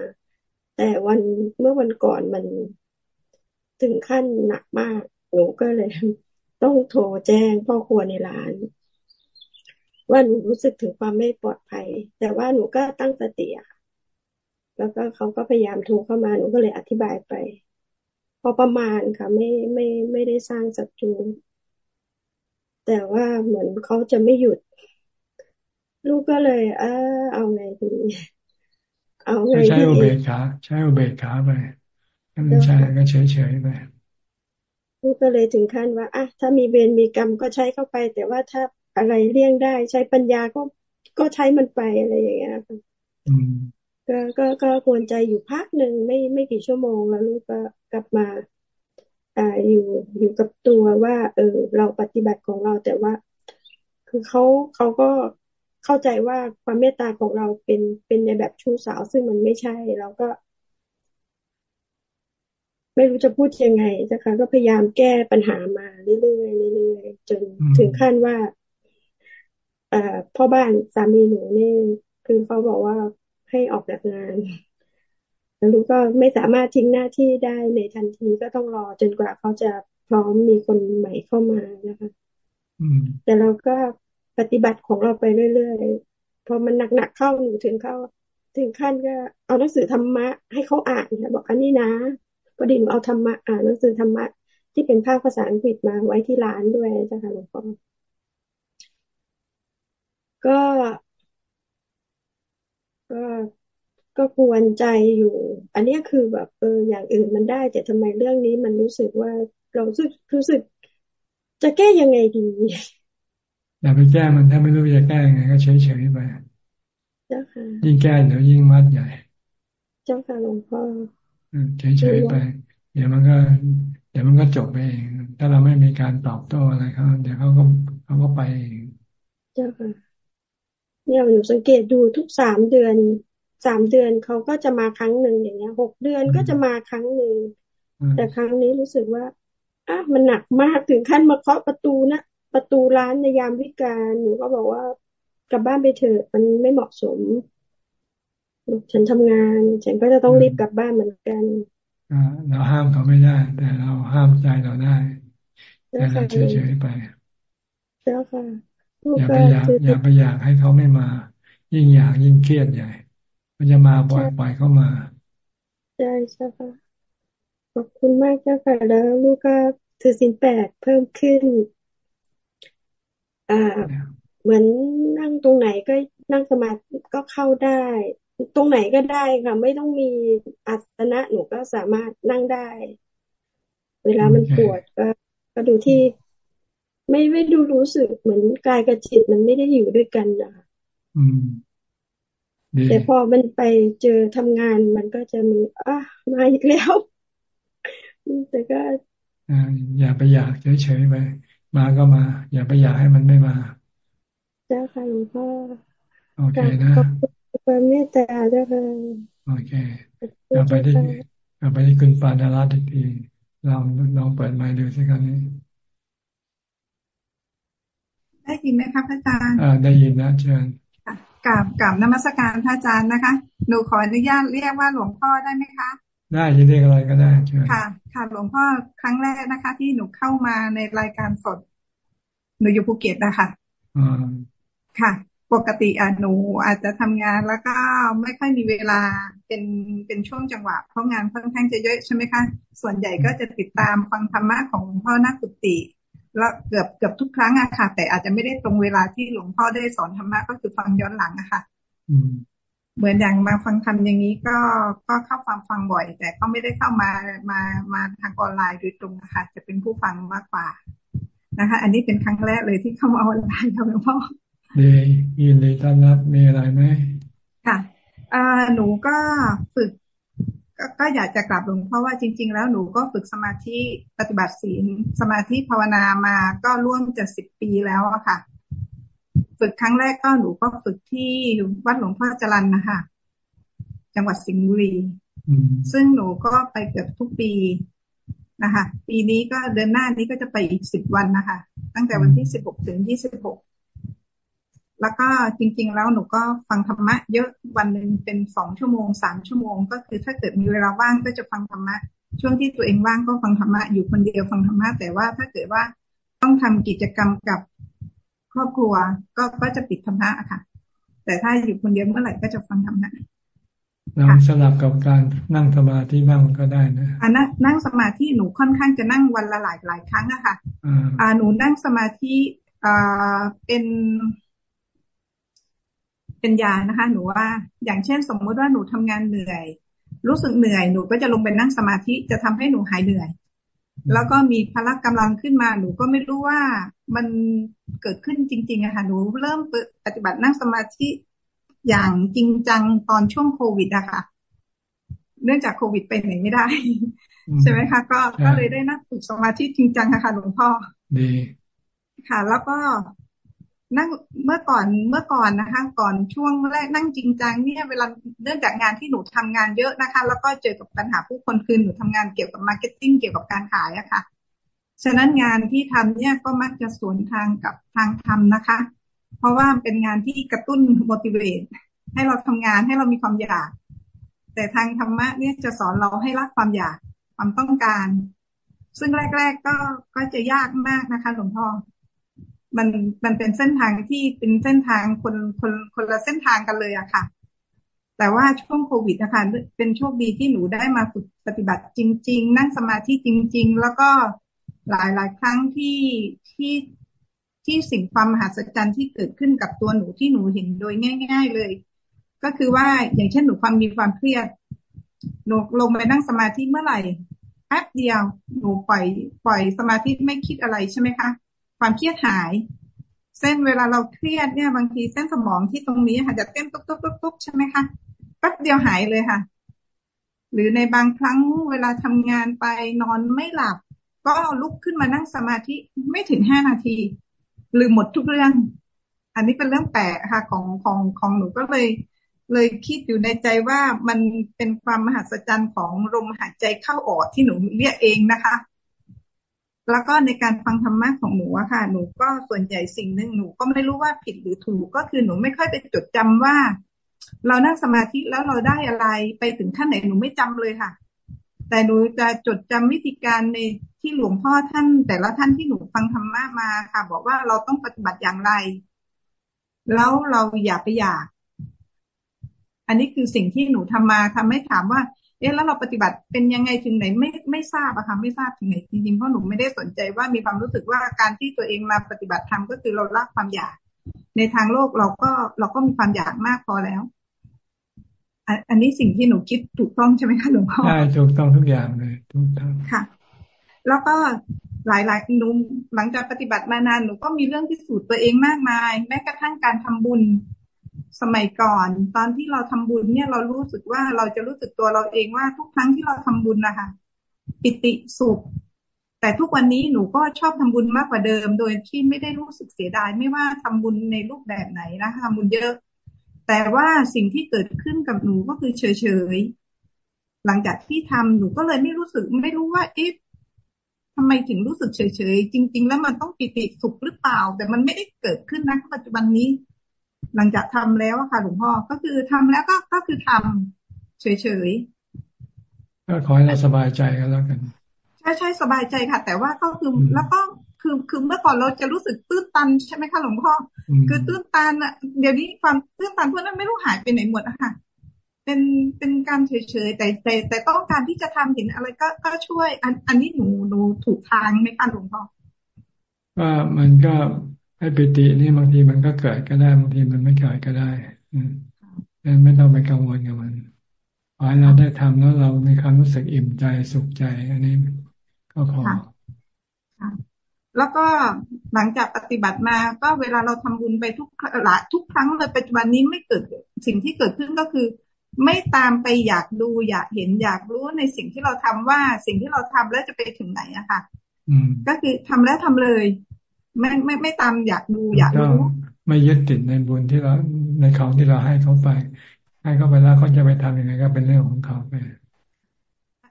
แต่วันเมื่อวันก่อนมันถึงขั้นหนักมาก หนูก็เลย ต้องโทรแจ้งพ่อครัวในร้าน ว่าหนูรู้สึกถึงความไม่ปลอดภัย แต่ว่าหนูก็ตั้งสติอะแล้วก็เขาก็พยายามโทรเข้ามาหนูก็เลยอธิบายไป พอประมาณค่ะ ไม่ไม่ไม่ได้สร้างศัตรูแต่ว่าเหมือนเขาจะไม่หยุด ลูกก็เลย เออเอาไงดี เอาไงใช้อุเบกขาใช้อุเบกขาไปถ้าไม่ใช่ก็เฉยเฉยไปลูกก็เลยถึงขั้นว่าอะถ้ามีเวรมีกรรมก็ใช้เข้าไป แต่ว่าถ้าอะไรเลี่ยงได้ ใช้ปัญญาก็ก็ใช้มันไปอะไรอย่างเงี้ยค่ะก็ก็ก็ควรใจอยู่พักหนึ่งไม่ไม่กี่ชั่วโมงแล้วลูกก็กลับมาอ่าอยู่อยู่กับตัวว่า เออ เราปฏิบัติของเราแต่ว่า คือเขาเขาก็ เข้าใจว่าความเมตตาของเราเป็นเป็นในแบบชู้สาว ซึ่งมันไม่ใช่เราก็ ไม่รู้จะพูดยังไงนะคะก็พยายามแก้ปัญหามาเรื่อยๆเรื่อยๆจนถึงขั้นว่าเอ่อพ่อบ้านสามีหนูนี่คือเขาบอกว่าให้ออกจากงานแล้วก็ไม่สามารถทิ้งหน้าที่ได้ในทันทีก็ต้องรอจนกว่าเขาจะพร้อมมีคนใหม่เข้ามานะคะแต่เราก็ ปฏิบัติของเราไปเรื่อยๆพอมันหนักๆเข้าหนูถึงเข้า ถึงขั้นก็ เอาหนังสือธรรมะให้เขาอ่านค่ะบอกอันนี้นะพอดีหนูเอาธรรมะอ่านหนังสือธรรมะที่เป็นภาคภาษาอังกฤษมาไว้ที่ร้านด้วยจ้ะค่ะหลวงพ่อก็ ก็ก็กวนใจอยู่ อันนี้คือแบบเอออย่างอื่นมันได้ แต่ทำไมเรื่องนี้มันรู้สึกว่าเรารู้สึกรู้สึก จะแก้ยังไงดี อย่าไปแก้มันถ้าไม่รู้จะแก้ยังไง ก็เฉยเฉยไปเจ้าค่ะยิ่งแก้เดี๋ยวยิ่งมัดใหญ่ เจ้าค่ะหลวงพ่อเฉยเฉยไป เดี๋ยวมันก็ เดี๋ยวมันก็จบไปเองถ้าเราไม่มีการตอบโต้อะไรเขาเดี๋ยวเขาก็เขาก็ไปเองเจ้าค่ะเนี่ยหนูสังเกตดูทุกสามเดือนสามเดือนเขาก็จะมาครั้งหนึ่งอย่างเงี้ยหกเดือนก็จะมาครั้งหนึ่งแต่ครั้งนี้รู้สึกว่าอะมันหนักมากถึงขั้นมาเคาะประตูนะ ประตูร้านในยามวิกาลหนูก็บอกว่ากลับบ้านไปเถอะมันไม่เหมาะสม ฉันทำงาน ฉันก็จะต้องรีบกลับบ้านเหมือนกันเราห้ามเขาไม่ได้ แต่เราห้ามใจเราได้แต่เราเฉยๆไปเจ้าค่ะอย่าไปอยากอย่าไปอยากให้เขาไม่มา ยิ่งอยากยิ่งเครียดใหญ่ มันจะมาปล่อยปล่อยเข้ามาใช่ใช่ค่ะขอบคุณมากเจ้าค่ะแล้วลูกก็ถือสินแปดเพิ่มขึ้นอ่า เหมือนนั่งตรงไหนก็นั่งสมาธิก็เข้าได้ ตรงไหนก็ได้ค่ะ ไม่ต้องมีอัสนะหนูก็สามารถนั่งได้ เวลามันปวดก็ก็ดูที่ ไม่ไม่ดูรู้สึกเหมือนกายกับจิตมันไม่ได้อยู่ด้วยกันนะคะแต่พอมันไปเจอทำงานมันก็จะมีอะมาอีกแล้วแต่ก็อย่าไปอยากเฉยๆไป มาก็มา อย่าไปอยากให้มันไม่มา เจ้าค่ะหลวงพ่อโอเคนะขอบคุณความเมตตาเจ้าค่ะโอเคกลับไปที่กลับไปที่คุณปานารัตอีกทีลองลองเปิดไมค์ดูสิครับนี้พรได้ยินไหมคะพระอาจารย์อ่าได้ยินนะเชิญกราบกราบนมัสการพระอาจารย์นะคะ หนูขออนุญาตเรียกว่าหลวงพ่อได้ไหมคะ ได้จะเรียกอะไรก็ได้เชิญค่ะ ค่ะหลวงพ่อครั้งแรกนะคะ ที่หนูเข้ามาในรายการสด หนูอยู่ภูเก็ตนะคะอ่าค่ะ ปกติอะหนูอาจจะทำงานแล้วก็ไม่ค่อยมีเวลาเป็นเป็นช่วงจังหวะเพราะงานค่อนข้างจะเยอะใช่ไหมคะส่วนใหญ่ก็จะติดตามฟังธรรมะของหลวงพ่อนักกุติแล้วเกือบเกือบทุกครั้งอะค่ะ แต่อาจจะไม่ได้ตรงเวลาที่หลวงพ่อได้สอนธรรมะก็คือฟังย้อนหลังอะค่ะ เหมือนอย่างมาฟังธรรมอย่างนี้ก็ก็เข้าฟังฟังบ่อย แต่ก็ไม่ได้เข้ามามามาทางออนไลน์โดยตรงนะคะจะเป็นผู้ฟังมากกว่านะคะ อันนี้เป็นครั้งแรกเลยที่เข้ามาออนไลน์ค่ะหลวงพ่อดียินดีต้อนรับมีอะไรไหมค่ะอ่าหนูก็ฝึกก็อยากจะกลับหลวงพ่อว่าจริง ๆ แล้วหนูก็ฝึกสมาธิปฏิบัติศีลสมาธิภาวนามาก็ร่วมจะสิบปีแล้วอะค่ะ ฝึกครั้งแรกก็หนูก็ฝึกที่วัดหลวงพ่อจรันนะคะจังหวัดสิงห์บุรีซึ่งหนูก็ไปเกือบทุกปีนะคะ ปีนี้ก็เดือนหน้านี้ก็จะไปอีกสิบวันนะคะ ตั้งแต่วันที่สิบหกถึงยี่สิบหกแล้วก็จริง ๆ แล้วหนูก็ฟังธรรมะเยอะวันหนึ่งเป็นสองชั่วโมงสามชั่วโมง ก็คือถ้าเกิดมีเวลาว่างก็จะฟังธรรมะ ช่วงที่ตัวเองว่างก็ฟังธรรมะอยู่คนเดียวฟังธรรมะแต่ว่าถ้าเกิดว่าต้องทำกิจกรรมกับ ครอบครัว ก็ก็จะปิดธรรมะค่ะ แต่ถ้าอยู่คนเดียวเมื่อไหร่ก็จะฟังธรรมะเราสลับกับการนั่งสมาธิบ้างก็ได้นะอ่านั่งสมาธิหนูค่อนข้างจะนั่งวันละหลายหลายครั้งอะค่ะอ่าหนูนั่งสมาธิอ่าเป็นเป็นยานะคะ หนูว่าอย่างเช่น สมมุติว่าหนูทำงานเหนื่อย รู้สึกเหนื่อยหนูก็จะลงไปนั่งสมาธิจะทำให้หนูหายเหนื่อย แล้วก็มีพละกำลังขึ้นมา หนูก็ไม่รู้ว่ามันเกิดขึ้นจริงๆอะค่ะ หนูเริ่มปฏิบัตินั่งสมาธิอย่างจริงจังตอนช่วงโควิดอะค่ะ เนื่องจากโควิดไปไหนไม่ได้ ใช่ไหมคะ ก็ก็เลยได้นั่งฝึกสมาธิจริงจังค่ะหลวงพ่อ ดี ค่ะ แล้วก็ นั่งเมื่อก่อนเมื่อก่อนนะคะ ก่อนช่วงแรกนั่งจริงจังเนี่ยเวลาเนื่องจากงานที่หนูทำงานเยอะนะคะ แล้วก็เจอกับปัญหาผู้คนคือหนูทำงานเกี่ยวกับ marketing เกี่ยวกับการขายอะค่ะ ฉะนั้นงานที่ทำเนี่ยก็มักจะสวนทางกับทางธรรมนะคะ เพราะว่าเป็นงานที่กระตุ้น motivate ให้เราทำงานให้เรามีความอยาก แต่ทางธรรมะเนี่ยจะสอนเราให้รักความอยากความต้องการ ซึ่งแรก ๆก็ก็จะยากมากนะคะหลวงพ่อ มันมันเป็นเส้นทางที่เป็นเส้นทางคนคนคนละเส้นทางกันเลยอะค่ะ แต่ว่าช่วงโควิดนะคะเป็นโชคดีที่หนูได้มาฝึกปฏิบัติจริง ๆ นั่งสมาธิจริง ๆ แล้วก็หลายหลายครั้งที่ที่ที่สิ่งความมหัศจรรย์ที่เกิดขึ้นกับตัวหนูที่หนูเห็นโดยง่าย ๆเลย ก็คือว่าอย่างเช่นหนูความมีความเครียดหนูลงไปนั่งสมาธิเมื่อไหร่แป๊บเดียวหนูปล่อยปล่อยสมาธิไม่คิดอะไรใช่ไหมคะ ความเครียดหาย เส้นเวลาเราเครียดเนี่ย บางทีเส้นสมองที่ตรงนี้ค่ะจะเต้นตุ๊บตุ๊บตุ๊บตุ๊บใช่ไหมคะแป๊บเดียวหายเลยค่ะ หรือในบางครั้งเวลาทำงานไปนอนไม่หลับ ก็ลุกขึ้นมานั่งสมาธิไม่ถึงห้านาทีลืมหมดทุกเรื่อง อันนี้เป็นเรื่องแปลกค่ะของของของหนูก็เลยเลยคิดอยู่ในใจว่ามันเป็นความมหัศจรรย์ของลมหายใจเข้าออกที่หนูเรียกเองนะคะ แล้วก็ในการฟังธรรมะของหนูอะค่ะ หนูก็ส่วนใหญ่สิ่งหนึ่งหนูก็ไม่รู้ว่าผิดหรือถูกก็คือหนูไม่ค่อยไปจดจำว่า เรานั่งสมาธิแล้วเราได้อะไรไปถึงขั้นไหนหนูไม่จำเลยค่ะ แต่หนูจะจดจำวิธีการในที่หลวงพ่อท่าน แต่ละท่านที่หนูฟังธรรมะมาค่ะ บอกว่าเราต้องปฏิบัติอย่างไร แล้วเราอย่าไปอยาก อันนี้คือสิ่งที่หนูทำมาทำให้ถามว่า เอ๊ะแล้วเราปฏิบัติเป็นยังไงถึงไหนไม่ไม่ทราบอะค่ะไม่ทราบถึงไหนจริงๆเพราะหนูไม่ได้สนใจว่ามีความรู้สึกว่าการที่ตัวเองมาปฏิบัติธรรมก็คือเราละความอยาก ในทางโลกเราก็เราก็มีความอยากมากพอแล้ว อันนี้สิ่งที่หนูคิดถูกต้องใช่ไหมคะหลวงพ่อใช่ถูกต้องทุกอย่างเลยถูกต้องค่ะ แล้วก็หลายๆหนูหลังจากปฏิบัติมานานหนูก็มีเรื่องพิสูจน์ตัวเองมากมาย แม้กระทั่งการทำบุญ สมัยก่อน ตอนที่เราทำบุญเนี่ยเรารู้สึกว่าเราจะรู้สึกตัวเราเองว่าทุกครั้งที่เราทำบุญนะคะปิติสุข แต่ทุกวันนี้หนูก็ชอบทำบุญมากกว่าเดิม โดยที่ไม่ได้รู้สึกเสียดาย ไม่ว่าทำบุญในรูปแบบไหนนะคะทำบุญเยอะ แต่ว่าสิ่งที่เกิดขึ้นกับหนูก็คือเฉยๆหลังจากที่ทำหนูก็เลยไม่รู้สึก ไม่รู้ว่าเอ๊ะทำไมถึงรู้สึกเฉยๆ จริง ๆ แล้วมันต้องปิติสุขหรือเปล่า แต่มันไม่ได้เกิดขึ้นนะปัจจุบันนี้ หลังจากทำแล้วค่ะหลวงพ่อก็คือทำแล้วก็ก็คือทำเฉยๆก็ขอให้เราสบายใจกันแล้วกัน ใช่ใช่สบายใจค่ะ แต่ว่าก็คือแล้วก็คือคือเมื่อก่อนเราจะรู้สึกตื้นตันใช่ไหมคะหลวงพ่อคือตื้นตันอะเดี๋ยวนี้ความตื้นตันพวกนั้นไม่รู้หายไปไหนหมดอะค่ะเป็นเป็นการเฉยๆแต่แต่แต่ต้องการที่จะทำเห็นอะไรก็ก็ช่วย อันอันนี้หนูหนูถูกทางไหมคะหลวงพ่อว่ามันก็ ให้ปิตินี่บางทีมันก็เกิดก็ได้บางทีมันไม่เกิดก็ได้ อืมไม่ต้องไปกังวลกับมันขอให้เราได้ทำแล้วเรามีความรู้สึกอิ่มใจสุขใจ อันนี้ก็พอแล้วก็หลังจากปฏิบัติมาก็เวลาเราทำบุญไปทุกหละทุกครั้งเลยปัจจุบันนี้ไม่เกิดสิ่งที่เกิดขึ้นก็คือ ไม่ตามไปอยากดูอยากเห็นอยากรู้ในสิ่งที่เราทำว่าสิ่งที่เราทำแล้วจะไปถึงไหนอะค่ะก็คือทำแล้วทำเลย ไม่ไม่ไม่ตามอยากดูอยากรู้ไม่ยึดติดในบุญที่เราในของที่เราให้เขาไป ให้เขาไปแล้วเขาจะไปทำยังไงก็เป็นเรื่องของเขาไป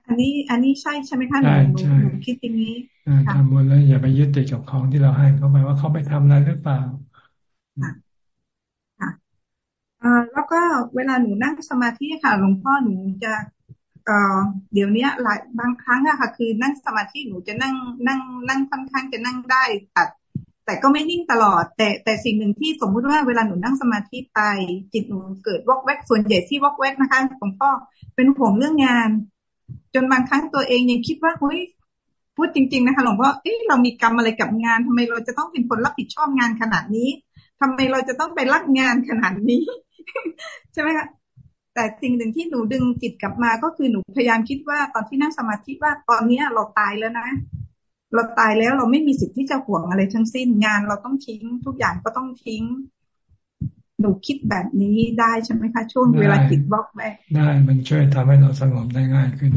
อันนี้ อันนี้ใช่ใช่ไหมคะหนูหนูคิดอย่างนี้ทำบุญแล้วอย่าไปยึดติดกับของที่เราให้เขาไปว่าเขาไปทำอะไรหรือเปล่าค่ะอ่าแล้วก็เวลาหนูนั่งสมาธิค่ะหลวงพ่อหนูจะเอ่อเดี๋ยวนี้หลายบางครั้งอะค่ะ คือนั่งสมาธิหนูจะนั่งนั่ง นั่งค่อนข้างจะนั่งได้แต่ แต่ก็ไม่นิ่งตลอด แต่แต่สิ่งหนึ่งที่สมมุติว่าเวลาหนูนั่งสมาธิไปจิตหนูเกิดวอกแวกส่วนใหญ่ที่วอกแวกนะคะหลวงพ่อเป็นห่วงเรื่องงาน จนบางครั้งตัวเองยังคิดว่าเฮ้ยพูดจริง ๆ นะคะหลวงพ่อเอ๊ะเรามีกรรมอะไรกับงานทำไมเราจะต้องเป็นคนรับผิดชอบงานขนาดนี้ทำไมเราจะต้องไปรักงานขนาดนี้ ใช่ไหมคะแต่สิ่งหนึ่งที่หนูดึงจิตกลับมาก็คือหนูพยายามคิดว่าตอนที่นั่งสมาธิว่าตอนเนี้ยเราตายแล้วนะ เราตายแล้วเราไม่มีสิทธิ์ที่จะห่วงอะไรทั้งสิ้นงาน เราต้องทิ้งทุกอย่างก็ต้องทิ้ง หนูคิดแบบนี้ได้ใช่ไหมคะช่วงเวลาจิตบล็อกแบได้มันช่วยทำให้เราสงบได้ง่ายขึ้น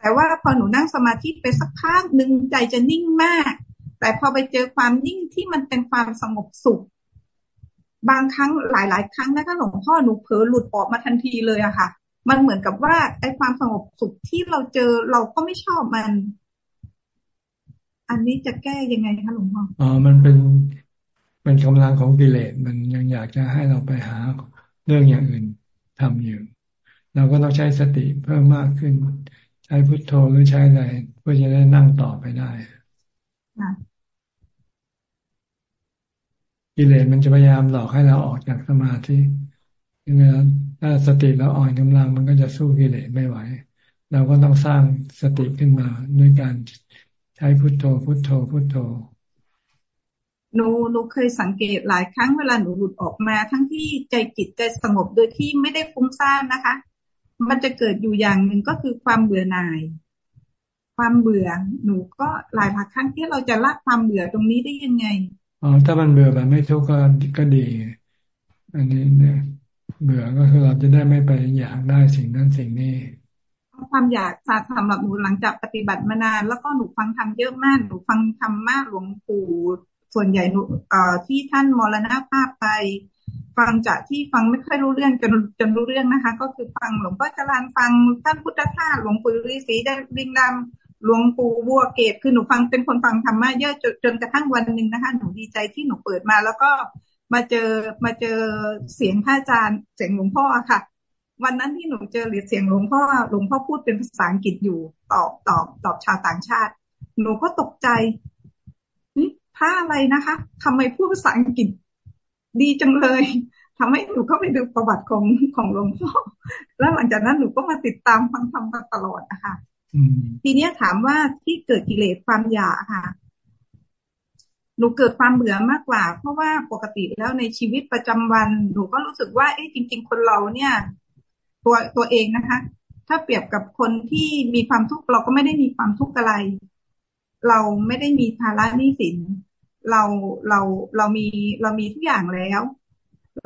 แต่ว่าพอหนูนั่งสมาธิไปสักพักหนึ่งใจจะนิ่งมาก แต่พอไปเจอความนิ่งที่มันเป็นความสงบสุข บางครั้งหลาย ๆ ครั้งนะคะหลวงพ่อหนูเผลอหลุดออกมาทันทีเลยอะค่ะ มันเหมือนกับว่าไอ้ความสงบสุขที่เราเจอเราก็ไม่ชอบมัน อันนี้จะแก้ยังไงคะหลวงพ่ออ๋อมันเป็นเป็นกำลังของกิเลสมันยังอยากจะให้เราไปหาเรื่องอย่างอื่นทำอยู่เราก็ต้องใช้สติเพิ่มมากขึ้น ใช้พุทโธหรือใช้อะไรเพื่อจะได้นั่งต่อไปได้กิเลสมันจะพยายามหลอกให้เราออกจากสมาธิเวลา ถ้าสติเราอ่อนกำลังมันก็จะสู้กิเลสไม่ไหว เราก็ต้องสร้างสติขึ้นมาด้วยการใช้พุทโธ พุทโธ พุทโธหนูหนูเคยสังเกตหลายครั้งเวลาหนูหลุดออกมา ทั้งที่ใจจิตใจสงบโดยที่ไม่ได้ฟุ้งซ่านนะคะ มันจะเกิดอยู่อย่างหนึ่งก็คือความเบื่อหน่าย ความเบื่อ หนูก็หลายหลายครั้งที่เราจะละความเบื่อตรงนี้ได้ยังไงอ๋อถ้ามันเบื่อแบบไม่ทุกข์ก็ก็ดี อันนี้เนี่ย เบื่อก็คือเราจะได้ไม่ไปอยากได้สิ่งนั้นสิ่งนี้ความอยากสำหรับหนูหลังจากปฏิบัติมานาน แล้วก็หนูฟังทำเยอะมากหนูฟังธรรมะหลวงปู่ส่วนใหญ่ที่ท่านมรณภาพไปฟังจากที่ฟังไม่ค่อยรู้เรื่องจนจนรู้เรื่องนะคะ ก็คือฟังหลวงพ่อจรานฟังท่านพุทธทาสหลวงปู่ฤาษีได้ดิงดำหลวงปู่บัวเกตคือหนูฟังเป็นคนฟังธรรมะเยอะจนจนกระทั่งวันหนึ่งนะคะ หนูดีใจที่หนูเปิดมา แล้วก็ มาเจอมาเจอเสียงพระอาจารย์เสียงหลวงพ่อค่ะ วันนั้นที่หนูเจอเสียงหลวงพ่อหลวงพ่อพูดเป็นภาษาอังกฤษอยู่ตอบตอบตอบชาวต่างชาติ หนูก็ตกใจพระอะไรนะคะทำไมพูดภาษาอังกฤษดีจังเลยทำให้หนูเข้าไปดูประวัติของของหลวงพ่อแล้วหลังจากนั้นหนูก็มาติดตามฟังธรรมตลอดนะคะทีนี้ถามว่าที่เกิดกิเลสความอยากค่ะ หนูเกิดความเบื่อมากกว่า เพราะว่าปกติแล้วในชีวิตประจำวันหนูก็รู้สึกว่าเอ๊ะจริง ๆ คนเราเนี่ย ตัวตัวเองนะคะ ถ้าเปรียบกับคนที่มีความทุกข์เราก็ไม่ได้มีความทุกข์อะไร เราไม่ได้มีภาระหนี้สินเราเราเรามีเรามีทุกอย่างแล้ว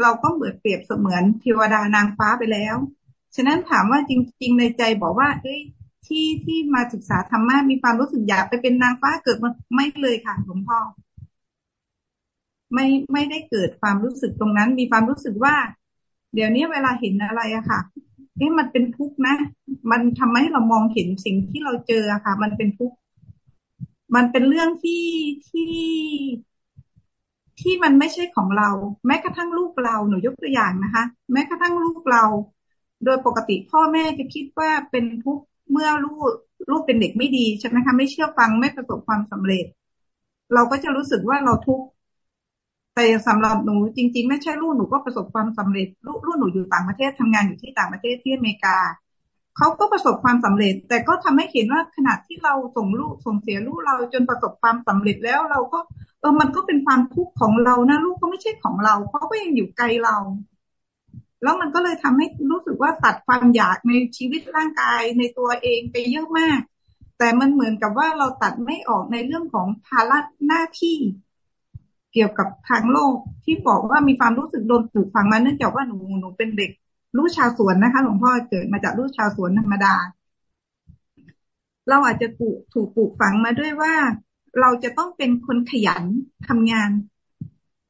เราก็เหมือนเปรียบเสมือนเทวดานางฟ้าไปแล้ว ฉะนั้นถามว่าจริง ๆ ในใจบอกว่า เอ้ยที่ที่มาศึกษาธรรมะมีความรู้สึกอยากไปเป็นนางฟ้าเกิดมาไม่เลยค่ะหลวงพ่อ ไม่ไม่ได้เกิดความรู้สึกตรงนั้น มีความรู้สึกว่า เดี๋ยวนี้เวลาเห็นอะไรอะค่ะเอ๊ะมันเป็นทุกข์นะ มันทำให้เรามองเห็นสิ่งที่เราเจอค่ะ มันเป็นทุกข์มันเป็นเรื่องที่ที่ที่มันไม่ใช่ของเรา แม้กระทั่งลูกเราหนูยกตัวอย่างนะคะ แม้กระทั่งลูกเรา โดยปกติพ่อแม่จะคิดว่าเป็นทุกข์เมื่อลูกลูกเป็นเด็กไม่ดีใช่ไหมคะไม่เชื่อฟังไม่ประสบความสำเร็จ เราก็จะรู้สึกว่าเราทุกข์ แต่สำหรับหนูจริง ๆ ไม่ใช่ลูกหนูก็ประสบความสำเร็จลูกลูกหนูอยู่ต่างประเทศทำงานอยู่ที่ต่างประเทศที่อเมริกาเขาก็ประสบความสำเร็จ แต่ก็ทำให้เห็นว่าขณะที่เราส่งลูกส่งเสียลูกเราจนประสบความสำเร็จแล้วเราก็เออมันก็เป็นความทุกข์ของเรานะลูกก็ไม่ใช่ของเราเขาก็ยังอยู่ไกลเรา แล้วมันก็เลยทำให้รู้สึกว่าตัดความอยากในชีวิตร่างกายในตัวเองไปเยอะมาก แต่มันเหมือนกับว่าเราตัดไม่ออกในเรื่องของภาระหน้าที่ เกี่ยวกับทางโลกที่บอกว่ามีความรู้สึกโดนปลูกฝังมาเนื่องจากว่าหนูหนูเป็นเด็กลูกชาวสวนนะคะหลวงพ่อเกิดมาจากลูกชาวสวนธรรมดา เราอาจจะถูกถูกปลูกฝังมาด้วยว่า เราจะต้องเป็นคนขยันทำงาน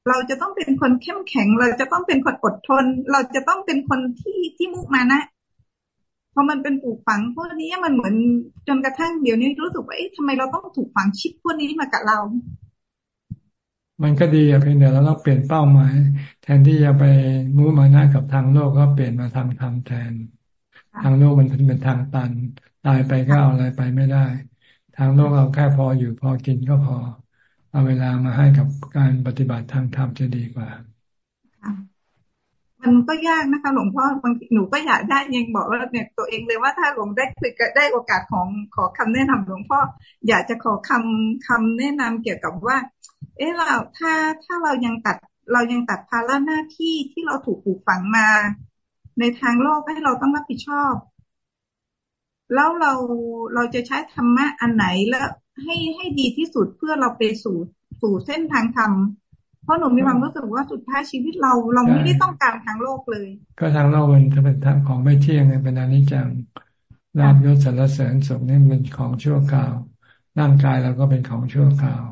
เราจะต้องเป็นคนเข้มแข็ง เราจะต้องเป็นคนอดทน เราจะต้องเป็นคนที่ที่มุกมานะพอมันเป็นปลูกฝังพวกนี้มันเหมือนจนกระทั่งเดี๋ยวนี้รู้สึกว่าเอ๊ะทำไมเราต้องถูกฝังชิปพวกนี้มากับเรา มันก็ดีอะเพียงแต่เราต้องเปลี่ยนเป้าหมาย แทนที่จะไปมุ่งมาหน้ากับทางโลกก็เปลี่ยนมาทางธรรมแทน ทางโลกมันเป็นทางตัน ตายไปก็เอาอะไรไปไม่ได้ ทางโลกเราแค่พออยู่พอกินก็พอ เอาเวลามาให้กับการปฏิบัติทางธรรมจะดีกว่ามันก็ยากนะคะ หลวงพ่อบางทีหนูก็อยากได้ยังบอกว่าเนี่ยตัวเองเลยว่าถ้าหลวงได้คุยได้โอกาสของขอคำแนะนำหลวงพ่ออยากจะขอคำคำแนะนำเกี่ยวกับว่า เออเราถ้าถ้าเรายังตัดเรายังตัดภาระหน้าที่ที่เราถูกปลูกฝังมา ในทางโลกให้เราต้องรับผิดชอบ แล้วเราเราจะใช้ธรรมะอันไหนแล้วให้ให้ดีที่สุดเพื่อเราไปสู่สู่เส้นทางธรรมเพราะหนูมีความรู้สึกว่าสุดท้ายชีวิตเราเราไม่ได้ต้องการทางโลกเลย ก็ทางโลกมันจะเป็นทางของไม่เที่ยงเป็นอนิจจังลาบยศสรรเสริญสุขนี่เป็นของชั่วคราวร่างกายเราก็เป็นของชั่วคราว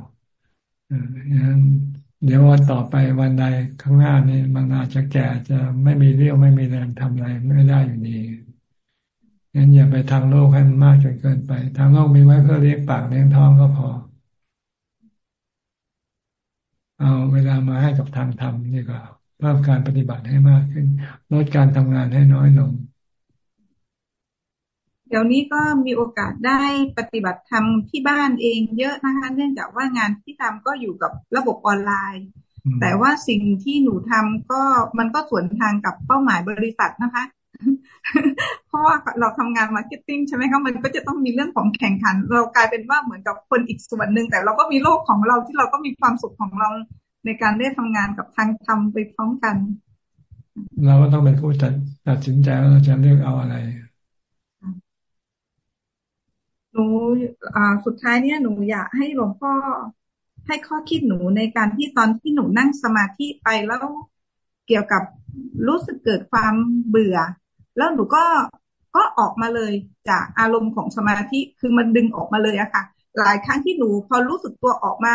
อย่างนั้นเดี๋ยววันต่อไปวันใดข้างหน้านี่มันอาจจะแก่จะไม่มีเรี่ยวไม่มีแรงทำอะไรไม่ได้อยู่ดีงั้นอย่าไปทางโลกให้มันมากจนเกินไป ทางโลกมีไว้เพื่อเลี้ยงปากเลี้ยงท้องก็พอ เอาเวลามาให้กับทางธรรมนี่ก็เพิ่มการปฏิบัติให้มากขึ้นลดการทำงานให้น้อยลง เดี๋ยวนี้ก็มีโอกาสได้ปฏิบัติธรรมที่บ้านเองเยอะนะคะ เนื่องจากว่างานที่ทำก็อยู่กับระบบออนไลน์ แต่ว่าสิ่งที่หนูทำก็มันก็สวนทางกับเป้าหมายบริษัทนะคะ เพราะว่าเราทำงาน marketing ใช่ไหมคะมันก็จะต้องมีเรื่องของแข่งขัน เรากลายเป็นว่าเหมือนกับคนอีกส่วนหนึ่งแต่เราก็มีโลกของเราที่เราก็มีความสุขของเราในการได้ทำงานกับทางทำไปพร้อมกัน เราก็ต้องเป็นผู้ตัดตัดสินใจว่าเราจะเลือกเอาอะไร หนูอ่าสุดท้ายเนี่ยหนูอยากให้หลวงพ่อให้ข้อคิดหนูในการที่ตอนที่หนูนั่งสมาธิไปแล้วเกี่ยวกับรู้สึกเกิดความเบื่อ แล้วหนูก็ก็ออกมาเลยจากอารมณ์ของสมาธิคือมันดึงออกมาเลยอะค่ะ หลายครั้งที่หนูพอรู้สึกตัวออกมา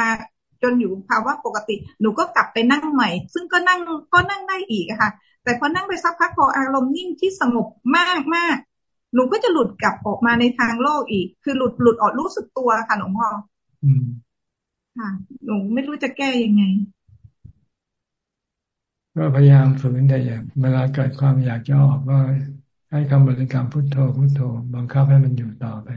จนอยู่ภาวะปกติ หนูก็กลับไปนั่งใหม่ ซึ่งก็นั่งก็นั่งได้อีกอะค่ะ แต่พอนั่งไปสักพักพออารมณ์นิ่งที่สงบมากมาก หนูก็จะหลุดกลับออกมาในทางโลกอีก คือหลุดหลุดออกรู้สึกตัวค่ะหลวงพ่อค่ะ หนูไม่รู้จะแก้ยังไง ก็พยายามฝืนแต่อย่าเวลาเกิดความอยากจะออกก็ให้คำบริกรรมพุทโธพุทโธบังคับให้มันอยู่ต่อไป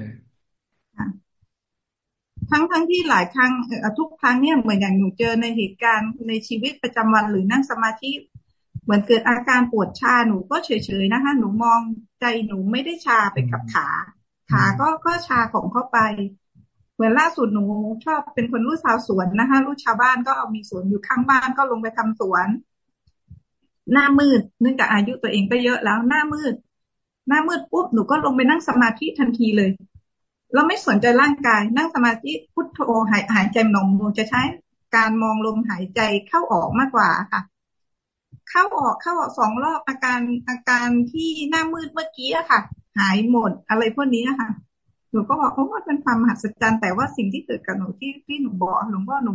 ทั้งทั้งที่หลายครั้งทุกครั้งเนี่ยเหมือนอย่างหนูเจอในเหตุการณ์ในชีวิตประจำวันหรือนั่งสมาธิ เหมือนเกิดอาการปวดชาหนูก็เฉยๆนะคะ หนูมองใจหนูไม่ได้ชาไปกับขา ขาก็ก็ชาของเข้าไป เหมือนล่าสุดหนูชอบเป็นคนรู้ชาวสวนนะคะรู้ชาวบ้านก็เอามีสวนอยู่ข้างบ้านก็ลงไปทำสวน หน้ามืดเนื่องจากอายุตัวเองก็เยอะแล้วหน้ามืด หน้ามืดปุ๊บหนูก็ลงไปนั่งสมาธิทันทีเลยเราไม่สนใจร่างกาย นั่งสมาธิพุทโธหายหายใจนมหนูจะใช้การมองลมหายใจเข้าออกมากกว่าค่ะ เข้าออกเข้าออกสองรอบอาการอาการที่หน้ามืดเมื่อกี้อะค่ะ หายหมดอะไรพวกนี้อะค่ะหนูก็บอกโอ้มันเป็นความมหัศจรรย์แต่ว่าสิ่งที่เกิดกับหนูที่ที่หนูบอกหลวงพ่อหนู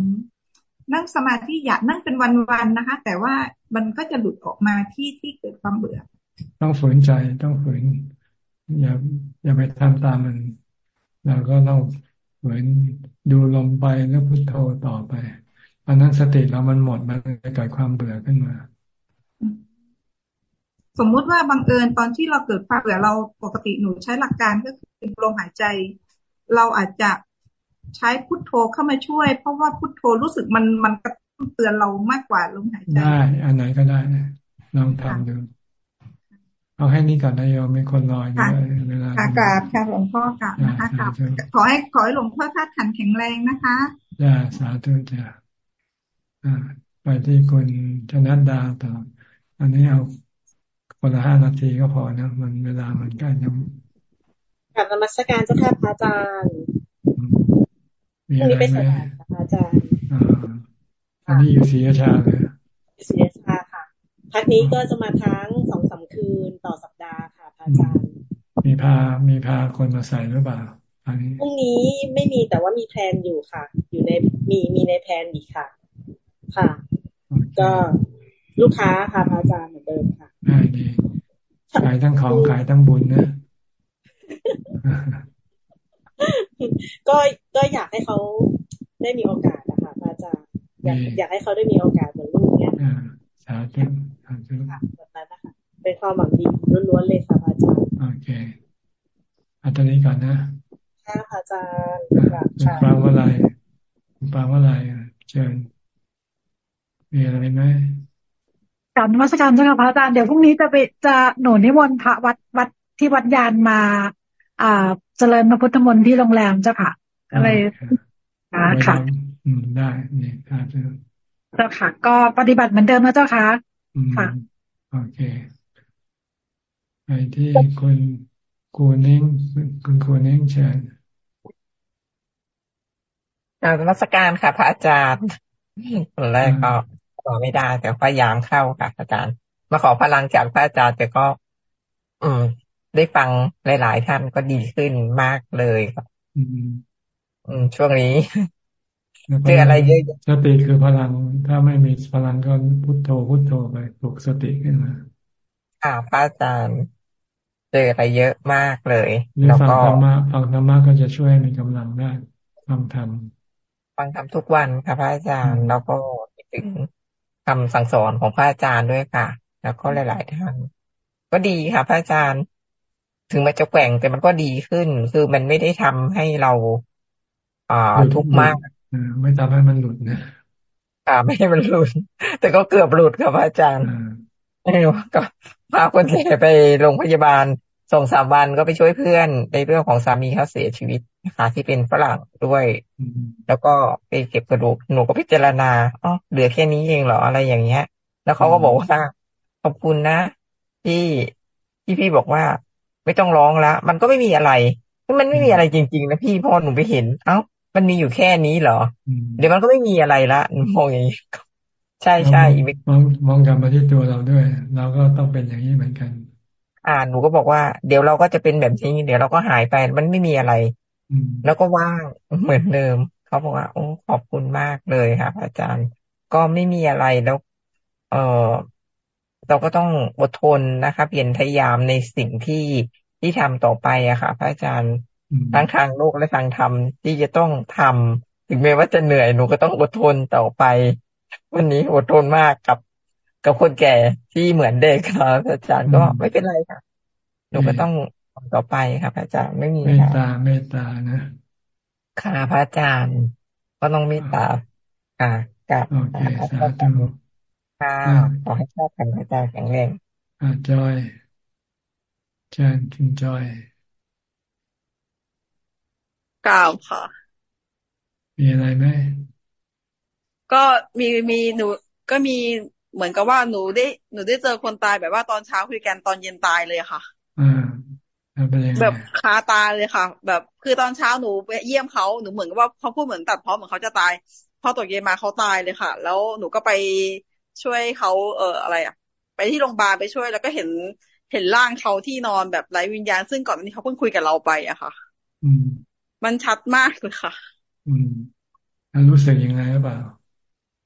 นั่งสมาธิอยากนั่งเป็นวันๆนะคะ แต่ว่ามันก็จะหลุดออกมาที่ที่เกิดความเบื่อ ต้องฝืนใจต้องฝืนอย่าอย่าไปทำตามมันเราก็ต้องเหมือนดูลมไปแล้วพุทโธต่อไปอันนั้นสติเรามันหมดมันจะเกิดความเบื่อขึ้นมา สมมุติว่าบังเอิญตอนที่เราเกิดความเบื่อเราปกติหนูใช้หลักการก็คือลมหายใจ เราอาจจะใช้พุทโธเข้ามาช่วย เพราะว่าพุทโธรู้สึกมันมันกระตุ้นเตือนเรามากกว่าลมหายใจได้ อันไหนก็ได้ลองทำดูเอาให้นี่ก่อนนะโยมมีคนรออยู่เวลาค่ะกราบค่ะหลวงพ่อกราบนะคะกราบขอให้ขอให้หลวงพ่อท่าขันแข็งแรงนะคะจ้าสาธุจ้าไปที่คุณชนัดดาต่ออันนี้เอา คนละห้านาทีก็พอนะ มันเวลามันใกล้จะกลับนมัสการเจ้าค่ะพระอาจารย์มีอะไรไหมพระอาจารย์อันนี้อยู่ศรีราชาเลยศรีราชาค่ะพักนี้ก็จะมาทั้งสองสาคืนต่อสัปดาห์ค่ะพระอาจารย์ มีพา มีพาคนมาใส่หรือเปล่าอันนี้พรุ่งนี้ไม่มีแต่ว่ามีแพลนอยู่ค่ะ อยู่ในมีมีในแพลนอีกค่ะ ค่ะ ก็ลูกค้าค่ะพระอาจารย์เหมือนเดิมค่ะ ได้ดีขายทั้งของขายทั้งบุญนะก็ก็อยากให้เขาได้มีโอกาสนะคะพระอาจารย์อยากอยากให้เขาได้มีโอกาสเหมือนลูกเนี่ยสาธุสาธุแบบนั้นนะคะเป็นความหวังดีล้วนๆเลยค่ะพระอาจารย์โอเคอันตอนนี้ก่อนนะค่ะพระอาจารย์ฟังว่าอะไรฟังว่าอะไรเชิญมีอะไรไหม กรารนมัสการเจ้าค่ะพระอาจารย์เดี๋ยวพรุ่งนี้จะไปจะหนูนิมนต์พระวัดวัดที่วัดยานมา อ่า เจริญพระพุทธมนต์ที่โรงแรมเจ้าค่ะอะไรค่ะได้นี่ครับเจ้าค่ะ ก็ปฏิบัติเหมือนเดิมนะเจ้าค่ะค่ะโอเคไปที่คุณคูนิ่งคุณคูนิ่งเชิญการัชการค่ะ พระอาจารย์ตอนแรกก็ ต่อไม่ได้ แต่พยายามเข้าค่ะ อาจารย์ มาขอพลังจากพระอาจารย์แต่ก็ อืม ได้ฟังหลาย ๆ ท่านก็ดีขึ้นมากเลยครับอืม ช่วงนี้เจออะไรเยอะสติคือพลัง ถ้าไม่มีพลังก็พุทโธพุทโธไปปลุกสติขึ้นมาค่ะพระอาจารย์เจออะไรเยอะมากเลย แล้วก็ฟังธรรมะฟังธรรมะก็จะช่วยมีกำลังได้ฟังธรรมฟังธรรมทุกวันค่ะพระอาจารย์แล้วก็ถึง คำสั่งสอนของพระอาจารย์ด้วยค่ะ แล้วก็หลาย ๆท่านก็ดีค่ะพระอาจารย์ ถึงมันจะแกว่งแต่มันก็ดีขึ้น คือมันไม่ได้ทำให้เราอ่าทุกข์มากไม่ทำให้มันหลุดนะอ่าไม่ให้มันหลุด แต่ก็เกือบหลุดครับอาจารย์เออก็พาคนแก่ไปโรงพยาบาล สองสามวันก็ไปช่วยเพื่อนในเรื่องของสามีเขาเสียชีวิตนะคะที่เป็นฝรั่งด้วย แล้วก็ไปเก็บกระดูกหนูก็พิจารณาอ๋อเหลือแค่นี้เองเหรออะไรอย่างเงี้ย แล้วเขาก็บอกว่าขอบคุณนะ ที่ที่พี่บอกว่า ไม่ต้องร้องแล้วมันก็ไม่มีอะไรมันไม่มีอะไรจริง ๆ นะพี่พอหนูไปเห็น เอ้า มันมีอยู่แค่นี้เหรอ เดี๋ยวมันก็ไม่มีอะไรละมองอย่างนี้ใช่ใช่มองมองกลับมาที่ตัวเราด้วย เราก็ต้องเป็นอย่างนี้เหมือนกัน อ่าหนูก็บอกว่า เดี๋ยวเราก็จะเป็นแบบนี้เดี๋ยวเราก็หายไปมันไม่มีอะไรแล้วก็ว่างเหมือนเดิมเขาบอกว่า โอ้ขอบคุณมากเลยครับอาจารย์ ก็ไม่มีอะไรแล้ว เออเราก็ต้องอดทนนะคะเปลี่ยนพยายามในสิ่งที่ที่ทำต่อไปอะค่ะ พระอาจารย์ทั้งทางโลกและทางธรรมที่จะต้องทำถึงแม้ว่าจะเหนื่อยหนูก็ต้องอดทนต่อไป วันนี้อดทนมากกับ กับคนแก่ที่เหมือนเด็กครับอาจารย์ก็ไม่เป็นไรค่ะหนูก็ต้องต่อไปครับอาจารย์ไม่มีเมตตาเมตตานะค่ะพระอาจารย์ ก็ต้องเมตตาค่ะกับโอเคสาธุค่ะขอให้ชอบกันพระอาจารย์แข็งแรงอ่าจอยเชิญคุณจอยกล่าวค่ะ มีอะไรไหมก็มีมีหนูก็มี เหมือนกับว่าหนูได้หนูได้เจอคนตายแบบว่าตอนเช้าคุยกันตอนเย็นตายเลยค่ะอ่าแบบคาตาเลยค่ะ แบบคือตอนเช้าหนูไปเยี่ยมเขาหนูเหมือนกับว่าเขาพูดเหมือนตัดเพราะเหมือนเขาจะตาย พอตกเย็นมาเขาตายเลยค่ะ แล้วหนูก็ไปช่วยเขาเอออะไรอะ ไปที่โรงพยาบาลไปช่วย แล้วก็เห็นเห็นร่างเขาที่นอนแบบไร้วิญญาณซึ่งก่อนนี้เขาเพิ่งคุยกับเราไปอะค่ะ อืม มันชัดมากเลยค่ะ อืมแล้วรู้สึกยังไงหรือเปล่า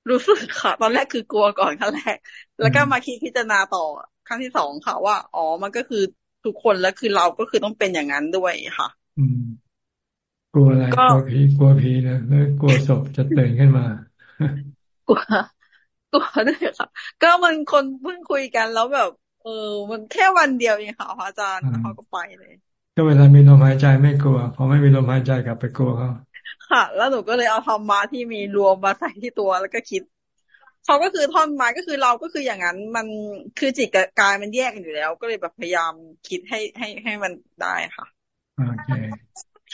รู้สึกค่ะ ตอนแรกคือกลัวก่อนขั้นแรก แล้วก็มาคิดพิจารณาต่อครั้งที่สองค่ะว่า อ๋อ มันก็คือทุกคนแล้วคือเราก็คือต้องเป็นอย่างนั้นด้วยค่ะ อืม กลัวอะไร กลัวผี กลัวผีนะแล้วกลัวศพจะตื่นขึ้นมา กลัว กลัวด้วยค่ะ ก็มันคนเพิ่งคุยกันแล้วแบบ เออ มันแค่วันเดียวเองค่ะพระอาจารย์เขาก็ไปเลย ก็เวลามีลมหายใจไม่กลัว พอไม่มีลมหายใจกลับไปกลัวเขา ค่ะ แล้วหนูก็เลยเอาธรรมะที่มีรวมมาใส่ที่ตัวแล้วก็คิดเขาก็คือท่อนไม้ก็คือเราก็คืออย่างนั้น มันคือจิตกับกายมันแยกกันอยู่แล้ว ก็เลยแบบพยายามคิดให้ให้ให้มันได้ค่ะโอเค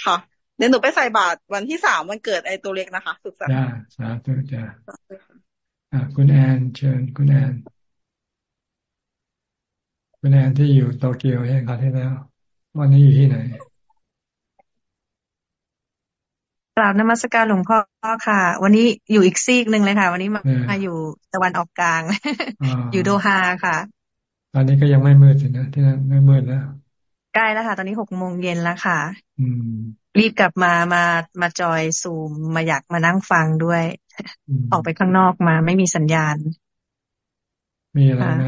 ค่ะเดี๋ยวหนูไปใส่บาตรวันที่สามวันเกิดไอตัวเล็กนะคะสุขสันต์จ้าสาธุจ้าอ่าคุณแอนเชิญคุณแอนคุณแอนที่อยู่โตเกียวใช่ไหมครับที่แล้ว วันนี้อยู่ที่ไหน กราบนมัสการหลวงพ่อค่ะ วันนี้อยู่อีกซีกหนึ่งเลยค่ะ วันนี้มามาอยู่ตะวันออกกลาง อยู่โดฮาค่ะ ตอนนี้ก็ยังไม่มืดสินะที่นั่นไม่มืดแล้วใกล้แล้วค่ะ ตอนนี้หกโมงเย็นแล้วค่ะ อืม รีบกลับมามามาจอยซูมมาอยากมานั่งฟังด้วย ออกไปข้างนอกมาไม่มีสัญญาณ มีอะไรไหม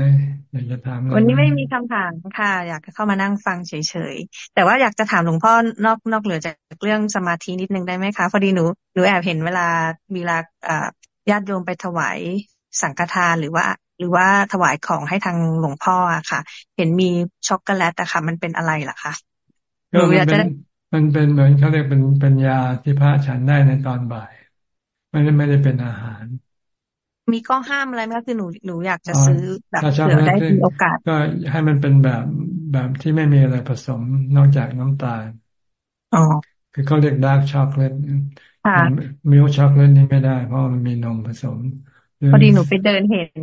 อยากจะถามวันนี้ไม่มีคำถามค่ะ อยากเข้ามานั่งฟังเฉยๆ แต่ว่าอยากจะถามหลวงพ่อนอกนอกเหลือจากเรื่องสมาธินิดนึงได้ไหมคะ พอดีหนูหนูแอบเห็นเวลาเวลาญาติโยมไปถวายสังฆทานหรือว่า หรือว่าถวายของให้ทางหลวงพ่ออะค่ะ เห็นมีช็อกโกแลตอะค่ะ มันเป็นอะไรล่ะคะหนูอยากจะมันเป็นเหมือนเขาเรียกเป็นเป็นยาที่พระฉันได้ในตอนบ่าย ไม่ได้ไม่ได้เป็นอาหาร มีข้อห้ามอะไรไหมคือหนูหนูอยากจะซื้อแบบเผื่อได้มีโอกาส ก็ให้มันเป็นแบบแบบที่ไม่มีอะไรผสมนอกจากน้ำตาลอ๋อคือเขาเรียก dark chocolate milk chocolate นี่ไม่ได้ เพราะมันมีนมผสมพอดีหนูไปเดินเห็น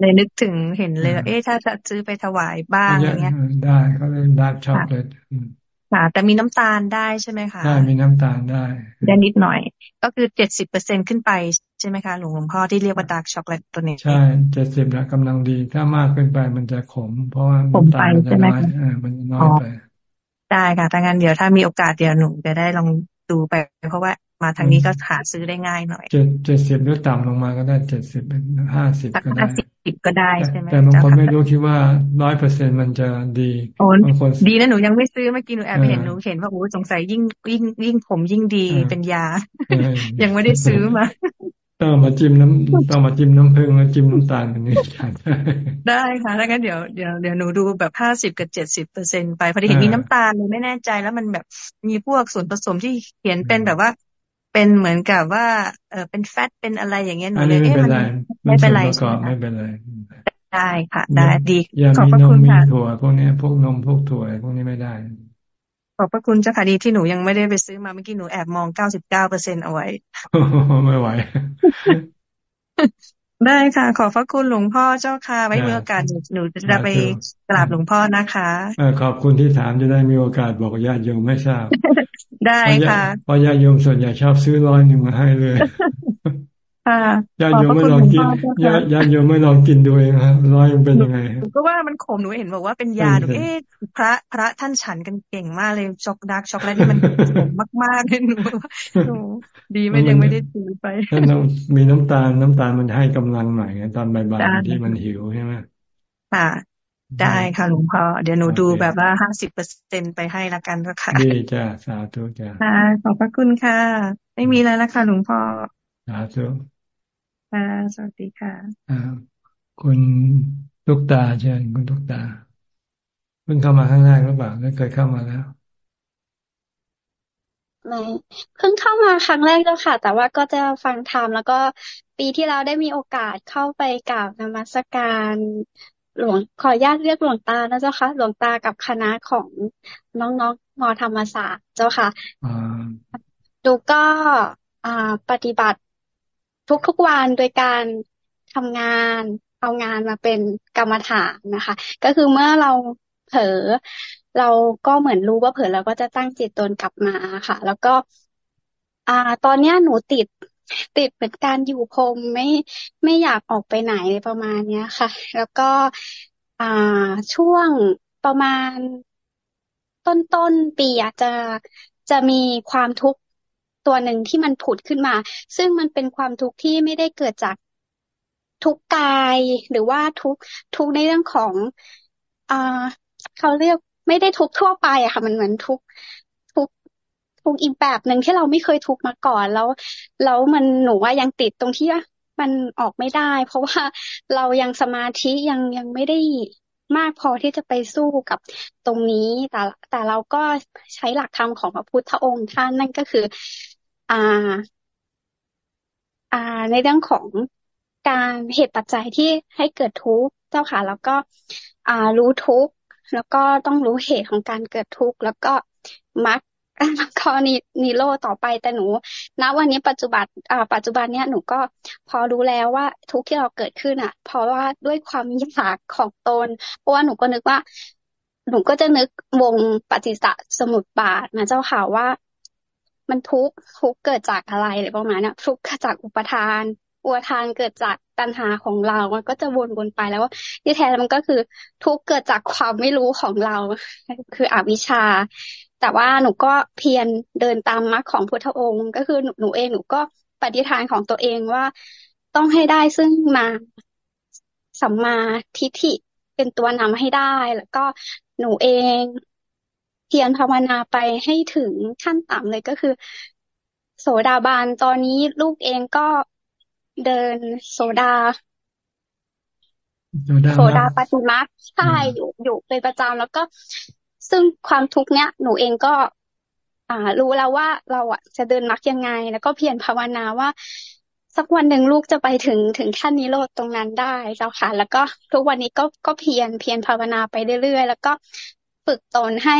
เลยนึกถึงเห็นเลย เอ๊ะถ้าจะซื้อไปถวายบ้างอย่างเงี้ย ได้เขาเรียก dark chocolate ค่ะ แต่มีน้ำตาลได้ใช่ไหมคะได้มีน้ำตาลได้ได้นิดหน่อย ก็คือเจ็ดสิบเปอร์เซ็นต์ขึ้นไปใช่ไหมคะหลวงหลวงพ่อที่เรียกว่า dark chocolate ตัวนี้ ใช่เจ็ดสิบแล้วกำลังดี ถ้ามากขึ้นไปมันจะขม เพราะว่าน้ำตาลจะน้อยมันน้อยไป ได้ค่ะถ้างั้นเดี๋ยวถ้ามีโอกาสเดี๋ยวหนูจะได้ลองดูไป เพราะว่า มาทางนี้ก็หาซื้อได้ง่ายหน่อยเจ็ดเจ็ดสิบหรือต่ำลงมาก็ได้เจ็ดสิบเป็นห้าสิบก็ได้สิบก็ได้ใช่ไหมแต่บางคนไม่รู้คิดว่าร้อยเปอร์เซ็นมันจะดีบางคนดีนะหนูยังไม่ซื้อเมื่อกี้หนูแอบเห็นหนูเห็นว่าโอ้สงสัยยิ่งยิ่งยิ่งผมยิ่งดีเป็นยา ยังไม่ได้ซื้อมาต้องมาจิ้มน้ำต้องมาจิ้มน้ำผึ้งแล้วจิ้มน้ำตาลแบบนี้ได้ค่ะถ้างั้นเดี๋ยวเดี๋ยวเดี๋ยวหนูดูแบบห้าสิบกับเจ็ดสิบเปอร์เซ็นไปพอดีเห็นมีน้ำตาลเลยไม่แน่ใจแล้วมันแบบมีพวกส่วนผสมที่เขียนเป็นแบบว่า เป็นเหมือนกับว่า เออเป็นแฟตเป็นอะไรอย่างเงี้ยหนูเลยเอ๊ะมันไม่เป็นไรไม่เป็นไรได้ค่ะ ได้ดีขอบพระคุณค่ะถั่วพวกนี้พวกนมพวกถั่วพวกนี้ไม่ได้ขอบพระคุณเจ้าค่ะดีที่หนูยังไม่ได้ไปซื้อมาเมื่อกี้หนูแอบมองเก้าสิบเก้าเปอร์เซ็นเอาไว้ไม่ไหว ได้ค่ะ ขอพระคุณหลวงพ่อเจ้าค่ะ ไว้มีโอกาสหนูจะไปกราบหลวงพ่อนะคะขอบคุณที่ถามจะได้มีโอกาสบอกญาติโยมไม่ทราบ ได้ค่ะเพราะญาติโยมส่วนใหญ่ชอบซื้อร้อยหนึ่งมาให้เลย ญาติโยมไม่ลองกินญาติญาติโยมไม่ลองกินดูเองครับร้อยมันเป็นยังไงก็ว่ามันขมหนูเห็นบอกว่าเป็นยาหนูเอ๊ะพระพระท่านฉันกันเก่งมากเลยช็อกดักช็อกแลตที่มันขมมากๆเลยหนูหนูดีไม่ยังไม่ได้ซื้อไปถ้าเรามีน้ำตาลน้ำตาลมันให้กำลังหน่อยตอนบ่ายๆที่มันหิวใช่ไหมค่ะได้ค่ะหลวงพ่อเดี๋ยวหนูดูแบบว่าห้าสิบเปอร์เซ็นไปให้ละกันค่ะดีจ้าสาธุจ้าขอบพระคุณค่ะ ไม่มีแล้วนะคะหลวงพ่อ สาธุค่ะสวัสดีค่ะอ่าคุณลูกตาเชิญคุณลูกตา เพิ่งเข้ามาข้างแรกหรือเปล่าไม่เคยเข้ามาแล้วไม่เพิ่งเข้ามาครั้งแรกเจ้าค่ะ แต่ว่าก็จะฟังธรรมแล้วก็ปีที่เราได้มีโอกาสเข้าไปกราบนมัสการ หลวงขออนุญาตเรียกหลวงตานะเจ้าค่ะ หลวงตากับคณะของน้องๆมอธรรมศาสตร์เจ้าค่ะดูก็ปฏิบัติ ทุกๆวันโดยการทำงานเอางานมาเป็นกรรมฐานนะคะ ก็คือเมื่อเราเผลอเราก็เหมือนรู้ว่าเผลอเราก็จะตั้งจิตตนกลับมาค่ะ แล้วก็ อ่า ตอนเนี้ยหนูติดติดเป็นการอยู่พรมไม่ไม่อยากออกไปไหนประมาณเนี้ยค่ะ แล้วก็อ่าช่วงประมาณต้นต้นปีอาจจะจะมีความทุกข์ ตัวหนึ่งที่มันผุดขึ้นมา ซึ่งมันเป็นความทุกข์ที่ไม่ได้เกิดจากทุกกายหรือว่าทุกทุกในเรื่องของอ่าเขาเรียกไม่ได้ทุกทั่วไปอะค่ะ มันเหมือนทุกทุกทุกอีกแบบหนึ่งที่เราไม่เคยทุกมาก่อนแล้ว แล้วมันหนูว่ายังติดตรงที่มันออกไม่ได้ เพราะว่าเรายังสมาธิยังยังไม่ได้มากพอที่จะไปสู้กับตรงนี้ แต่แต่เราก็ใช้หลักธรรมของพระพุทธองค์ท่านนั่นก็คือ อ่า อ่า ในเรื่องของการเหตุปัจจัยที่ให้เกิดทุกข์เจ้าค่ะ แล้วก็อ่ารู้ทุกข์แล้วก็ต้องรู้เหตุของการเกิดทุกข์แล้วก็มักแล้วก็นินิโรต่อไปแต่หนูณวันนี้ปัจจุบันอ่าปัจจุบันเนี้ยหนูก็พอรู้แล้วว่าทุกที่เราเกิดขึ้นอะ เพราะว่าด้วยความอยากของตน เพราะว่าหนูก็นึกว่า หนูก็จะนึกวงปฏิสัสมุดบาทนะเจ้าค่ะว่า มันทุกทุกเกิดจากอะไรอะไรประมาณนี้ทุกเกิดจากอุปทาน อุปทานเกิดจากตัณหาของเรา มันก็จะวนๆไปแล้วว่าที่แท้มันก็คือทุกเกิดจากความไม่รู้ของเรา คืออวิชชา แต่ว่าหนูก็เพียรเดินตามมรรคของพุทธองค์ ก็คือหนูเองหนูก็ปฏิฐานของตัวเองว่าต้องให้ได้ซึ่งมาสัมมาทิฏฐิเป็นตัวนำให้ได้ แล้วก็หนูเอง เพียรภาวนาไปให้ถึงขั้นต่ำเลยก็คือ โสดาบันตอนนี้ลูกเองก็เดินโสดาโสดาปฏิมาใช่อยู่อยู่เป็นประจำแล้วก็ ซึ่งความทุกข์เนี้ย หนูเองก็ อ่า รู้แล้วว่าเราอะจะเดินมักยังไง แล้วก็เพียรภาวนาว่า สักวันหนึ่งลูกจะไปถึงถึงขั้นนิโรธตรงนั้นได้เจ้าค่ะ แล้วก็ทุกวันนี้ก็ก็เพียรเพียรภาวนาไปเรื่อยๆ แล้วก็ฝึกตนให้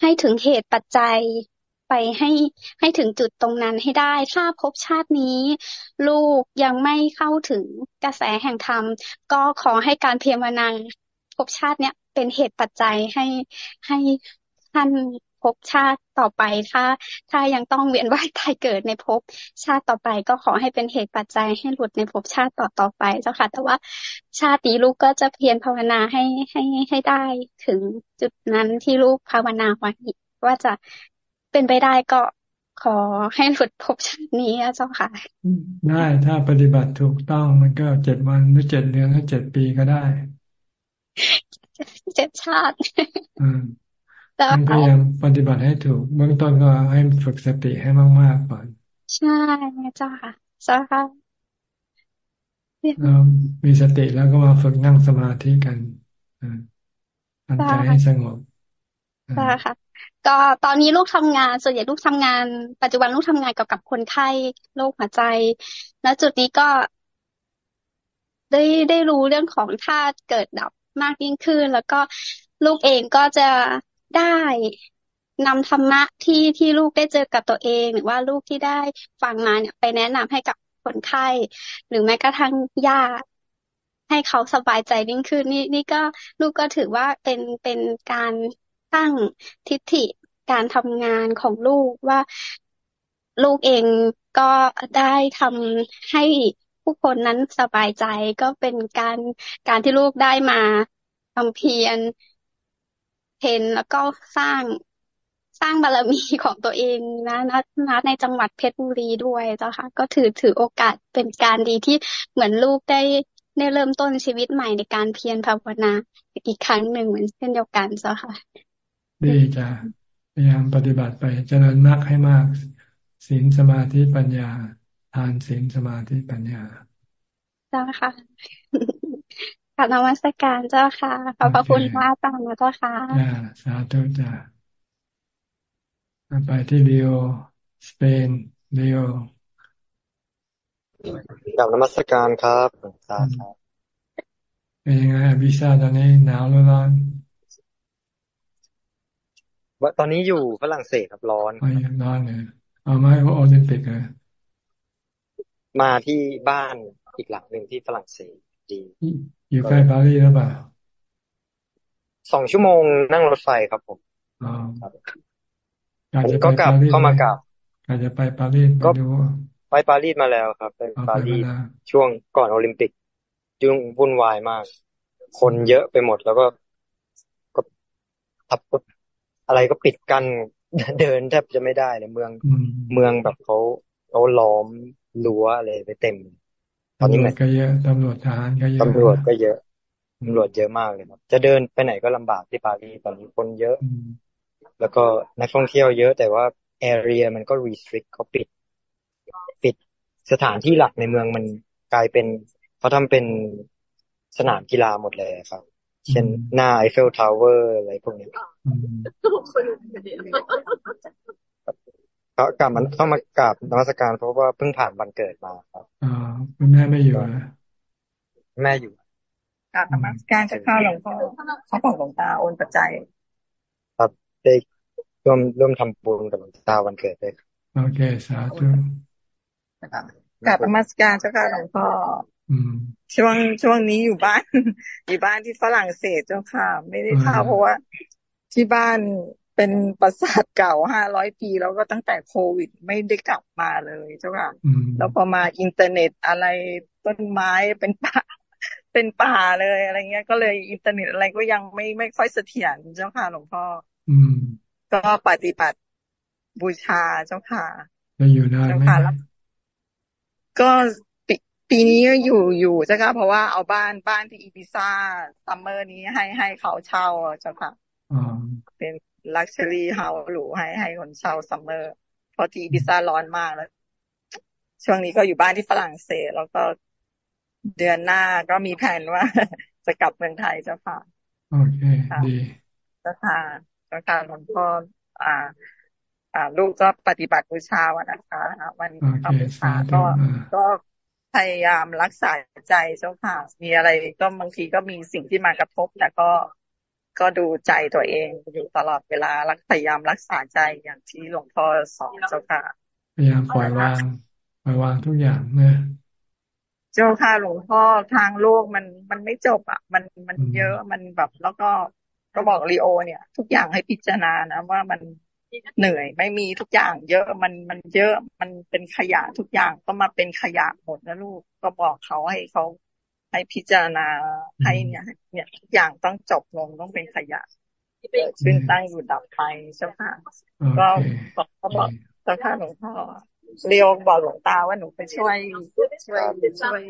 ให้ถึงเหตุปัจจัยไปให้ให้ถึงจุดตรงนั้นให้ได้ ถ้าพบชาตินี้ ลูกยังไม่เข้าถึงกระแสแห่งธรรม ก็ขอให้การเพียรภาวนาพบชาติเนี้ยเป็นเหตุปัจจัยให้ให้ท่าน พบชาติต่อไปถ้า ถ้ายังต้องเวียนว่ายตายเกิดในภพชาติต่อไป ก็ขอให้เป็นเหตุปัจจัยให้หลุดในภพชาติต่อต่อไปเจ้าค่ะ แต่ว่าชาตินี้ลูกก็จะเพียรภาวนาให้ให้ให้ได้ถึงจุดนั้นที่ลูกภาวนาไว้ว่าจะเป็นไปได้ก็ขอให้หลุดภพชาตินี้เจ้าค่ะได้ถ้าปฏิบัติถูกต้องมันก็เจ็ดวันหรือเจ็ดเดือนหรือเจ็ดปีก็ได้เจ็ดชาติต้ องพยายามปฏิบัติให้ถูกเบื้องต้นก็ให้ฝึกสติให้มากๆก่อน ใช่เจ้าค่ะเจ้าค่ะมีสติแล้วก็มาฝึกนั่งสมาธิกันทำใจให้สงบใช่ค่ะ ก็ตอนนี้ลูกทำงานส่วนใหญ่ลูกทำงาน ปัจจุบันลูกทำงานกับกับคนไข้โรคหัวใจ แลจุดนี้ก็ได้ได้รู้เรื่องของธาตุเกิดดับมากยิ่งขึ้น แล้วก็ลูกเองก็จะ ได้นำธรรมะที่ที่ลูกได้เจอกับตัวเอง หรือว่าลูกที่ได้ฟังมาเนี่ยไปแนะนำให้กับคนไข้ หรือแม้กระทั่งญาติให้เขาสบายใจยิ่งขึ้นนี่นี่ก็ลูกก็ถือว่าเป็นเป็นการตั้งทิฏฐิการทำงานของลูกว่าลูกเองก็ได้ทำให้ผู้คนนั้นสบายใจก็เป็นการการที่ลูกได้มาทำเพียร เพนแล้วก็สร้างสร้างบารมีของตัวเองนะนะนะในจังหวัดเพชรบุรีด้วยเจ้าค่ะ ก็ถือถือโอกาสเป็นการดีที่เหมือนลูกได้ได้เริ่มต้นชีวิตใหม่ในการเพียรภาวนาอีกครั้งหนึ่งเหมือนเช่นเดียวกันเจ้าค่ะ ดีจ้ะพยายามปฏิบัติไปเจริญมากให้มากศีลสมาธิปัญญา ทานศีลสมาธิปัญญา เจ้าค่ะ กราบนมัสการเจ้าค่ะ ขอบพระคุณมากจังนะเจ้าค่ะจ้าสาธุจ้าไปที่เรียวสเปนเรียวกลับนมัสการครับสาธุเป็นยังไงวิซ่าตอนนี้หนาวหรือร้อนว่าตอนนี้อยู่ฝรั่งเศสครับร้อนร้อนเลยเอาไหมว่าโอลิมปิกเหรอมาที่บ้านอีกหลังหนึ่งที่ฝรั่งเศสดี อยู่ใกล้ปารีสหรือเปล่าสองชั่วโมงนั่งรถไฟครับผมอ๋อก็กลับเข้ามากลับอาจจะไปปารีสก็ไปปารีสมาแล้วครับไปปารีสช่วงก่อนโอลิมปิกจึงวุ่นวายมาก คนเยอะไปหมดแล้วก็ก็ทับอะไรก็ปิดกันเดินแทบจะไม่ได้เลยเมืองเมืองแบบเขาเขาล้อมรั้วอะไรไปเต็ม ตอนนี้เหมือนก็เยอะตำรวจทหารก็เยอะตำรวจก็เยอะตำรวจเยอะมากเลยครับ จะเดินไปไหนก็ลำบากที่ปารีสตอนนี้คนเยอะ แล้วก็นักท่องเที่ยวเยอะ แต่ว่าarea มันก็ restrict เขาปิด ปิดสถานที่หลักในเมืองมันกลายเป็นเขาทำเป็นสนามกีฬาหมดเลยครับ เช่นหน้า Eiffel Tower อะไรพวกนี้ เขากลับมันต้องมากราบนมัสการเพราะว่าเพิ่งผ่านวันเกิดมาครับอ่าคุณแม่ไม่อยู่นะแม่อยู่กราบนมัสการเจ้าค่ะหลวงพ่อเขาบอกหลวงตาโอนปัจจัยครับได้ร่วมร่วมทำบุญกับหลวงตาวันเกิดเลยโอเคสาธุกราบนมัสการเจ้าค่ะหลวงพ่อช่วงช่วงนี้อยู่บ้าน อยู่บ้านที่ฝรั่งเศสเจ้าค่ะ ไม่ได้เข้าเพราะว่าที่บ้าน เป็นปราสาทเก่าห้าร้อยปีแล้วก็ตั้งแต่โควิดไม่ได้กลับมาเลยเจ้าค่ะแล้วพอมาอินเทอร์เน็ตอะไรต้นไม้เป็นป่าเป็นป่าเลยอะไรเงี้ย ก็เลยอินเทอร์เน็ตอะไรก็ยังไม่ไม่ค่อยเสถียรเจ้าค่ะหลวงพ่อก็ปฏิบัติบูชาเจ้าค่ะจะอยู่ได้ไหมก็ปีปีนี้ก็อยู่อยู่เจ้าค่ะเพราะว่าเอาบ้านบ้านที่ Ibiza summer นี้ให้ให้เขาเช่าเจ้าค่ะเป็น luxury house หรูให้ให้คนเช่า summer พอที่ Ibiza ร้อนมากแล้ว ช่วงนี้ก็อยู่บ้านที่ฝรั่งเศส แล้วก็เดือนหน้าก็มีแผนว่า จะกลับเมืองไทยเจ้าค่ะโอเคดีเจ้าค่ะเจ้าค่ะหลวงพ่ออ่า อ่า ลูกก็ปฏิบัติบูชาวันนะคะวันทำบูชาก็ก็พยายามรักษาใจเจ้าค่ะ มีอะไรก็บางทีก็มีสิ่งที่มากระทบ แต่ก็ ก็ดูใจตัวเองอยู่ตลอดเวลารักพยายามรักษาใจอย่างที่หลวงพ่อสอนเจ้าค่ะพยายามปล่อยวางปล่อยวางทุกอย่างนะเจ้าค่ะหลวงพ่อทางโลกมันมันไม่จบอะ มันมันเยอะมันแบบแล้วก็ก็บอกลีโอ เนี่ย ทุกอย่างให้พิจารณานะว่ามันเหนื่อยไม่มีทุกอย่างเยอะมันมันเยอะมันเป็นขยะทุกอย่างก็มาเป็นขยะหมดนะลูกก็บอกเขาให้เขา ให้พิจารณาให้เนี่ยเนี่ยทุกอย่างต้องจบลงต้องเป็นขยะเกิดขึ้นตั้งอยู่ดับไปเจ้าค่ะก็บอกเขาบอกเจ้าค่ะหลวงพ่อเรียวบอกหลวงตาว่าหนูไปช่วยช่วยช่วย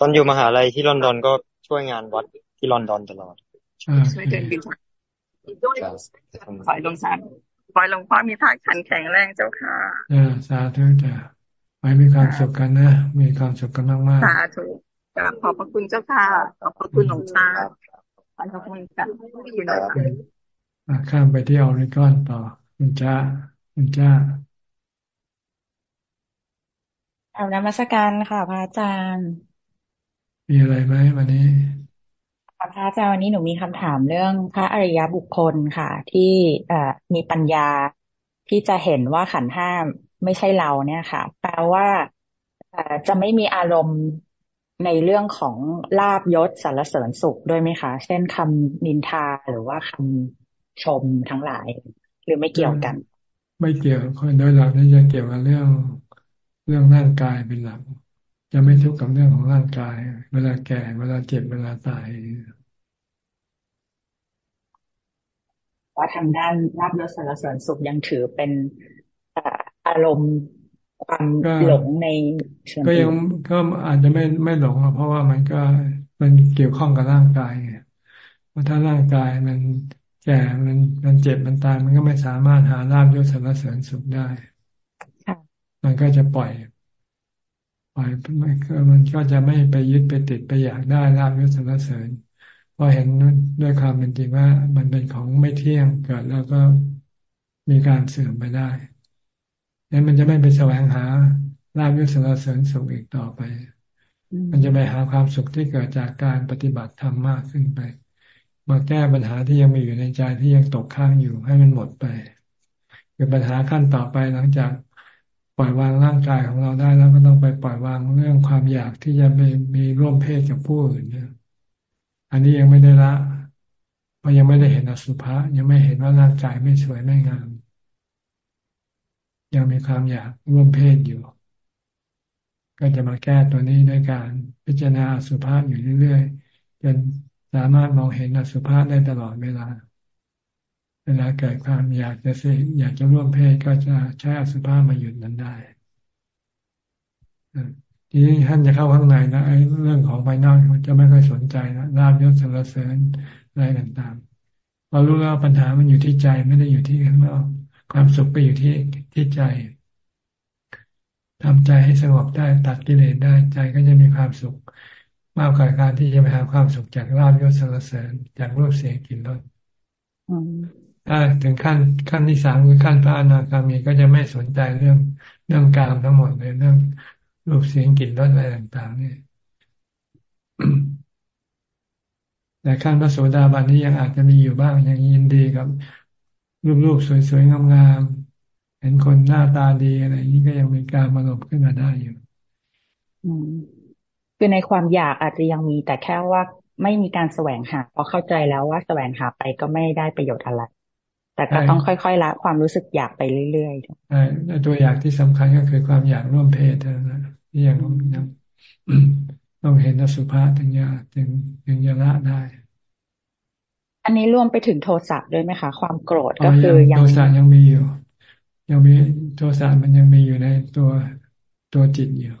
ตอนอยู่มหาลัยที่ลอนดอนก็ช่วยงานวัดที่ลอนดอนตลอดช่วยเดินบินขอหลวงพ่อขอหลวงพ่อมีท่าขันแข็งแรงเจ้าค่ะอ่าสาธุจ้ะไว้มีความสุขกันนะ มีความสุขกันมากมากสาธุ ขอบพระคุณเจ้าค่ะ ขอบพระคุณหลวงตาขอบคุณค่ะคุณข้ามไปที่ออริกอนต่อ คุณจ้า คุณจ้าทำนมัสการค่ะพระอาจารย์ มีอะไรไหมวันนี้พระอาจารย์วันนี้หนูมีคำถามเรื่องพระอริยบุคคลค่ะ ที่เอ่อมีปัญญาที่จะเห็นว่าขันห้าไม่ใช่เราเนี่ยค่ะ แปลว่าจะไม่มีอารมณ์ ในเรื่องของลาบยศสารเสริญสุขด้วยไหมคะ เช่นคำนินทาหรือว่าคำชมทั้งหลาย หรือไม่เกี่ยวกัน ไม่เกี่ยวคนโดยหลักนี่จะเกี่ยวกับเรื่องเรื่องร่างกายเป็นหลักจะไม่ทุกข์กับเรื่องของร่างกาย เวลาแก่เวลาเจ็บเวลาตายว่าทางด้านรับยศสารเสริญสุขยังถือเป็นอารมณ์ ความหลงในก็ยังก็อาจจะไม่ไม่หลงเพราะว่ามันก็มันเกี่ยวข้องกับร่างกายไงเพราะถ้าร่างกายมันแก่มันมันเจ็บมันตายมันก็ไม่สามารถหาลาบยศสารเสริญสุขได้มันก็จะปล่อย ปล่อยไม่มันก็จะไม่ไปยึดไปติดไปอยากได้ลาบยศสรรเสริญพอเห็นด้วยความเป็นจริงว่า มันเป็นของไม่เที่ยงเกิดแล้วก็มีการเสื่อมไปได้ นั้นมันจะไม่ไปแสวงหาลาบยศสรรเสริญสุขอีกต่อไป มันจะไปหาความสุขที่เกิดจากการปฏิบัติธรรมมากขึ้นไป มาแก้ปัญหาที่ยังมีอยู่ในใจที่ยังตกค้างอยู่ให้มันหมดไปคือปัญหาขั้นต่อไปหลังจากล่อยวางร่างกายของเราได้แล้วก็ต้องไปปล่อยวางเรื่องความอยากที่จะไปมีร่วมเพศกับผู้อื่นเนี่ยอันนี้ยังไม่ได้ละเพราะยังไม่ได้เห็นอสุภะยังไม่เห็นว่าร่างกายไม่สวยไม่งาม ยังมีความอยากร่วมเพศอยู่ ก็จะมาแก้ตัวนี้ด้วยการพิจารณาอสุภะอยู่เรื่อยๆจนสามารถมองเห็นอสุภะได้ตลอดเวลา เวลาเกิดความอยากจะเสกอยากจะร่วมเพศก็จะใช้อสุภะมาหยุดนั้นได้ทีนี้ท่านจะเข้าข้างในนะไอ้เรื่องของภายนอกจะไม่ค่อยสนใจนะลาบยศสรรเสริญอะไรต่างๆเรารู้แล้วปัญหามันอยู่ที่ใจไม่ได้อยู่ที่ข้างนอกความสุขไปอยู่ที่ ที่ใจทำใจให้สงบได้ตัดกิเลสได้ใจก็จะมีความสุข มากกว่าการที่จะไปหาความสุขจากลาบยศสรรเสริญจากรูปเสียงกลิ่นรสถ้าถึงขั้นขั้นที่สามคือขั้นพระอนาคามีก็จะไม่สนใจเรื่องเรื่องการทั้งหมดเลยเรื่องรูปเสียงกลิ่นรสอะไรต่างๆเนี่ยแต่ขั้นพระโสดาบันนี้ยังอาจจะมีอยู่บ้างยังยินดีกับรูปๆสวยๆงามๆ เห็นคนหน้าตาดีอะไรนี้ก็ยังมีการมาหลบขึ้นมาได้อยู่คือในความอยากอาจจะยังมีแต่แค่ว่าไม่มีการแสวงหาเพราะเข้าใจแล้วว่าแสวงหาไปก็ไม่ได้ประโยชน์อะไร แต่ก็ต้องค่อยๆละความรู้สึกอยากไปเรื่อยๆใช่ตัวอยากที่สำคัญก็คือความอยากร่วมเพศเท่านั้นที่ยังต้องเห็นอสุภะถึงจะถึงถึงจะละได้ อันนี้รวมไปถึงโทสะด้วยไหมคะ ความโกรธก็คือยังโทสะยังมีอยู่ ยังมีโทสะมันยังมีอยู่ในตัวตัวจิตอยู่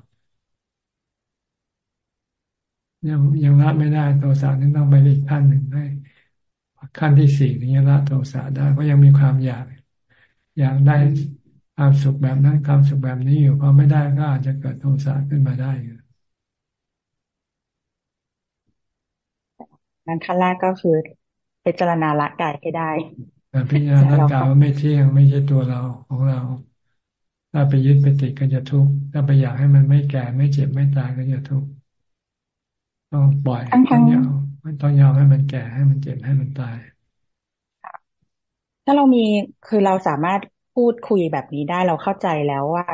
ยังยังละไม่ได้โทสะนี่ต้องไปอีกขั้นหนึ่งให้ขั้นที่สี่นี้ละโทสะได้เพราะยังมีความอยาก อยากได้ความสุขแบบนั้นความสุขแบบนี้อยู่พอไม่ได้ก็อาจจะเกิดโทสะขึ้นมาได้อยู่นั้นขั้นแรกก็คือพิจารณาละกายให้ได้ พิจารณาละกายว่าไม่เที่ยงไม่ใช่ตัวเราของเรา ถ้าไปยึดไปติดก็จะทุกข์ถ้าไปอยากให้มันไม่แก่ไม่เจ็บไม่ตายก็จะทุกข์ต้องปล่อยต้องยอมมันต้องยอมให้มันแก่ให้มันเจ็บให้มันตาย ถ้าเรามีคือเราสามารถพูดคุยแบบนี้ได้เราเข้าใจแล้วว่า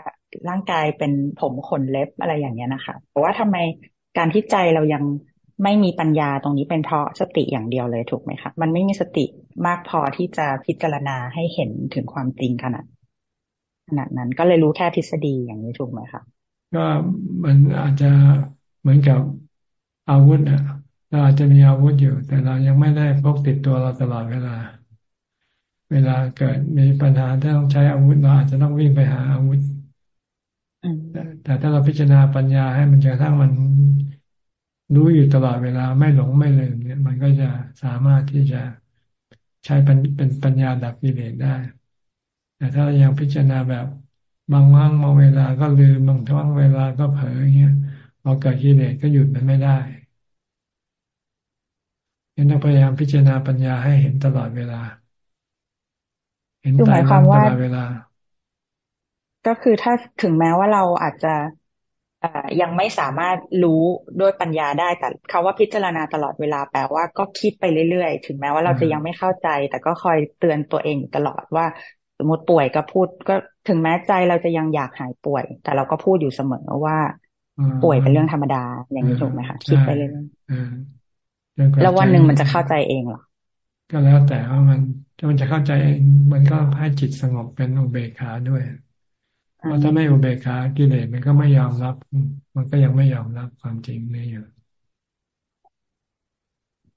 ร่างกายเป็นผมขนเล็บอะไรอย่างเงี้ยนะคะแต่ว่าทำไมการที่ใจเรายังไม่มีปัญญาตรงนี้เป็นเพราะสติอย่างเดียวเลยถูกไหมคะมันไม่มีสติ มากพอที่จะพิจารณาให้เห็นถึงความจริงขนาดขนาดนั้น ก็เลยรู้แค่ทฤษฎีอย่างนี้ถูกไหมคะก็มันอาจจะเหมือนกับอาวุธอะเราอาจจะมีอาวุธอยู่ แต่เรายังไม่ได้พกติดตัวเราตลอดเวลา เวลาเกิดมีปัญหาที่ต้องใช้อาวุธเราอาจจะต้องวิ่งไปหาอาวุธแต่ถ้าเราพิจารณาปัญญาให้มันจนกระทั่งมันรู้อยู่ตลอดเวลาไม่หลงไม่ลืมเนี่ย มันก็จะสามารถที่จะ ใช้เป็นเป็นปัญญาดับกิเลสได้ แต่ถ้าเรายังพิจารณาแบบบางว่างบางเวลาก็ลืมบางท้องเวลาก็เผลออย่างเงี้ยพอเกิดกิเลสก็หยุดมันไม่ได้ยังต้องพยายามพิจารณาปัญญาให้เห็นตลอดเวลา เห็นตายตลอดเวลา ก็คือถ้าถึงแม้ว่าเราอาจจะ ยังไม่สามารถรู้ด้วยปัญญาได้แต่คาว่าพิจารณาตลอดเวลาแปลว่าก็คิดไปเรื่อยๆ ถึงแม้ว่าเราจะยังไม่เข้าใจ แต่ก็คอยเตือนตัวเองตลอดว่า สมมติป่วยก็พูดก็ถึงแม้ใจเราจะยังอยากหายป่วย แต่เราก็พูดอยู่เสมอว่าป่วยเป็นเรื่องธรรมดาอย่างนี้ถูกไหมคะคิดไปเรื่อยๆแล้ววันหนึ่งมันจะเข้าใจเองหรอก็แล้วแต่ว่ามันถ้ามันจะเข้าใจเองมันก็ให้จิตสงบเป็นอุเบกขาด้วย พราะถ้าไม่อุเบกขากิเลสมันก็ไม่ยอมรับ มันก็ยังไม่ยอมรับความจริงนี่อยู่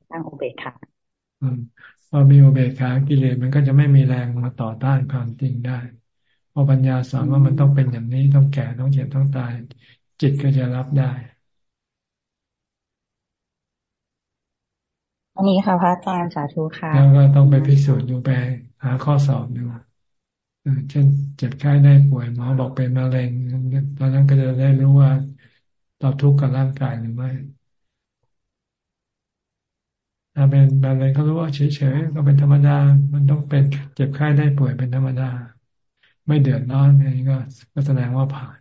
ตั้งอุเบกขาพอมีอุเบกขากิเลสมันก็จะไม่มีแรงมาต่อต้านความจริงได้พอปัญญาสอนว่ามันต้องเป็นอย่างนี้ต้องแก่ต้องเจ็บต้องตาย จิตก็จะรับได้ อันนี้ค่ะพระอาจารย์สาธุค่ะแล้วก็ต้องไปพิสูจน์ดูไปหาข้อสอบดู เช่นเจ็บไข้ได้ป่วยหมอบอกเป็นมะเร็งตอนนั้นก็จะได้รู้ว่าเราทุกข์กับร่างกายหรือไม่ถ้าเป็นมะเร็งเขารู้ว่าเฉยๆก็เป็นธรรมดา มันต้องเป็นเจ็บไข้ได้ป่วยเป็นธรรมดา ไม่เดือดร้อนอันนี้ก็ก็แสดงว่าผ่าน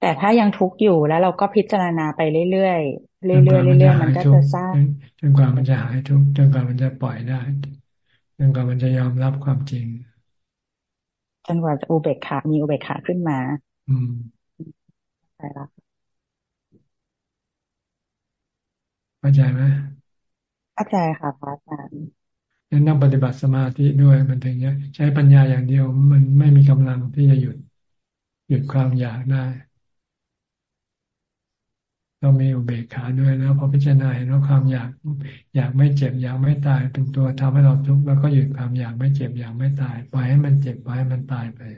แต่ถ้ายังทุกข์อยู่แล้วเราก็พิจารณาไปเรื่อยๆเรื่อยๆเรื่อยๆมันก็จะสร้างจนกว่ามันจะหายทุกข์จนกว่ามันจะปล่อยได้จนกว่ามันจะยอมรับความจริง จนกว่าจะอุเบกขามีอุเบกขาขึ้นมา อืมใช่ละเข้าใจไหมเข้าใจค่ะพระอาจารย์นั่นต้องปฏิบัติสมาธิด้วยมันถึงจะใช้ปัญญาอย่างเดียว มันไม่มีกำลังที่จะหยุด หยุดความอยากได้ ต้องมีอุเบกขาด้วยแล้วพอพิจารณาเห็นว่าความอยากอยากไม่เจ็บอยากไม่ตายเป็นตัวทำให้เราทุกข์แล้วก็หยุดความอยากไม่เจ็บอยากไม่ตายปล่อยให้มันเจ็บปล่อยให้มันตายไปอ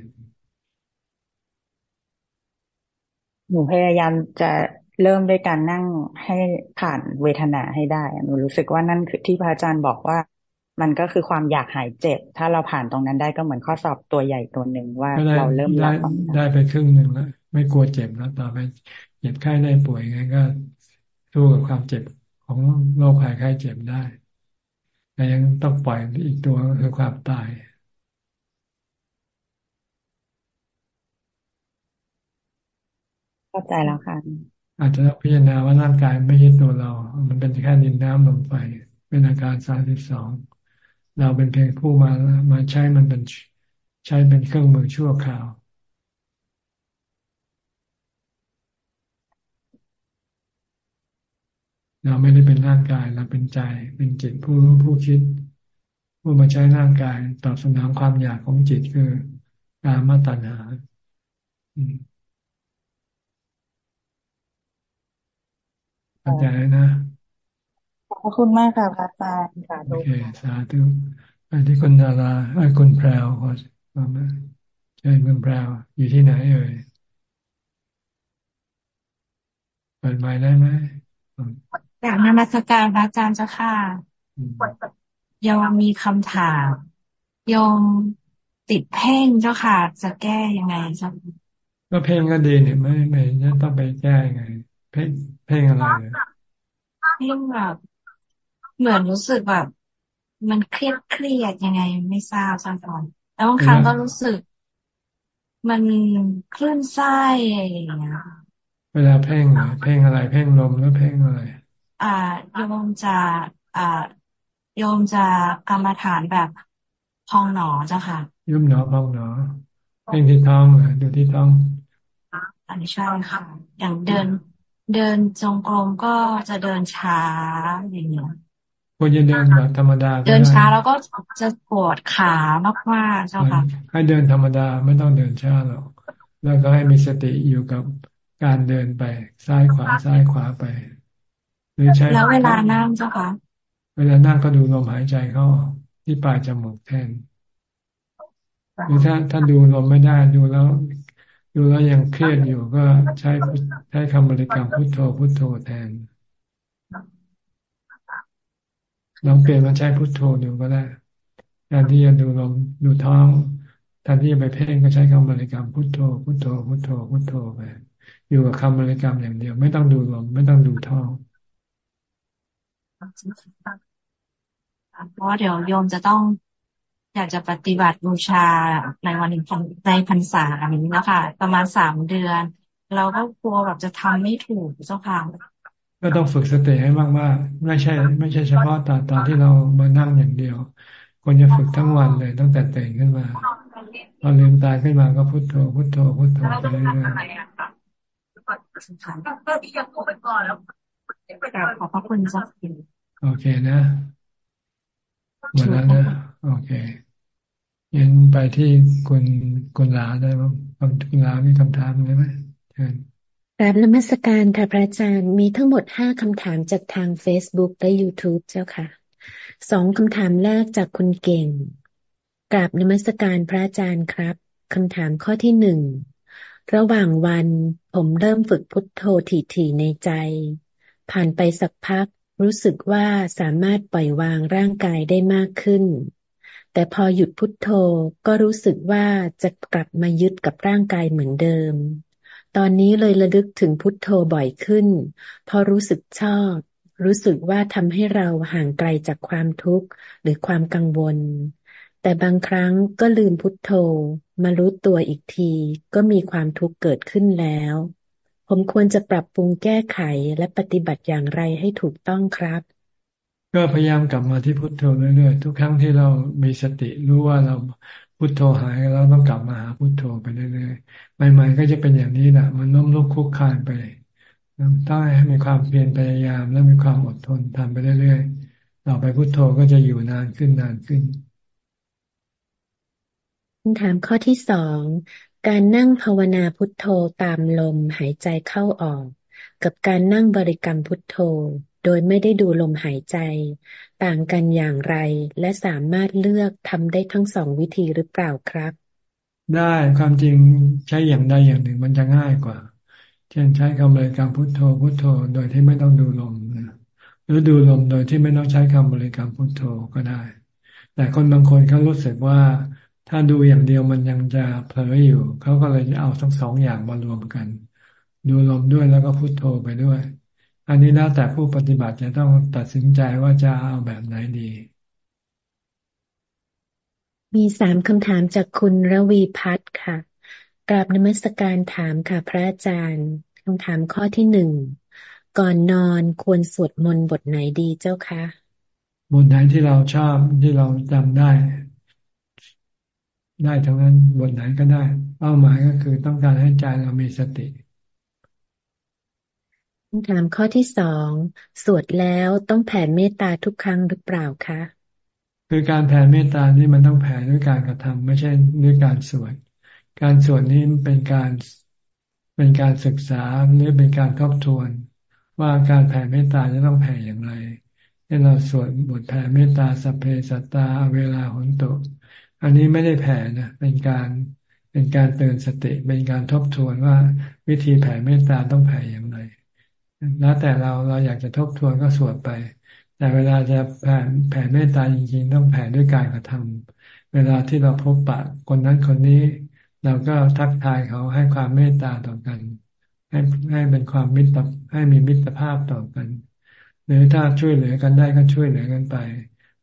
หนูพยายามจะเริ่มด้วยการนั่งให้ผ่านเวทนาให้ได้หนูรู้สึกว่านั่นคือที่พระอาจารย์บอกว่า มันก็คือความอยากหายเจ็บ ถ้าเราผ่านตรงนั้นได้ก็เหมือนข้อสอบตัวใหญ่ตัวหนึ่งว่าเราเริ่มได้ได้ไปครึ่งหนึ่งแล้วไม่กลัวเจ็บแล้วต่อไปเจ็บไข้ได้ป่วยไงก็สู้กับความเจ็บของโรคภัยไข้เจ็บได้ แต่ยังต้องปล่อยอีกตัวก็คือความตายเข้าใจแล้วค่ะ อาจจะพิจารณาว่าร่างกายไม่ใช่ตัวเรา มันเป็นแค่ดินน้ำลมไฟเป็นอาการสามสิบสองเราเป็นเพียงผู้มามาใช้มันเป็นใช้เป็นเครื่องมือชั่วคราว เราไม่ได้เป็นร่างกายเราเป็นใจ เป็นจิตผู้รู้ผู้คิด ผู้มาใช้ร่างกายตอบสนองความอยากของจิตคือการมาตัณหาเข้าใจนะขอบคุณมากค่ะพระอาจารย์สาธุโอเคสาธุไปที่คุณดาราไอ้คุณแพรวขอมาเชิญคุณแพรวอยู่ที่ไหนเอ่ยเปิดไมค์ได้ไหม จากนมัสการพระอาจารย์เจ้าค่ะยอมมีคำถามยอมติดเพ่งเจ้าค่ะ จะแก้ยังไงเจ้าก็เพ่งก็ดีเนี่ยไม่ไม่จะต้องไปแก้ยังไง เพ่งเพ่งอะไรเพ่งแบบเหมือนรู้สึกแบบ มันเครียดเครียดยังไง ไม่ทราบสักตอนแล้วบางครั้งก็รู้สึก มันคลื่นไส้อย่างเงี้ยเวลาเพ่งเพ่งอะไร เพ่งลมหรือเพ่งอะไรอ่า โยมจะอ่าโยมจะกรรมฐานแบบพองหนอเจ้าค่ะ ยุบหนอพองหนอเพ่งที่ท้องดูที่ท้องอันนี้ใช่ค่ะ อย่างเดิน เดินจงกรมก็จะเดินช้าอย่างเงี้ยควรจะเดินแบบธรรมดา เดินช้าแล้วก็จะปวดขามากๆเจ้าค่ะ ให้เดินธรรมดาไม่ต้องเดินช้าหรอกแล้วก็ให้มีสติอยู่กับการเดินไปซ้ายขวาซ้ายขวาไป หรือใช้แล้วเวลานั่งเจ้าคะเวลานั่งก็ดูลมหายใจเข้าที่ปลายจมูกแทนหรือถ้าถ้าดูลมไม่ได้ดูแล้ว ดูแล้วยังเครียดอยู่ก็ใช้ใช้คำบริกรรมพุทโธพุทโธแทนลองเปลี่ยนมาใช้พุทโธดูก็ได้แทนที่จะดูลมดูท้องแทนที่จะไปเพ่งก็ใช้คำบริกรรมพุทโธพุทโธพุทโธพุทโธไปอยู่กับคำบริกรรมอย่างเดียว ไม่ต้องดูลมไม่ต้องดูท้อง เพราะเดี๋ยวโยมจะต้องอยากจะปฏิบัติบูชาในวันในพรรษาอันนี้นะคะประมาณสามเดือน เราก็กลัวแบบจะทำไม่ถูกเจ้าค่ะก็ต้องฝึกสติให้มากๆไม่ใช่ ไม่ใช่เฉพาะตอนตอนที่เรามานั่งอย่างเดียวควรจะฝึกทั้งวันเลยตั้งแต่ตื่นขึ้นมาพอลืมตาขึ้นมาก็พุทโธพุทโธพุทโธไปเรื่อยๆก็ที่ยังพูดไปก่อนแล้วขอบพระคุณจ้า โอเคนะหมดแล้วนะ โอเคยันไปที่คุณคุณลาได้ไหมคุณลามีคำถามไหมเชิญกราบนมัสการค่ะพระอาจารย์มีทั้งหมดห้าคำถามจากทาง Facebook และ YouTube เจ้าค่ะสองคำถามแรกจากคุณเก่งกราบนมัสการพระอาจารย์ครับคำถามข้อที่หนึ่งระหว่างวันผมเริ่มฝึกพุทโธถี่ๆในใจ ผ่านไปสักพัก รู้สึกว่าสามารถปล่อยวางร่างกายได้มากขึ้น แต่พอหยุดพุทโธก็รู้สึกว่าจะกลับมายึดกับร่างกายเหมือนเดิม ตอนนี้เลยระลึกถึงพุทโธบ่อยขึ้น พอรู้สึกชอบ รู้สึกว่าทำให้เราห่างไกลจากความทุกข์หรือความกังวล แต่บางครั้งก็ลืมพุทโธ มารู้ตัวอีกทีก็มีความทุกข์เกิดขึ้นแล้ว ผมควรจะปรับปรุงแก้ไขและปฏิบัติอย่างไรให้ถูกต้องครับ ก็พยายามกลับมาที่พุทโธเรื่อยๆทุกครั้งที่เรามีสติรู้ว่าเราพุทโธหายเราต้องกลับมาหาพุทโธไปเรื่อยๆใหม่ๆก็จะเป็นอย่างนี้แหละมันล้มลุกคุกคานไปต้องให้มีความเพียรพยายาม และมีความอดทนทำไปเรื่อยๆต่อไปพุทโธก็จะอยู่นานขึ้นนานขึ้นคำถามข้อที่สอง การนั่งภาวนาพุทโธตามลมหายใจเข้าออก กับการนั่งบริกรรมพุทโธ โดยไม่ได้ดูลมหายใจ ต่างกันอย่างไร และสามารถเลือกทำได้ทั้งสองวิธีหรือเปล่าครับ ได้ความจริงใช้อย่างใดอย่างหนึ่งมันจะง่ายกว่าเเช่นใช้คำบริกรรมพุทโธพุทโธ โดยที่ไม่ต้องดูลมหรือดูลมโดยที่ไม่ต้องใช้คำบริกรรมพุทโธก็ได้ แต่คนบางคนเขารู้สึกว่า ถ้าดูอย่างเดียวมันยังจะเผลออยู่ เขาก็เลยเอาทั้งสองอย่างมารวมกัน ดูลมด้วยแล้วก็พุทโธไปด้วย อันนี้แล้วแต่ผู้ปฏิบัติจะต้องตัดสินใจว่าจะเอาแบบไหนดี มีสามคำถามจากคุณระวีพัฒน์ค่ะกราบนมัสการถามค่ะพระอาจารย์คำถามข้อที่หนึ่งก่อนนอนควรสวดมนต์บทไหนดีเจ้าคะบทไหนที่เราชอบที่เราจำได้ ได้ทั้งนั้นบทไหนก็ได้ เป้าหมายก็คือต้องการให้ใจเรามีสติคำถามข้อที่สองสวดแล้วต้องแผ่เมตตาทุกครั้งหรือเปล่าคะ คือการแผ่เมตตานี่มันต้องแผ่ด้วยการกระทำไม่ใช่ด้วยการสวดการสวดนี้เป็นการเป็นการศึกษาหรือเป็นการทบทวน ว่าการแผ่เมตตาจะต้องแผ่อย่างไรให้เราสวดบทแผ่เมตตาสัพเพสัตตาเวลาหนโต อันนี้ไม่ได้แผ่นะเป็นการเป็นการเตือนสติเป็นการทบทวนว่าวิธีแผ่เมตตาต้องแผ่อย่างไรแล้วแต่เราเราอยากจะทบทวนก็สวดไป แต่เวลาจะแผ่แผ่เมตตาจริง ๆ ต้องแผ่ด้วยการกระทำเวลาที่เราพบปะคนนั้นคนนี้ เราก็ทักทายเขาให้ความเมตตาต่อกัน ให้ให้เป็นความมิตรให้มีมิตรภาพต่อกัน หรือถ้าช่วยเหลือกันได้ก็ช่วยเหลือกันไป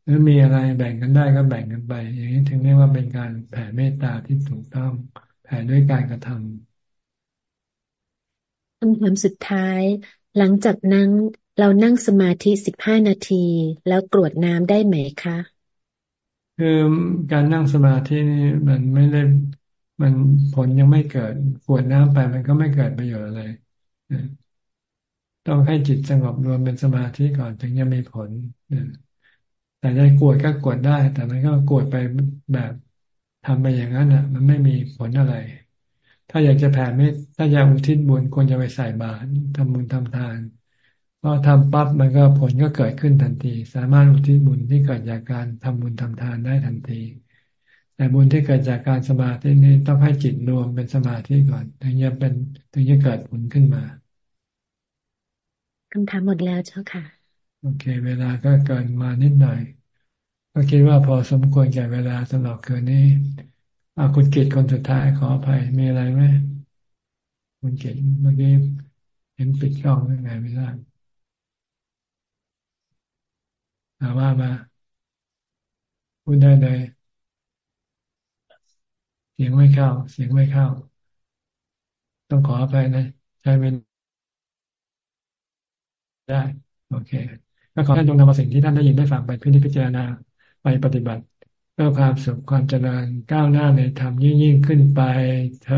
หรือมีอะไรแบ่งกันได้ก็แบ่งกันไป อย่างนี้ถึงเรียกว่าเป็นการแผ่เมตตาที่ถูกต้อง แผ่ด้วยการกระทำคำถามสุดท้าย หลังจากนั้นเรานั่งสมาธิสิบห้านาที แล้วกรวดน้ำได้ไหมคะ คือการนั่งสมาธินี่มันไม่ได้มันผลยังไม่เกิดกวดน้ำไปมันก็ไม่เกิดประโยชน์อะไรต้องให้จิตสงบรวมเป็นสมาธิก่อนถึงจะมีผล แต่จะกวดก็กวดได้ แต่มันก็กวดไปแบบทำไปอย่างนั้นอะ มันไม่มีผลอะไร ถ้าอยากจะแผ่เมตถ้าอยากอุทิศบุญควรจะไปใส่บาตรทำบุญทำทานพอทำปั๊บมันก็ผลก็เกิดขึ้นทันที สามารถอุทิศบุญที่เกิดจากการทำบุญทำทานได้ทันที แต่บุญที่เกิดจากการสมาธินี้ต้องให้จิตรวมเป็นสมาธิก่อนถึงจะเป็นถึงจะเกิดผลขึ้นมาคำถามหมดแล้วเจ้าค่ะ โอเค เวลาก็เกินมานิดหน่อย ก็คิดว่าพอสมควรแก่เวลาสำหรับคืนนี้อาคุณเกตคนสุดท้ายขออภัยมีอะไรไหมคุณเกตเมื่อกี้เห็นปิดกล้องยังไงไม่ทราบถามว่ามาพูดได้เลย เสียงไม่เข้า เสียงไม่เข้า ต้องขออภัยนะ ใช้เป็นได้ โอเค ก็ขอท่านจงนำเอาสิ่งที่ท่านได้ยินได้ฟังไปพิพจารณาไปปฏิบัติ เพื่อความสุขความเจริญก้าวหน้าในธรรมยิ่งยิ่งขึ้นไปเธอ